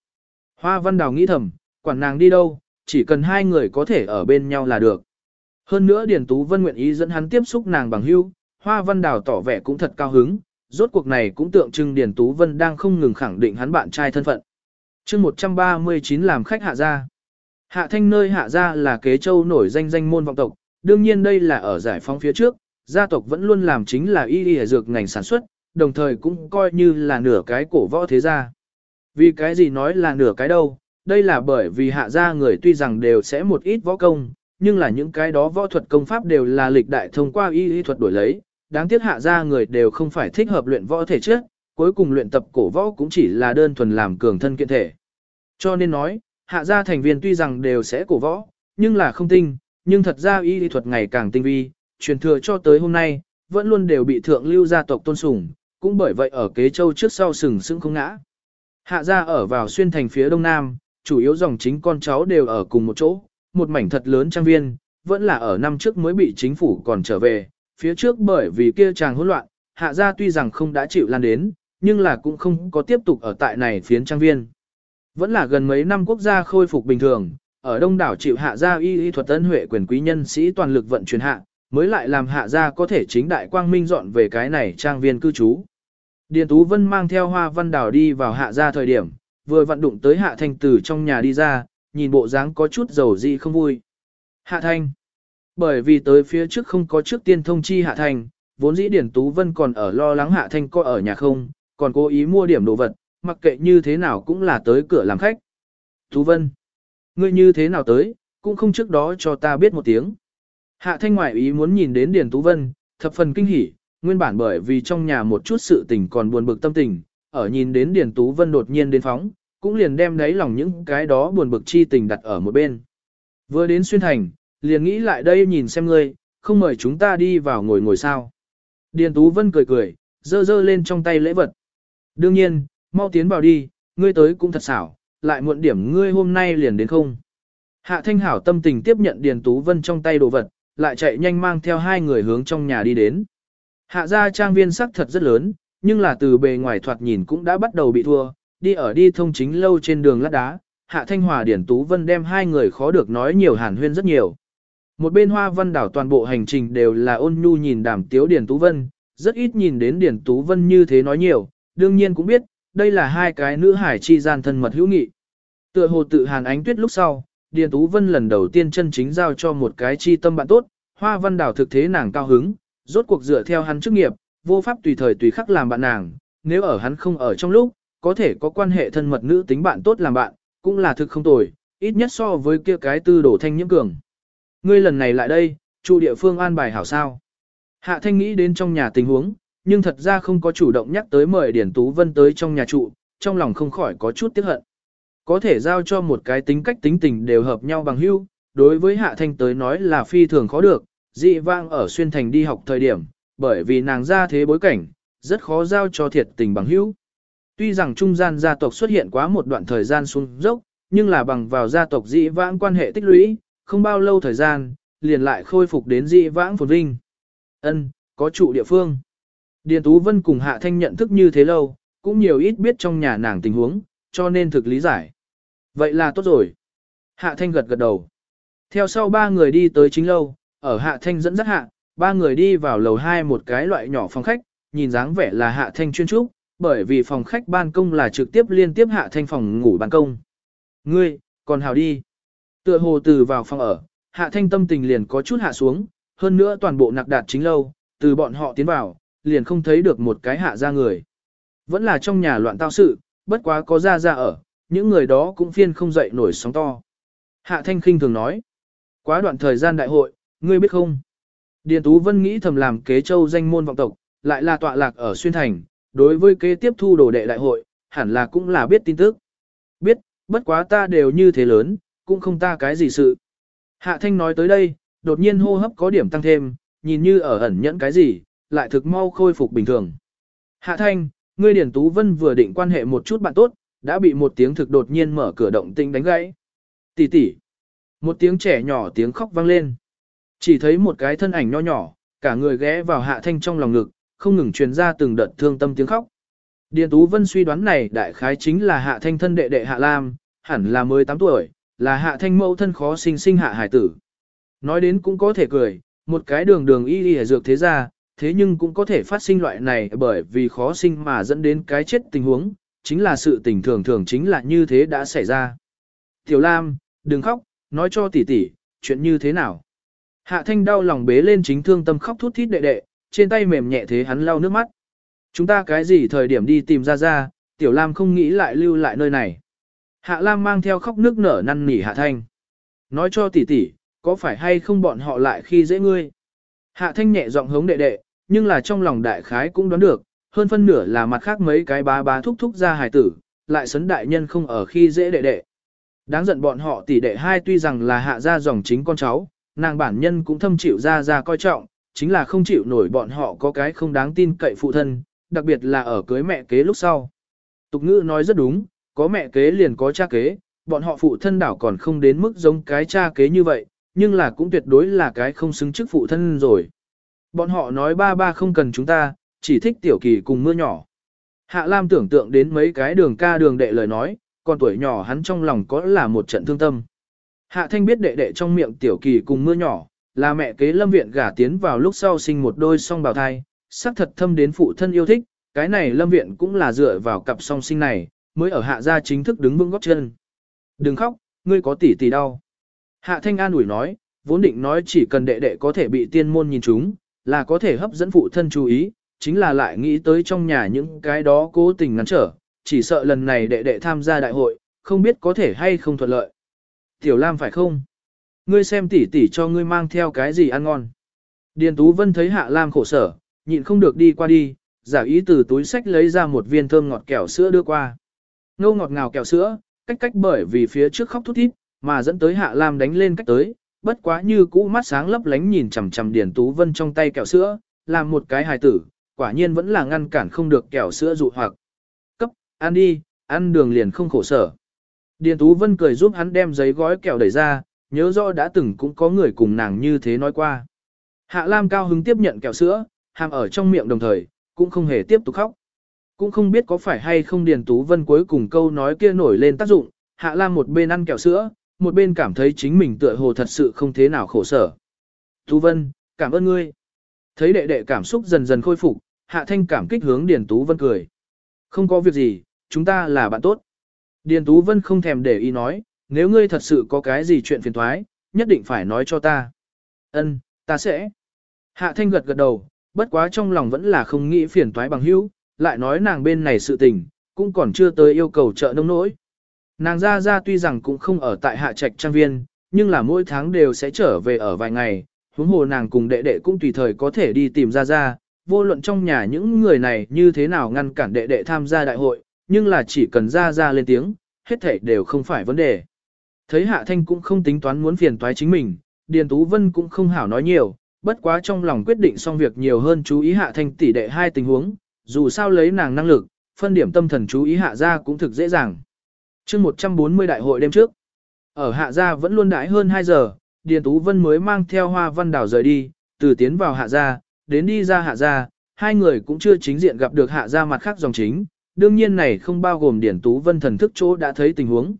[SPEAKER 1] Hoa Văn Đào nghĩ thầm, quản nàng đi đâu, chỉ cần hai người có thể ở bên nhau là được. Hơn nữa Điền Tú Vân nguyện ý dẫn hắn tiếp xúc nàng bằng hưu, Hoa Văn Đào tỏ vẻ cũng thật cao hứng, rốt cuộc này cũng tượng trưng Điền Tú Vân đang không ngừng khẳng định hắn bạn trai thân phận. chương 139 làm khách hạ gia. Hạ thanh nơi hạ gia là kế châu nổi danh danh môn vọng tộc, đương nhiên đây là ở giải phóng phía trước, gia tộc vẫn luôn làm chính là y y dược ngành sản xuất, đồng thời cũng coi như là nửa cái cổ võ thế gia. Vì cái gì nói là nửa cái đâu, đây là bởi vì hạ gia người tuy rằng đều sẽ một ít võ công, nhưng là những cái đó võ thuật công pháp đều là lịch đại thông qua y y thuật đổi lấy, đáng tiếc hạ gia người đều không phải thích hợp luyện võ thể chất, cuối cùng luyện tập cổ võ cũng chỉ là đơn thuần làm cường thân kiện thể. Cho nên nói, hạ gia thành viên tuy rằng đều sẽ cổ võ, nhưng là không tinh, nhưng thật ra y y thuật ngày càng tinh vi, truyền thừa cho tới hôm nay, vẫn luôn đều bị thượng lưu gia tộc tôn sùng, cũng bởi vậy ở kế châu trước sau sừng sững không ngã. Hạ gia ở vào xuyên thành phía đông nam, chủ yếu dòng chính con cháu đều ở cùng một chỗ, một mảnh thật lớn trang viên, vẫn là ở năm trước mới bị chính phủ còn trở về, phía trước bởi vì kia chàng hỗn loạn, hạ gia tuy rằng không đã chịu lan đến, nhưng là cũng không có tiếp tục ở tại này phiến trang viên. Vẫn là gần mấy năm quốc gia khôi phục bình thường, ở đông đảo chịu hạ gia y y thuật tân huệ quyền quý nhân sĩ toàn lực vận chuyển hạ, mới lại làm hạ gia có thể chính đại quang minh dọn về cái này trang viên cư trú. Điền Tú Vân mang theo hoa văn đảo đi vào hạ gia thời điểm, vừa vận đụng tới hạ thanh từ trong nhà đi ra, nhìn bộ dáng có chút dầu dị không vui. Hạ thanh. Bởi vì tới phía trước không có trước tiên thông chi hạ thanh, vốn dĩ Điền Tú Vân còn ở lo lắng hạ thanh có ở nhà không, còn cố ý mua điểm đồ vật, mặc kệ như thế nào cũng là tới cửa làm khách. Tú Vân. Ngươi như thế nào tới, cũng không trước đó cho ta biết một tiếng. Hạ thanh ngoại ý muốn nhìn đến Điền Tú Vân, thập phần kinh hỉ, nguyên bản bởi vì trong nhà một chút sự tình còn buồn bực tâm tình, ở nhìn đến Điền Tú Vân đột nhiên đến phóng, cũng liền đem đáy lòng những cái đó buồn bực chi tình đặt ở một bên. Vừa đến xuyên thành, liền nghĩ lại đây nhìn xem ngươi, không mời chúng ta đi vào ngồi ngồi sao. Điền Tú Vân cười cười, dơ dơ lên trong tay lễ vật. Đương nhiên, mau tiến vào đi, ngươi tới cũng thật xảo, lại muộn điểm ngươi hôm nay liền đến không. Hạ Thanh Hảo tâm tình tiếp nhận Điền Tú Vân trong tay đồ vật, lại chạy nhanh mang theo hai người hướng trong nhà đi đến. Hạ gia trang viên sắc thật rất lớn, nhưng là từ bề ngoài thoạt nhìn cũng đã bắt đầu bị thua, đi ở đi thông chính lâu trên đường lát đá, Hạ Thanh Hòa Điển Tú Vân đem hai người khó được nói nhiều hàn huyên rất nhiều. Một bên hoa văn đảo toàn bộ hành trình đều là ôn nhu nhìn đàm tiếu Điển Tú Vân, rất ít nhìn đến Điển Tú Vân như thế nói nhiều, đương nhiên cũng biết, đây là hai cái nữ hải chi gian thân mật hữu nghị. Tựa hồ tự hàn ánh tuyết lúc sau, Điền Tú Vân lần đầu tiên chân chính giao cho một cái chi tâm bạn tốt, hoa văn đảo thực thế nàng cao hứng, rốt cuộc dựa theo hắn chức nghiệp, vô pháp tùy thời tùy khắc làm bạn nàng, nếu ở hắn không ở trong lúc, có thể có quan hệ thân mật nữ tính bạn tốt làm bạn, cũng là thực không tồi, ít nhất so với kia cái tư đổ thanh nhiễm cường. Ngươi lần này lại đây, chủ địa phương an bài hảo sao. Hạ thanh nghĩ đến trong nhà tình huống, nhưng thật ra không có chủ động nhắc tới mời Điển Tú Vân tới trong nhà trụ, trong lòng không khỏi có chút tiếc hận. Có thể giao cho một cái tính cách tính tình đều hợp nhau bằng hữu, đối với Hạ Thanh tới nói là phi thường khó được, dị vang ở xuyên thành đi học thời điểm, bởi vì nàng ra thế bối cảnh, rất khó giao cho thiệt tình bằng hữu. Tuy rằng trung gian gia tộc xuất hiện quá một đoạn thời gian xuống dốc, nhưng là bằng vào gia tộc dị vãng quan hệ tích lũy, không bao lâu thời gian, liền lại khôi phục đến dị vãng phồn vinh. Ân, có trụ địa phương. Điền Tú Vân cùng Hạ Thanh nhận thức như thế lâu, cũng nhiều ít biết trong nhà nàng tình huống, cho nên thực lý giải. Vậy là tốt rồi. Hạ Thanh gật gật đầu. Theo sau ba người đi tới chính lâu, ở Hạ Thanh dẫn dắt hạ, ba người đi vào lầu hai một cái loại nhỏ phòng khách, nhìn dáng vẻ là Hạ Thanh chuyên trúc, bởi vì phòng khách ban công là trực tiếp liên tiếp Hạ Thanh phòng ngủ ban công. Ngươi, còn hào đi. Tựa hồ từ vào phòng ở, Hạ Thanh tâm tình liền có chút hạ xuống, hơn nữa toàn bộ nặc đạt chính lâu, từ bọn họ tiến vào, liền không thấy được một cái hạ ra người. Vẫn là trong nhà loạn tao sự, bất quá có ra ra ở, những người đó cũng phiên không dậy nổi sóng to. Hạ Thanh khinh thường nói, quá đoạn thời gian đại hội, ngươi biết không? Điền Tú Vân nghĩ thầm làm kế châu danh môn vọng tộc, lại là tọa lạc ở xuyên thành, đối với kế tiếp thu đồ đệ đại hội, hẳn là cũng là biết tin tức. Biết, bất quá ta đều như thế lớn, cũng không ta cái gì sự. Hạ Thanh nói tới đây, đột nhiên hô hấp có điểm tăng thêm, nhìn như ở ẩn nhẫn cái gì, lại thực mau khôi phục bình thường. Hạ Thanh, ngươi Điển Tú Vân vừa định quan hệ một chút bạn tốt, đã bị một tiếng thực đột nhiên mở cửa động tinh đánh gãy. Tỷ tỷ. Một tiếng trẻ nhỏ tiếng khóc vang lên. Chỉ thấy một cái thân ảnh nho nhỏ, cả người ghé vào Hạ Thanh trong lòng ngực, không ngừng truyền ra từng đợt thương tâm tiếng khóc. Điền Tú Vân suy đoán này đại khái chính là Hạ Thanh thân đệ đệ Hạ Lam, hẳn là 18 tuổi, là Hạ Thanh mẫu thân khó sinh sinh hạ hải tử. Nói đến cũng có thể cười, một cái đường đường y y dược thế gia thế nhưng cũng có thể phát sinh loại này bởi vì khó sinh mà dẫn đến cái chết tình huống, chính là sự tình thường thường chính là như thế đã xảy ra. Tiểu Lam, đừng khóc, nói cho tỷ tỷ, chuyện như thế nào. Hạ Thanh đau lòng bế lên chính thương tâm khóc thút thít đệ đệ, trên tay mềm nhẹ thế hắn lau nước mắt. Chúng ta cái gì thời điểm đi tìm ra ra, Tiểu Lam không nghĩ lại lưu lại nơi này. Hạ Lam mang theo khóc nước nở năn nỉ Hạ Thanh. Nói cho tỷ tỷ, có phải hay không bọn họ lại khi dễ ngươi. Hạ Thanh nhẹ giọng hống đệ đệ, nhưng là trong lòng đại khái cũng đoán được, hơn phân nửa là mặt khác mấy cái bá bá thúc thúc ra hài tử, lại sấn đại nhân không ở khi dễ đệ đệ. Đáng giận bọn họ tỷ đệ hai tuy rằng là hạ ra dòng chính con cháu, nàng bản nhân cũng thâm chịu ra ra coi trọng, chính là không chịu nổi bọn họ có cái không đáng tin cậy phụ thân, đặc biệt là ở cưới mẹ kế lúc sau. Tục ngữ nói rất đúng, có mẹ kế liền có cha kế, bọn họ phụ thân đảo còn không đến mức giống cái cha kế như vậy, nhưng là cũng tuyệt đối là cái không xứng chức phụ thân rồi. Bọn họ nói ba ba không cần chúng ta, chỉ thích tiểu kỳ cùng mưa nhỏ. Hạ Lam tưởng tượng đến mấy cái đường ca đường đệ lời nói, còn tuổi nhỏ hắn trong lòng có là một trận thương tâm. Hạ Thanh biết đệ đệ trong miệng tiểu kỳ cùng mưa nhỏ, là mẹ kế lâm viện gả tiến vào lúc sau sinh một đôi song bào thai, sắc thật thâm đến phụ thân yêu thích, cái này lâm viện cũng là dựa vào cặp song sinh này, mới ở hạ gia chính thức đứng vững góp chân. Đừng khóc, ngươi có tỷ tỷ đau. Hạ Thanh an ủi nói, vốn định nói chỉ cần đệ đệ có thể bị tiên môn nhìn chúng, là có thể hấp dẫn phụ thân chú ý, chính là lại nghĩ tới trong nhà những cái đó cố tình ngăn trở, chỉ sợ lần này đệ đệ tham gia đại hội, không biết có thể hay không thuận lợi. Tiểu Lam phải không? ngươi xem tỷ tỷ cho ngươi mang theo cái gì ăn ngon. Điền Tú Vân thấy Hạ Lam khổ sở, nhịn không được đi qua đi, giả ý từ túi sách lấy ra một viên thơm ngọt kẹo sữa đưa qua. Ngâu ngọt ngào kẹo sữa, cách cách bởi vì phía trước khóc thút thít, mà dẫn tới Hạ Lam đánh lên cách tới, bất quá như cũ mắt sáng lấp lánh nhìn chằm chằm Điền Tú Vân trong tay kẹo sữa, làm một cái hài tử, quả nhiên vẫn là ngăn cản không được kẹo sữa dụ hoặc. Cấp, ăn đi, ăn đường liền không khổ sở. Điền Tú Vân cười giúp hắn đem giấy gói kẹo đẩy ra, nhớ rõ đã từng cũng có người cùng nàng như thế nói qua. Hạ Lam cao hứng tiếp nhận kẹo sữa, hàm ở trong miệng đồng thời, cũng không hề tiếp tục khóc. Cũng không biết có phải hay không Điền Tú Vân cuối cùng câu nói kia nổi lên tác dụng, Hạ Lam một bên ăn kẹo sữa, một bên cảm thấy chính mình tựa hồ thật sự không thế nào khổ sở. Tú Vân, cảm ơn ngươi. Thấy đệ đệ cảm xúc dần dần khôi phục, Hạ Thanh cảm kích hướng Điền Tú Vân cười. Không có việc gì, chúng ta là bạn tốt. Điền Tú Vân không thèm để ý nói, nếu ngươi thật sự có cái gì chuyện phiền thoái, nhất định phải nói cho ta. Ân, ta sẽ. Hạ Thanh gật gật đầu, bất quá trong lòng vẫn là không nghĩ phiền toái bằng hữu, lại nói nàng bên này sự tình, cũng còn chưa tới yêu cầu trợ nông nỗi. Nàng ra ra tuy rằng cũng không ở tại hạ trạch trang viên, nhưng là mỗi tháng đều sẽ trở về ở vài ngày, huống hồ nàng cùng đệ đệ cũng tùy thời có thể đi tìm ra ra, vô luận trong nhà những người này như thế nào ngăn cản đệ đệ tham gia đại hội, nhưng là chỉ cần ra ra lên tiếng, hết thảy đều không phải vấn đề. Thấy Hạ Thanh cũng không tính toán muốn phiền toái chính mình, Điền Tú Vân cũng không hảo nói nhiều, bất quá trong lòng quyết định xong việc nhiều hơn chú ý Hạ Thanh tỷ đệ hai tình huống, dù sao lấy nàng năng lực, phân điểm tâm thần chú ý Hạ ra cũng thực dễ dàng chương 140 đại hội đêm trước, ở Hạ gia vẫn luôn đãi hơn 2 giờ, Điền Tú Vân mới mang theo Hoa Văn Đảo rời đi, từ tiến vào Hạ gia, đến đi ra Hạ gia, hai người cũng chưa chính diện gặp được Hạ gia mặt khác dòng chính, đương nhiên này không bao gồm Điền Tú Vân thần thức chỗ đã thấy tình huống.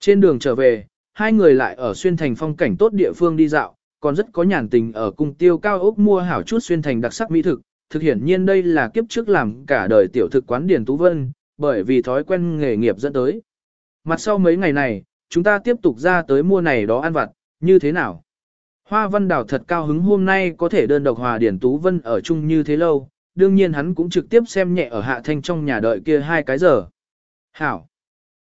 [SPEAKER 1] Trên đường trở về, hai người lại ở xuyên thành phong cảnh tốt địa phương đi dạo, còn rất có nhàn tình ở cung tiêu cao ốc mua hảo chút xuyên thành đặc sắc mỹ thực. Thực hiện nhiên đây là kiếp trước làm cả đời tiểu thực quán Điền Tú Vân, bởi vì thói quen nghề nghiệp dẫn tới. Mặt sau mấy ngày này, chúng ta tiếp tục ra tới mua này đó ăn vặt, như thế nào? Hoa Văn Đào thật cao hứng hôm nay có thể đơn độc hòa Điền Tú Vân ở chung như thế lâu, đương nhiên hắn cũng trực tiếp xem nhẹ ở Hạ Thanh trong nhà đợi kia hai cái giờ. Hảo!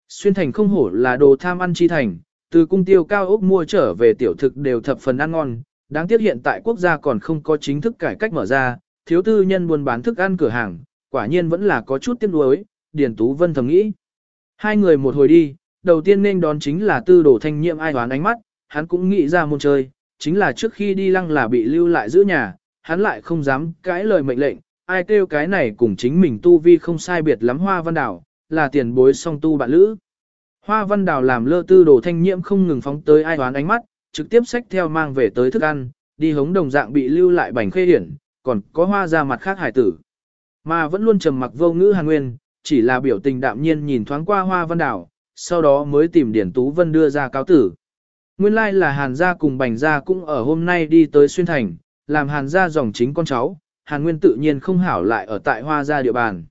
[SPEAKER 1] Xuyên thành không hổ là đồ tham ăn chi thành, từ cung tiêu cao ốc mua trở về tiểu thực đều thập phần ăn ngon, đáng tiếc hiện tại quốc gia còn không có chính thức cải cách mở ra, thiếu tư nhân buôn bán thức ăn cửa hàng, quả nhiên vẫn là có chút tiếc nuối, Điền Tú Vân thầm nghĩ. Hai người một hồi đi, đầu tiên nên đón chính là tư đồ thanh nhiệm ai hoán ánh mắt, hắn cũng nghĩ ra môn chơi, chính là trước khi đi lăng là bị lưu lại giữ nhà, hắn lại không dám cãi lời mệnh lệnh, ai kêu cái này cùng chính mình tu vi không sai biệt lắm hoa văn đảo, là tiền bối song tu bạn lữ. Hoa văn đào làm lơ tư đồ thanh nhiễm không ngừng phóng tới ai hoán ánh mắt, trực tiếp xách theo mang về tới thức ăn, đi hống đồng dạng bị lưu lại bành khê hiển, còn có hoa ra mặt khác hải tử. Mà vẫn luôn trầm mặc vô ngữ hàn nguyên, chỉ là biểu tình đạm nhiên nhìn thoáng qua hoa văn Đảo, sau đó mới tìm Điển Tú Vân đưa ra cáo tử. Nguyên lai like là hàn gia cùng bành gia cũng ở hôm nay đi tới xuyên thành, làm hàn gia dòng chính con cháu, hàn nguyên tự nhiên không hảo lại ở tại hoa gia địa bàn.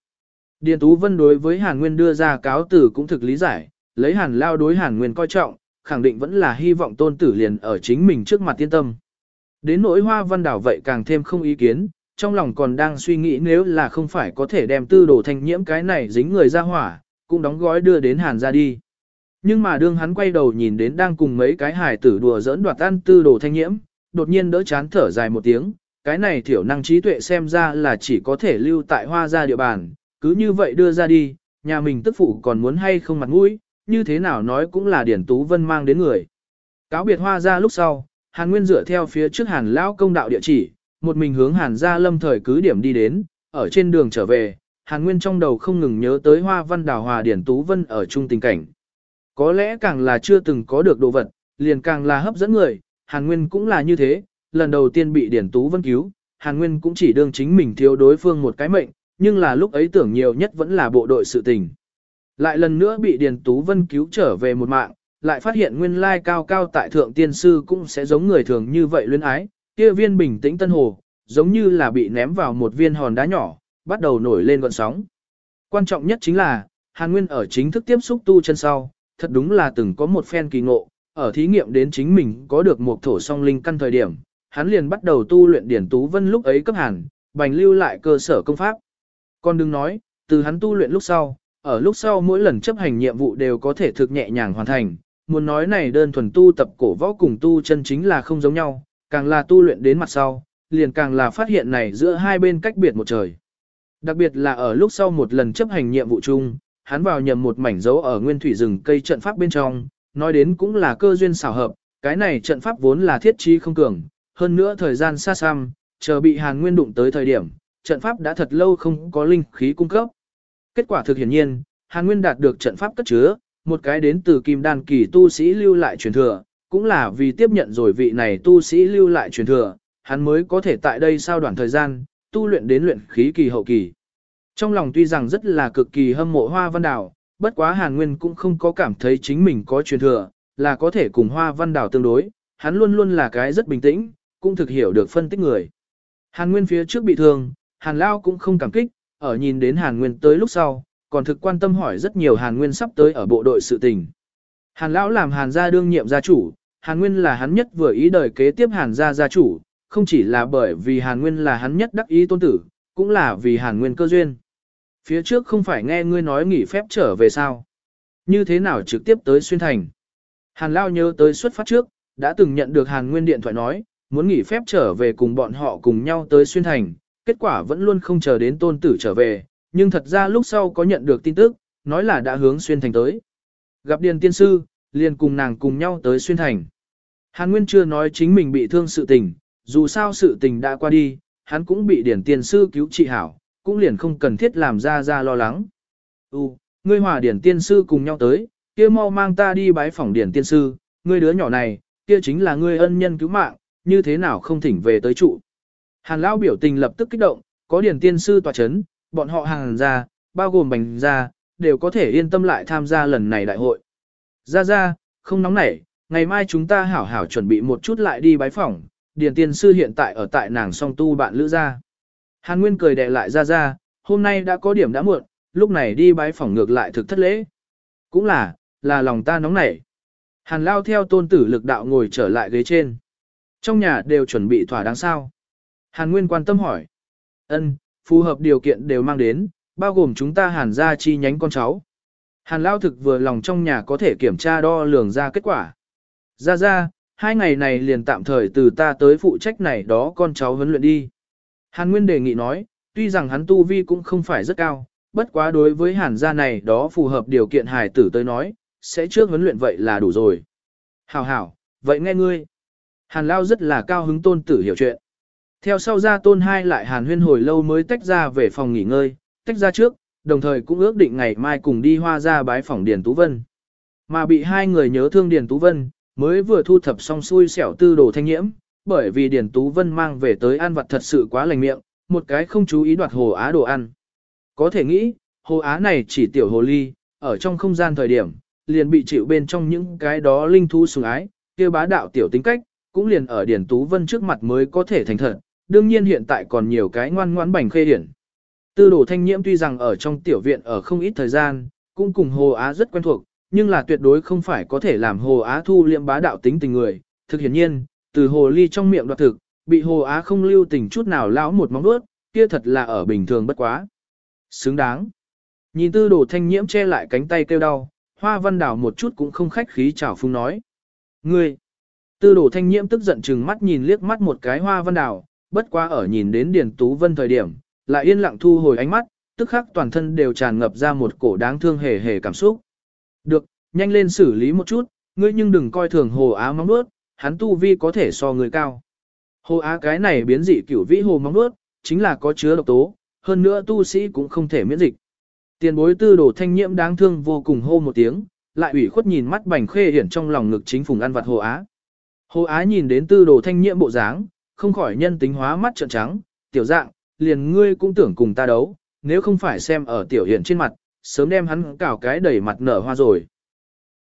[SPEAKER 1] Điền Tú Vân đối với Hàn Nguyên đưa ra cáo tử cũng thực lý giải, lấy Hàn Lao đối Hàn Nguyên coi trọng, khẳng định vẫn là hy vọng tôn tử liền ở chính mình trước mặt tiên tâm. Đến nỗi hoa văn đảo vậy càng thêm không ý kiến, trong lòng còn đang suy nghĩ nếu là không phải có thể đem tư đồ thanh nhiễm cái này dính người ra hỏa, cũng đóng gói đưa đến Hàn ra đi. Nhưng mà đương hắn quay đầu nhìn đến đang cùng mấy cái hải tử đùa giỡn đoạt ăn tư đồ thanh nhiễm, đột nhiên đỡ chán thở dài một tiếng, cái này thiểu năng trí tuệ xem ra là chỉ có thể lưu tại hoa gia địa bàn, cứ như vậy đưa ra đi, nhà mình tức phụ còn muốn hay không mặt mũi, như thế nào nói cũng là Điển Tú Vân mang đến người. Cáo biệt hoa ra lúc sau, Hàn Nguyên dựa theo phía trước Hàn Lão công đạo địa chỉ, một mình hướng Hàn gia lâm thời cứ điểm đi đến, ở trên đường trở về, Hàn Nguyên trong đầu không ngừng nhớ tới hoa văn đào hòa Điển Tú Vân ở chung tình cảnh. Có lẽ càng là chưa từng có được đồ vật, liền càng là hấp dẫn người, Hàn Nguyên cũng là như thế, lần đầu tiên bị Điển Tú Vân cứu, Hàn Nguyên cũng chỉ đương chính mình thiếu đối phương một cái mệnh, nhưng là lúc ấy tưởng nhiều nhất vẫn là bộ đội sự tình. Lại lần nữa bị Điền Tú Vân cứu trở về một mạng, lại phát hiện nguyên lai cao cao tại thượng tiên sư cũng sẽ giống người thường như vậy luyến ái, kia viên bình tĩnh tân hồ, giống như là bị ném vào một viên hòn đá nhỏ, bắt đầu nổi lên gọn sóng. Quan trọng nhất chính là, Hàn Nguyên ở chính thức tiếp xúc tu chân sau, thật đúng là từng có một phen kỳ ngộ, ở thí nghiệm đến chính mình có được một thổ song linh căn thời điểm, hắn liền bắt đầu tu luyện Điển Tú Vân lúc ấy cấp hàn, bành lưu lại cơ sở công pháp. Còn đừng nói, từ hắn tu luyện lúc sau, ở lúc sau mỗi lần chấp hành nhiệm vụ đều có thể thực nhẹ nhàng hoàn thành, muốn nói này đơn thuần tu tập cổ võ cùng tu chân chính là không giống nhau, càng là tu luyện đến mặt sau, liền càng là phát hiện này giữa hai bên cách biệt một trời. Đặc biệt là ở lúc sau một lần chấp hành nhiệm vụ chung, hắn vào nhầm một mảnh dấu ở nguyên thủy rừng cây trận pháp bên trong, nói đến cũng là cơ duyên xảo hợp, cái này trận pháp vốn là thiết trí không cường, hơn nữa thời gian xa xăm, chờ bị Hàn Nguyên đụng tới thời điểm, trận pháp đã thật lâu không có linh khí cung cấp. Kết quả thực hiển nhiên, Hàn Nguyên đạt được trận pháp cất chứa, một cái đến từ kim đan kỳ tu sĩ lưu lại truyền thừa, cũng là vì tiếp nhận rồi vị này tu sĩ lưu lại truyền thừa, hắn mới có thể tại đây sau đoạn thời gian, tu luyện đến luyện khí kỳ hậu kỳ. Trong lòng tuy rằng rất là cực kỳ hâm mộ hoa văn đảo, bất quá Hàn Nguyên cũng không có cảm thấy chính mình có truyền thừa, là có thể cùng hoa văn đảo tương đối, hắn luôn luôn là cái rất bình tĩnh, cũng thực hiểu được phân tích người. Hàn Nguyên phía trước bị thương, Hàn Lao cũng không cảm kích, ở nhìn đến Hàn Nguyên tới lúc sau, còn thực quan tâm hỏi rất nhiều Hàn Nguyên sắp tới ở bộ đội sự tình. Hàn Lão làm Hàn gia đương nhiệm gia chủ, Hàn Nguyên là hắn nhất vừa ý đời kế tiếp Hàn gia gia chủ, không chỉ là bởi vì Hàn Nguyên là hắn nhất đắc ý tôn tử, cũng là vì Hàn Nguyên cơ duyên. Phía trước không phải nghe ngươi nói nghỉ phép trở về sao? Như thế nào trực tiếp tới xuyên thành? Hàn Lao nhớ tới xuất phát trước, đã từng nhận được Hàn Nguyên điện thoại nói, muốn nghỉ phép trở về cùng bọn họ cùng nhau tới xuyên thành, kết quả vẫn luôn không chờ đến tôn tử trở về, nhưng thật ra lúc sau có nhận được tin tức, nói là đã hướng xuyên thành tới. Gặp Điền Tiên Sư, liền cùng nàng cùng nhau tới xuyên thành. Hàn Nguyên chưa nói chính mình bị thương sự tình, dù sao sự tình đã qua đi, hắn cũng bị Điền Tiên Sư cứu trị hảo, cũng liền không cần thiết làm ra ra lo lắng. Ừ, ngươi hòa Điền Tiên Sư cùng nhau tới, kia mau mang ta đi bái phỏng Điền Tiên Sư, ngươi đứa nhỏ này, kia chính là ngươi ân nhân cứu mạng, như thế nào không thỉnh về tới trụ. Hàn Lão biểu tình lập tức kích động, có Điền Tiên Sư tỏa chấn, bọn họ hàng ra, bao gồm bành ra, đều có thể yên tâm lại tham gia lần này đại hội. Ra ra, không nóng nảy, ngày mai chúng ta hảo hảo chuẩn bị một chút lại đi bái phỏng, Điền Tiên Sư hiện tại ở tại nàng song tu bạn lữ gia. Hàn Nguyên cười đè lại ra ra, hôm nay đã có điểm đã muộn, lúc này đi bái phỏng ngược lại thực thất lễ. Cũng là, là lòng ta nóng nảy. Hàn lao theo tôn tử lực đạo ngồi trở lại ghế trên. Trong nhà đều chuẩn bị thỏa đáng sao. Hàn Nguyên quan tâm hỏi. Ân, phù hợp điều kiện đều mang đến, bao gồm chúng ta hàn ra chi nhánh con cháu. Hàn Lao thực vừa lòng trong nhà có thể kiểm tra đo lường ra kết quả. Ra ra, hai ngày này liền tạm thời từ ta tới phụ trách này đó con cháu huấn luyện đi. Hàn Nguyên đề nghị nói, tuy rằng hắn tu vi cũng không phải rất cao, bất quá đối với hàn gia này đó phù hợp điều kiện hài tử tới nói, sẽ trước huấn luyện vậy là đủ rồi. Hảo hảo, vậy nghe ngươi. Hàn Lao rất là cao hứng tôn tử hiểu chuyện. Theo sau ra tôn hai lại hàn huyên hồi lâu mới tách ra về phòng nghỉ ngơi, tách ra trước, đồng thời cũng ước định ngày mai cùng đi hoa ra bái phỏng Điền Tú Vân. Mà bị hai người nhớ thương Điền Tú Vân, mới vừa thu thập xong xui xẻo tư đồ thanh nhiễm, bởi vì Điền Tú Vân mang về tới ăn vặt thật sự quá lành miệng, một cái không chú ý đoạt hồ á đồ ăn. Có thể nghĩ, hồ á này chỉ tiểu hồ ly, ở trong không gian thời điểm, liền bị chịu bên trong những cái đó linh thú sủng ái, kia bá đạo tiểu tính cách, cũng liền ở Điền Tú Vân trước mặt mới có thể thành thật, đương nhiên hiện tại còn nhiều cái ngoan ngoãn bảnh khê hiển. Tư đồ thanh nhiễm tuy rằng ở trong tiểu viện ở không ít thời gian, cũng cùng Hồ Á rất quen thuộc, nhưng là tuyệt đối không phải có thể làm Hồ Á thu liệm bá đạo tính tình người. Thực hiển nhiên, từ Hồ Ly trong miệng đoạt thực, bị Hồ Á không lưu tình chút nào lão một móng vuốt, kia thật là ở bình thường bất quá. Xứng đáng. Nhìn tư đồ thanh nhiễm che lại cánh tay kêu đau, hoa văn đảo một chút cũng không khách khí chào phung nói. Ngươi! Tư đồ thanh nhiễm tức giận chừng mắt nhìn liếc mắt một cái hoa văn đảo, bất quá ở nhìn đến Điền Tú Vân thời điểm, lại yên lặng thu hồi ánh mắt, tức khắc toàn thân đều tràn ngập ra một cổ đáng thương hề hề cảm xúc. Được, nhanh lên xử lý một chút, ngươi nhưng đừng coi thường hồ á móng nuốt, hắn tu vi có thể so người cao. Hồ á cái này biến dị kiểu vĩ hồ móng nuốt, chính là có chứa độc tố, hơn nữa tu sĩ cũng không thể miễn dịch. Tiền bối tư đồ thanh nhiễm đáng thương vô cùng hô một tiếng, lại ủy khuất nhìn mắt bành khê hiển trong lòng ngực chính phùng ăn vặt hồ á. Hồ á nhìn đến tư đồ thanh nhiễm bộ dáng, không khỏi nhân tính hóa mắt trợn trắng, tiểu dạng, liền ngươi cũng tưởng cùng ta đấu, nếu không phải xem ở tiểu hiển trên mặt, sớm đem hắn cào cái đầy mặt nở hoa rồi.